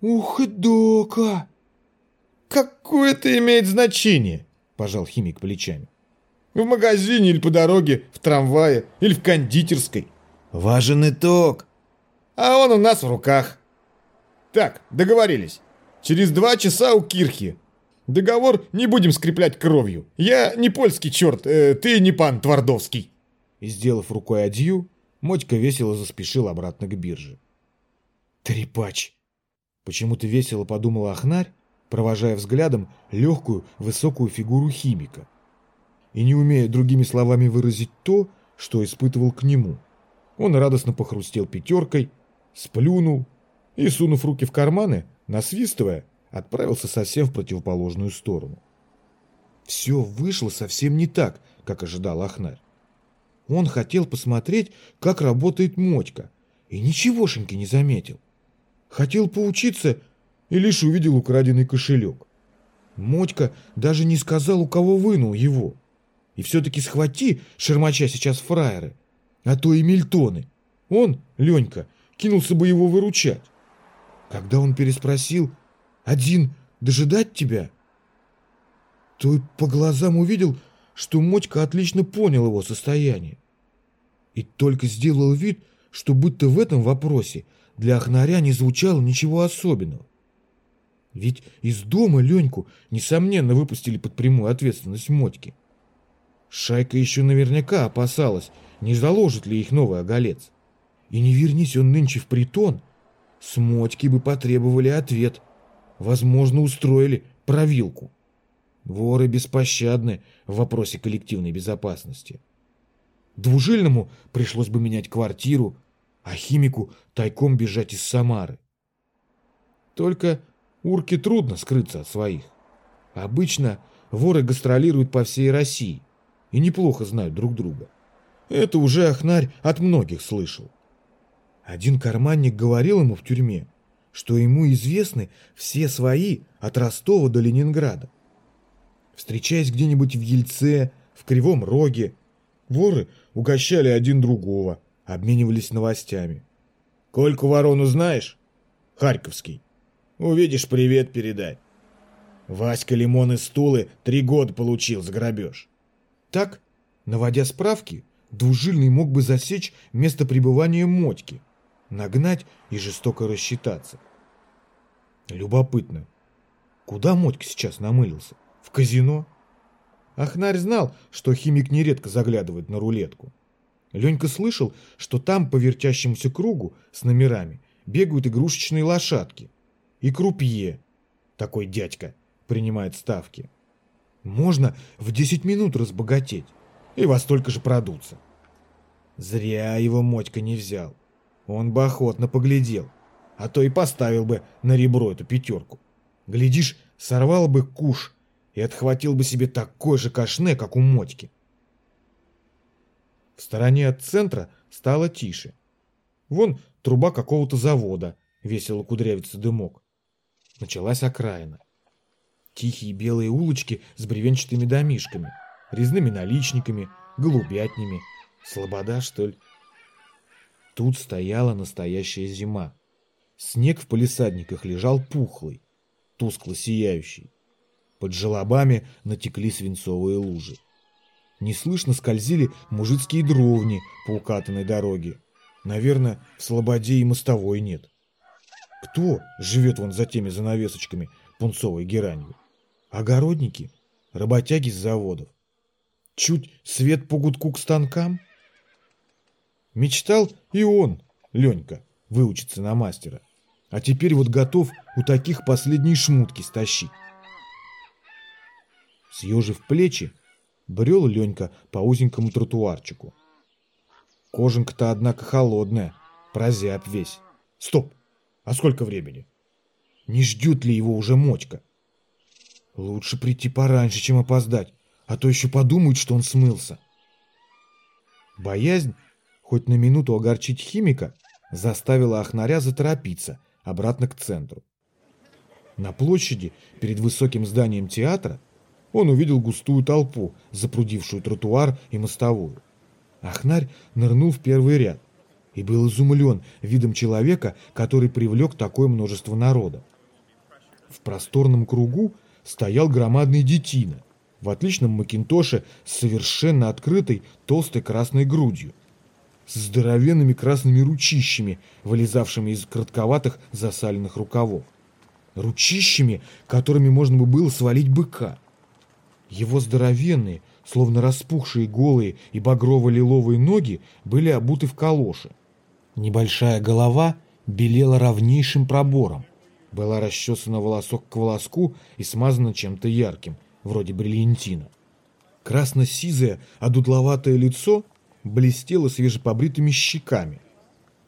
[SPEAKER 5] Ух и дока!»
[SPEAKER 4] «Какое это имеет значение?» — пожал химик плечами. «В магазине или по дороге, в трамвае или в кондитерской. Важен итог. А он у нас в руках. Так, договорились. Через два часа у Кирхи. Договор не будем скреплять кровью. Я не польский черт, э, ты не пан Твардовский».
[SPEAKER 1] И, сделав рукой адью, Мотька весело заспешил обратно к бирже. «Трепач!» Почему-то весело подумал Ахнарь, провожая взглядом легкую, высокую фигуру химика. И не умея другими словами выразить то, что испытывал к нему. Он радостно похрустел пятеркой, сплюнул и, сунув руки в карманы, насвистывая, отправился совсем в противоположную сторону. Все вышло совсем не так, как ожидал Ахнарь. Он хотел посмотреть, как работает мотька, и ничегошеньки не заметил. Хотел поучиться и лишь увидел украденный кошелек. Мотька даже не сказал, у кого вынул его. И все-таки схвати, шермача сейчас фраеры, а то и мильтоны. Он, Ленька, кинулся бы его выручать. Когда он переспросил, один дожидать тебя, то по глазам увидел, что Мотька отлично понял его состояние. И только сделал вид, что будто в этом вопросе для Ахнаря не звучало ничего особенного. Ведь из дома Леньку, несомненно, выпустили под прямую ответственность Мотьки. Шайка еще наверняка опасалась, не заложит ли их новый оголец. И не вернись он нынче в притон, с Мотьки бы потребовали ответ. Возможно, устроили провилку. Воры беспощадны в вопросе коллективной безопасности. Двужильному пришлось бы менять квартиру, а химику тайком бежать из Самары. Только урке трудно скрыться от своих. Обычно воры гастролируют по всей России и неплохо знают друг друга. Это уже Ахнарь от многих слышал. Один карманник говорил ему в тюрьме, что ему известны все свои от Ростова до Ленинграда. Встречаясь где-нибудь в Ельце, в Кривом Роге, воры угощали один другого, обменивались новостями. «Кольку ворону знаешь?» «Харьковский. Увидишь, привет передай». Васька Лимон из Тулы три года получил за грабеж. Так, наводя справки, Двужильный мог бы засечь место пребывания Мотьки, нагнать и жестоко рассчитаться. Любопытно, куда Мотька сейчас намылился? В казино? Ахнарь знал, что химик нередко заглядывает на рулетку. Ленька слышал, что там по вертящемуся кругу с номерами бегают игрушечные лошадки. И крупье, такой дядька, принимает ставки. Можно в 10 минут разбогатеть и во столько же продуться. Зря его Мотька не взял. Он бы охотно поглядел, а то и поставил бы на ребро эту пятерку. Глядишь, сорвал бы куш и отхватил бы себе такой же кашне, как у Мотьки. В стороне от центра стало тише. Вон труба какого-то завода, весело кудрявится дымок. Началась окраина. Тихие белые улочки с бревенчатыми домишками, резными наличниками, голубятнями. Слобода, что ли? Тут стояла настоящая зима. Снег в палисадниках лежал пухлый, тускло сияющий. Под желобами натекли свинцовые лужи. Неслышно скользили мужицкие дровни по укатанной дороге. Наверное, в Слободе и мостовой нет. Кто живет вон за теми занавесочками пунцовой геранью? Огородники? Работяги с заводов? Чуть свет по гудку к станкам? Мечтал и он, Ленька, выучиться на мастера. А теперь вот готов у таких последние шмутки стащить. Съежив плечи, брел Ленька по узенькому тротуарчику. Кожанка-то, однако, холодная, прозяб весь. Стоп! А сколько времени? Не ждет ли его уже мочка? Лучше прийти пораньше, чем опоздать, а то еще подумают, что он смылся. Боязнь, хоть на минуту огорчить химика, заставила Ахнаря заторопиться обратно к центру. На площади перед высоким зданием театра он увидел густую толпу, запрудившую тротуар и мостовую. Ахнарь нырнул в первый ряд и был изумлен видом человека, который привлек такое множество народа. В просторном кругу стоял громадный детина в отличном макинтоше с совершенно открытой толстой красной грудью, с здоровенными красными ручищами, вылезавшими из коротковатых засаленных рукавов. Ручищами, которыми можно было свалить быка. Его здоровенные, словно распухшие голые и багрово-лиловые ноги были обуты в калоши. Небольшая голова белела ровнейшим пробором, была расчесана волосок к волоску и смазана чем-то ярким, вроде бриллиантина. Красно-сизое, одутловатое лицо блестело свежепобритыми щеками,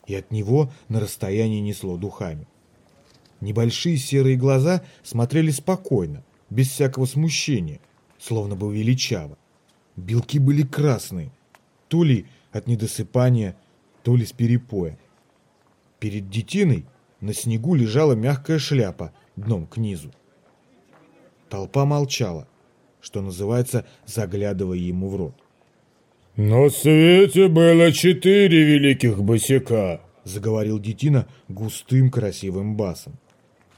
[SPEAKER 1] и от него на расстоянии несло духами. Небольшие серые глаза смотрели спокойно, без всякого смущения, словно бы величаво. Белки были красные, то ли от недосыпания, то ли с перепоя. Перед детиной на снегу лежала мягкая шляпа дном к низу. Толпа молчала, что называется, заглядывая ему в рот.
[SPEAKER 3] «На свете было четыре великих босяка», —
[SPEAKER 1] заговорил детина густым красивым басом.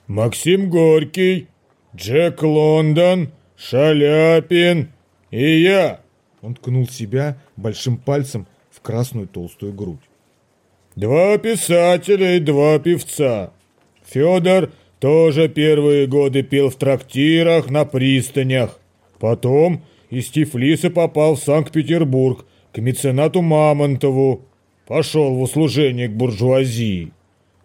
[SPEAKER 3] «Максим Горький, Джек Лондон, Шаляпин и я!»
[SPEAKER 1] Он ткнул себя большим пальцем в красную толстую грудь.
[SPEAKER 3] «Два писателя и два певца. Федор тоже первые годы пел в трактирах на пристанях. Потом из Тифлиса попал в Санкт-Петербург к меценату Мамонтову. Пошел в услужение к буржуазии.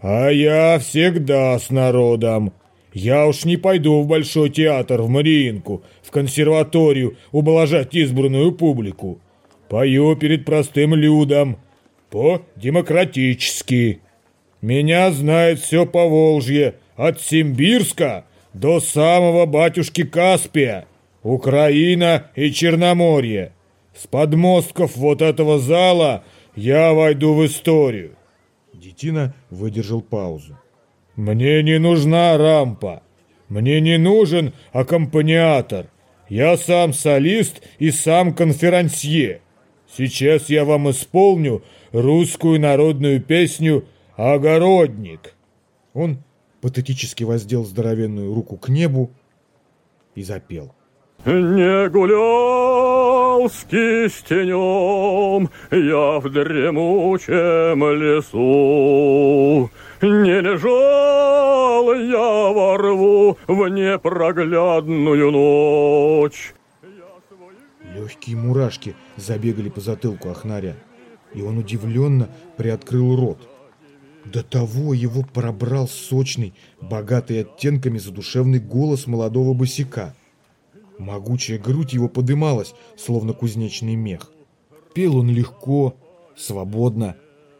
[SPEAKER 3] А я всегда с народом. Я уж не пойду в Большой театр, в Мариинку, в консерваторию ублажать избранную публику. Пою перед простым людом. По-демократически. Меня знает все по Волжье, от Симбирска до самого батюшки Каспия, Украина и Черноморье. С подмостков вот этого зала я войду в историю.
[SPEAKER 1] Детина выдержал паузу.
[SPEAKER 3] Мне не нужна рампа. Мне не нужен аккомпаниатор. Я сам солист и сам конферансье. Сейчас я вам исполню русскую народную песню «Огородник».
[SPEAKER 1] Он патетически воздел здоровенную руку к небу и запел.
[SPEAKER 10] Не гулял с кистенем я в дремучем лесу, Не лежал я во рву в непроглядную ночь.
[SPEAKER 1] Легкие мурашки забегали по затылку Ахнаря, и он удивленно приоткрыл рот. До того его пробрал сочный, богатый оттенками задушевный голос молодого босика. Могучая грудь его подымалась, словно кузнечный мех. Пел он легко, свободно,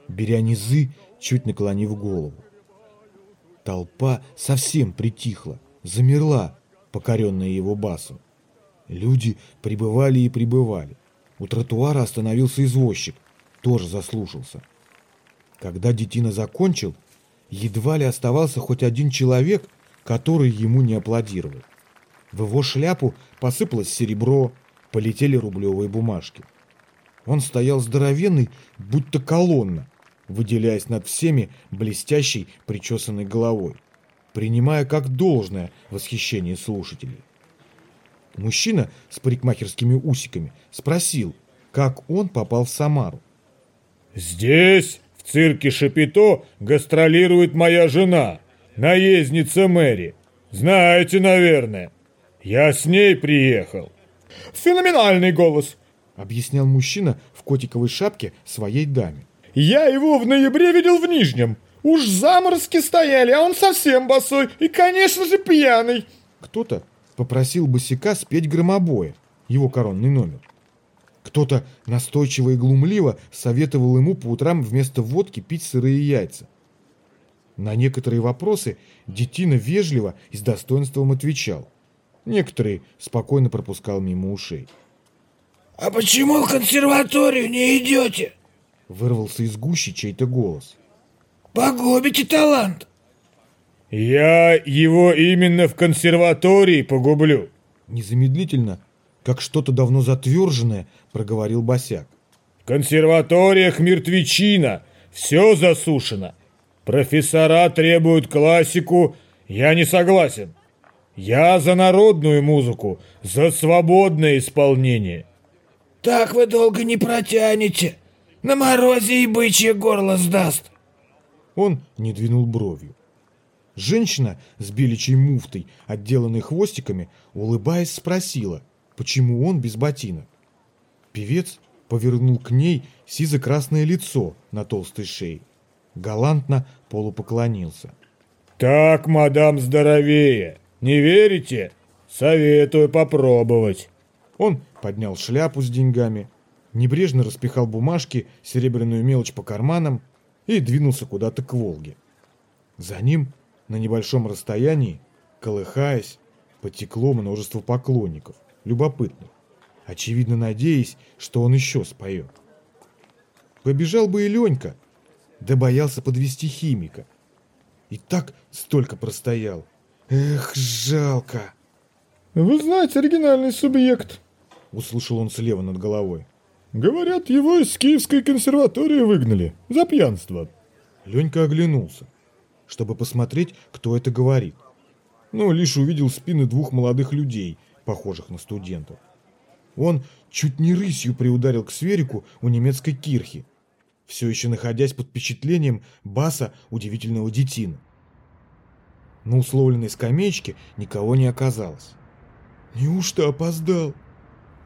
[SPEAKER 1] беря низы, чуть наклонив голову. Толпа совсем притихла, замерла, покоренная его басом. Люди прибывали и прибывали. У тротуара остановился извозчик, тоже заслушался. Когда детина закончил, едва ли оставался хоть один человек, который ему не аплодировал. В его шляпу посыпалось серебро, полетели рублевые бумажки. Он стоял здоровенный, будто колонна, выделяясь над всеми блестящей причесанной головой, принимая как должное восхищение слушателей. Мужчина с парикмахерскими усиками спросил, как он попал в Самару.
[SPEAKER 3] «Здесь, в цирке Шапито, гастролирует моя жена, наездница Мэри. Знаете, наверное. Я с ней приехал».
[SPEAKER 5] «Феноменальный голос!»
[SPEAKER 1] — объяснял мужчина в котиковой шапке своей даме.
[SPEAKER 5] «Я его в ноябре видел в Нижнем. Уж заморозки стояли, а он совсем босой и, конечно же, пьяный».
[SPEAKER 1] Кто-то попросил босика спеть громобоя, его коронный номер. Кто-то настойчиво и глумливо советовал ему по утрам вместо водки пить сырые яйца. На некоторые вопросы детина вежливо и с достоинством отвечал. Некоторые спокойно пропускал мимо ушей.
[SPEAKER 2] «А почему в консерваторию не идете?»
[SPEAKER 1] Вырвался из гущи чей-то голос.
[SPEAKER 2] «Погубите талант!»
[SPEAKER 3] «Я его именно в консерватории погублю!»
[SPEAKER 1] Незамедлительно, как что-то давно затверженное, проговорил Босяк.
[SPEAKER 3] «В консерваториях мертвечина, все засушено. Профессора требуют классику, я не согласен. Я за народную музыку, за свободное исполнение».
[SPEAKER 2] «Так вы долго не протянете. На морозе и бычье горло сдаст».
[SPEAKER 1] Он не двинул бровью. Женщина с беличьей муфтой, отделанной хвостиками, улыбаясь, спросила, почему он без ботинок. Певец повернул к ней сизо-красное лицо на толстой шее. Галантно полупоклонился.
[SPEAKER 3] «Так, мадам, здоровее! Не верите? Советую попробовать!»
[SPEAKER 1] Он поднял шляпу с деньгами, небрежно распихал бумажки, серебряную мелочь по карманам и двинулся куда-то к Волге. За ним, на небольшом расстоянии, колыхаясь, потекло множество поклонников, любопытных, очевидно надеясь, что он еще споет. Побежал бы и Ленька, да боялся подвести химика. И так столько простоял. Эх, жалко.
[SPEAKER 5] «Вы знаете оригинальный субъект», —
[SPEAKER 1] услышал он слева над головой.
[SPEAKER 5] «Говорят, его из Киевской консерватории выгнали за пьянство».
[SPEAKER 1] Ленька оглянулся, чтобы посмотреть, кто это говорит. Но лишь увидел спины двух молодых людей, похожих на студентов. Он чуть не рысью приударил к сверику у немецкой кирхи, все еще находясь под впечатлением баса удивительного детина. На условленной скамеечке никого не оказалось. «Неужто опоздал?»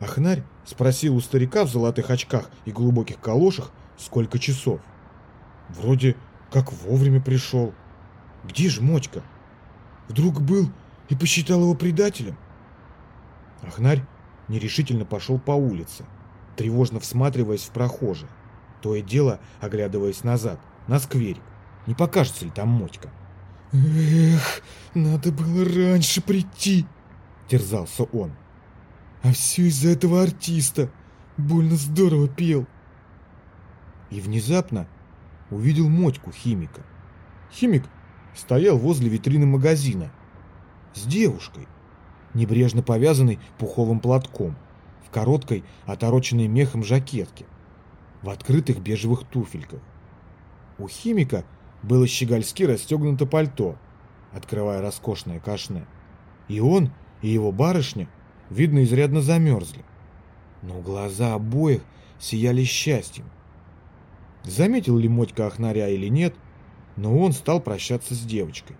[SPEAKER 1] Ахнарь спросил у старика в золотых очках и глубоких калошах, сколько часов. Вроде как вовремя пришел. Где ж Мотька? Вдруг был и посчитал его предателем? Ахнарь нерешительно пошел по улице, тревожно всматриваясь в прохожих, то и дело оглядываясь назад, на скверик. Не покажется ли там Мотька? «Эх, надо было раньше прийти!» — терзался он. «А все из-за этого артиста! Больно здорово пел!» И внезапно увидел Мотьку химика. Химик стоял возле витрины магазина с девушкой, небрежно повязанной пуховым платком, в короткой, отороченной мехом жакетке, в открытых бежевых туфельках. У химика было щегольски расстегнуто пальто, открывая роскошное кашне. И он, и его барышня, видно, изрядно замерзли. Но глаза обоих сияли счастьем. Заметил ли Мотька Ахнаря или нет, но он стал прощаться с девочкой.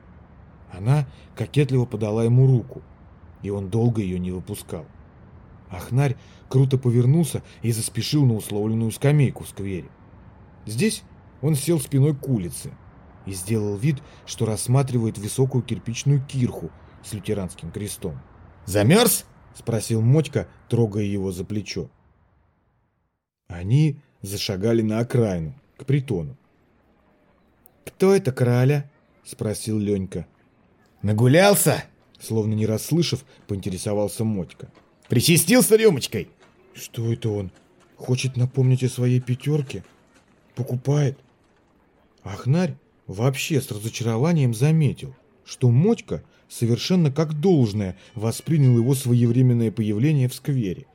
[SPEAKER 1] Она кокетливо подала ему руку, и он долго ее не выпускал. Ахнарь круто повернулся и заспешил на условленную скамейку в сквере. Здесь он сел спиной к улице и сделал вид, что рассматривает высокую кирпичную кирху с лютеранским крестом.
[SPEAKER 5] «Замерз?»
[SPEAKER 1] — спросил Мотька, трогая его за плечо. Они зашагали на окраину, к притону. «Кто это краля?» — спросил Ленька.
[SPEAKER 5] «Нагулялся?»
[SPEAKER 1] Словно не расслышав, поинтересовался Мотька.
[SPEAKER 5] «Причастился рюмочкой?»
[SPEAKER 1] «Что это он? Хочет напомнить о своей пятерке? Покупает?» Ахнарь вообще с разочарованием заметил, что Мотька совершенно как должное воспринял его своевременное появление в сквере.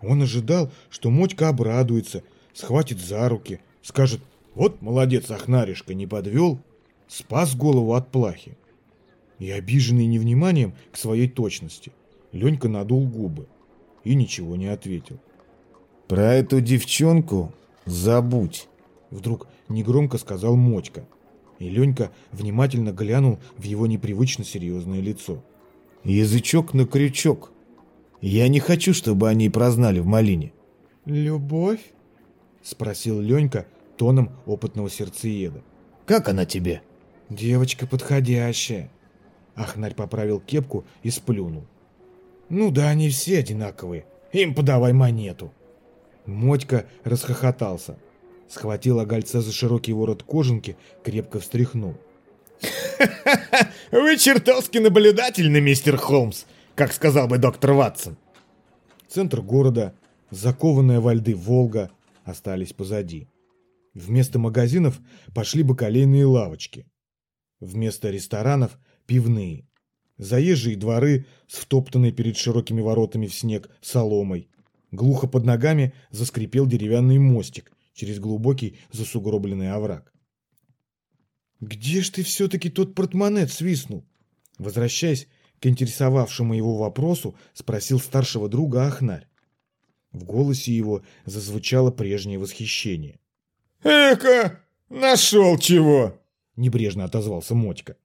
[SPEAKER 1] Он ожидал, что Мотька обрадуется, схватит за руки, скажет Вот молодец Ахнаришка не подвел, спас голову от плахи. И обиженный невниманием к своей точности, Ленька надул губы и ничего не ответил.
[SPEAKER 4] Про эту девчонку забудь.
[SPEAKER 1] Вдруг негромко сказал Мотька, и Ленька внимательно глянул в его непривычно серьезное лицо.
[SPEAKER 4] Язычок на крючок. Я не хочу, чтобы они прознали в малине.
[SPEAKER 1] «Любовь?» — спросил Ленька тоном опытного сердцееда.
[SPEAKER 4] Как она тебе?
[SPEAKER 1] «Девочка подходящая». Ахнарь поправил кепку и сплюнул. «Ну да, они все одинаковые. Им подавай монету». Мотька расхохотался. Схватил огольца за широкий ворот кожанки, крепко встряхнул.
[SPEAKER 4] Вы чертовски наблюдательны, мистер Холмс, как сказал бы доктор Ватсон.
[SPEAKER 1] Центр города, закованная во льды Волга, остались позади. Вместо магазинов пошли бакалейные лавочки. Вместо ресторанов – пивные. Заезжие дворы с втоптанной перед широкими воротами в снег соломой. Глухо под ногами заскрипел деревянный мостик через глубокий засугробленный овраг. «Где ж ты все-таки тот портмонет свистнул?» Возвращаясь к интересовавшему его вопросу, спросил старшего друга Ахнарь. В голосе его зазвучало прежнее восхищение.
[SPEAKER 4] «Эка, нашел чего!» — небрежно отозвался Мотька.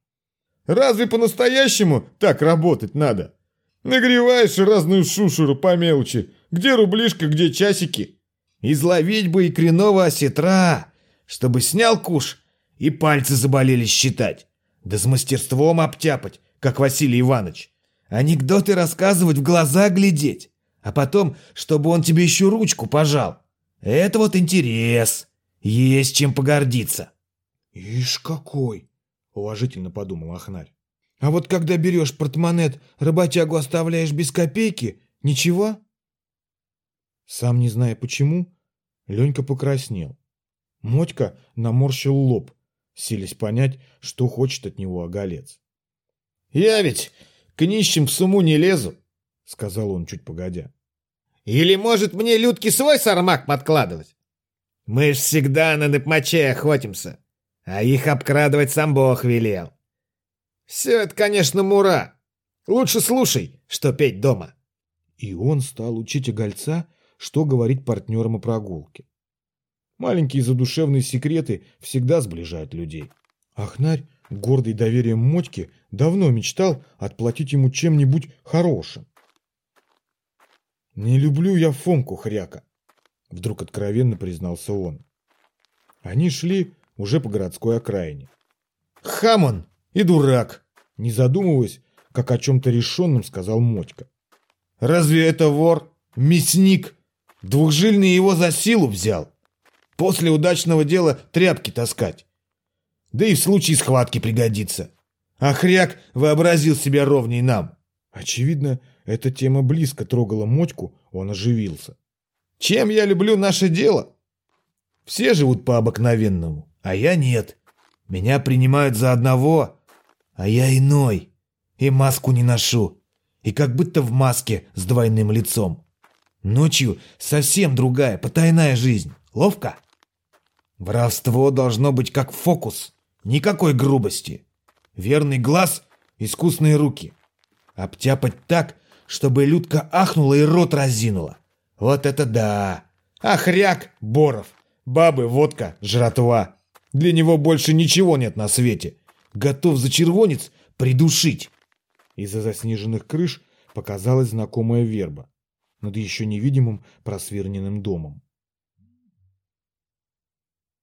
[SPEAKER 4] «Разве по-настоящему так работать надо? Нагреваешь разную шушеру по мелочи. Где рублишка, где часики? Изловить бы и кренового осетра, чтобы снял куш и пальцы заболели считать. Да с мастерством обтяпать, как Василий Иванович. Анекдоты рассказывать, в глаза глядеть. А потом, чтобы он тебе еще ручку пожал. Это вот интерес. Есть чем погордиться.
[SPEAKER 1] «Ишь какой!» — уважительно подумал Ахнарь. «А вот когда берешь портмонет, работягу оставляешь без копейки, ничего?» Сам не зная почему, Ленька покраснел. Мотька наморщил лоб, силясь понять, что хочет от него оголец.
[SPEAKER 4] «Я ведь к нищим в сумму не лезу», — сказал он чуть погодя. «Или, может, мне Людке свой сармак подкладывать? Мы ж всегда на напмочей охотимся, а их обкрадывать сам Бог велел. Все это, конечно, мура. Лучше слушай, что петь дома».
[SPEAKER 1] И он стал учить огольца, что говорить партнерам о прогулке. Маленькие задушевные секреты всегда сближают людей. Ахнарь, гордый доверием Мотьки, давно мечтал отплатить ему чем-нибудь хорошим. «Не люблю я Фомку Хряка», — вдруг откровенно признался он. Они шли уже по городской окраине.
[SPEAKER 4] «Хамон и дурак!»
[SPEAKER 1] Не задумываясь, как о чем-то решенном сказал Мотька.
[SPEAKER 4] «Разве это вор? Мясник? Двухжильный его за силу взял!» После удачного дела тряпки таскать. Да и в случае схватки пригодится. А хряк вообразил себя ровней нам.
[SPEAKER 1] Очевидно, эта тема близко трогала Мотьку, он оживился.
[SPEAKER 4] Чем я люблю наше дело? Все живут по-обыкновенному, а я нет. Меня принимают за одного, а я иной. И маску не ношу. И как будто в маске с двойным лицом. Ночью совсем другая, потайная жизнь. Ловко? Воровство должно быть как фокус. Никакой грубости. Верный глаз, искусные руки. Обтяпать так, чтобы Людка ахнула и рот разинула. Вот это да! Ахряк, Боров. Бабы, водка, жратва. Для него больше ничего нет на свете. Готов за червонец придушить.
[SPEAKER 1] Из-за заснеженных крыш показалась знакомая верба над еще невидимым просверненным домом.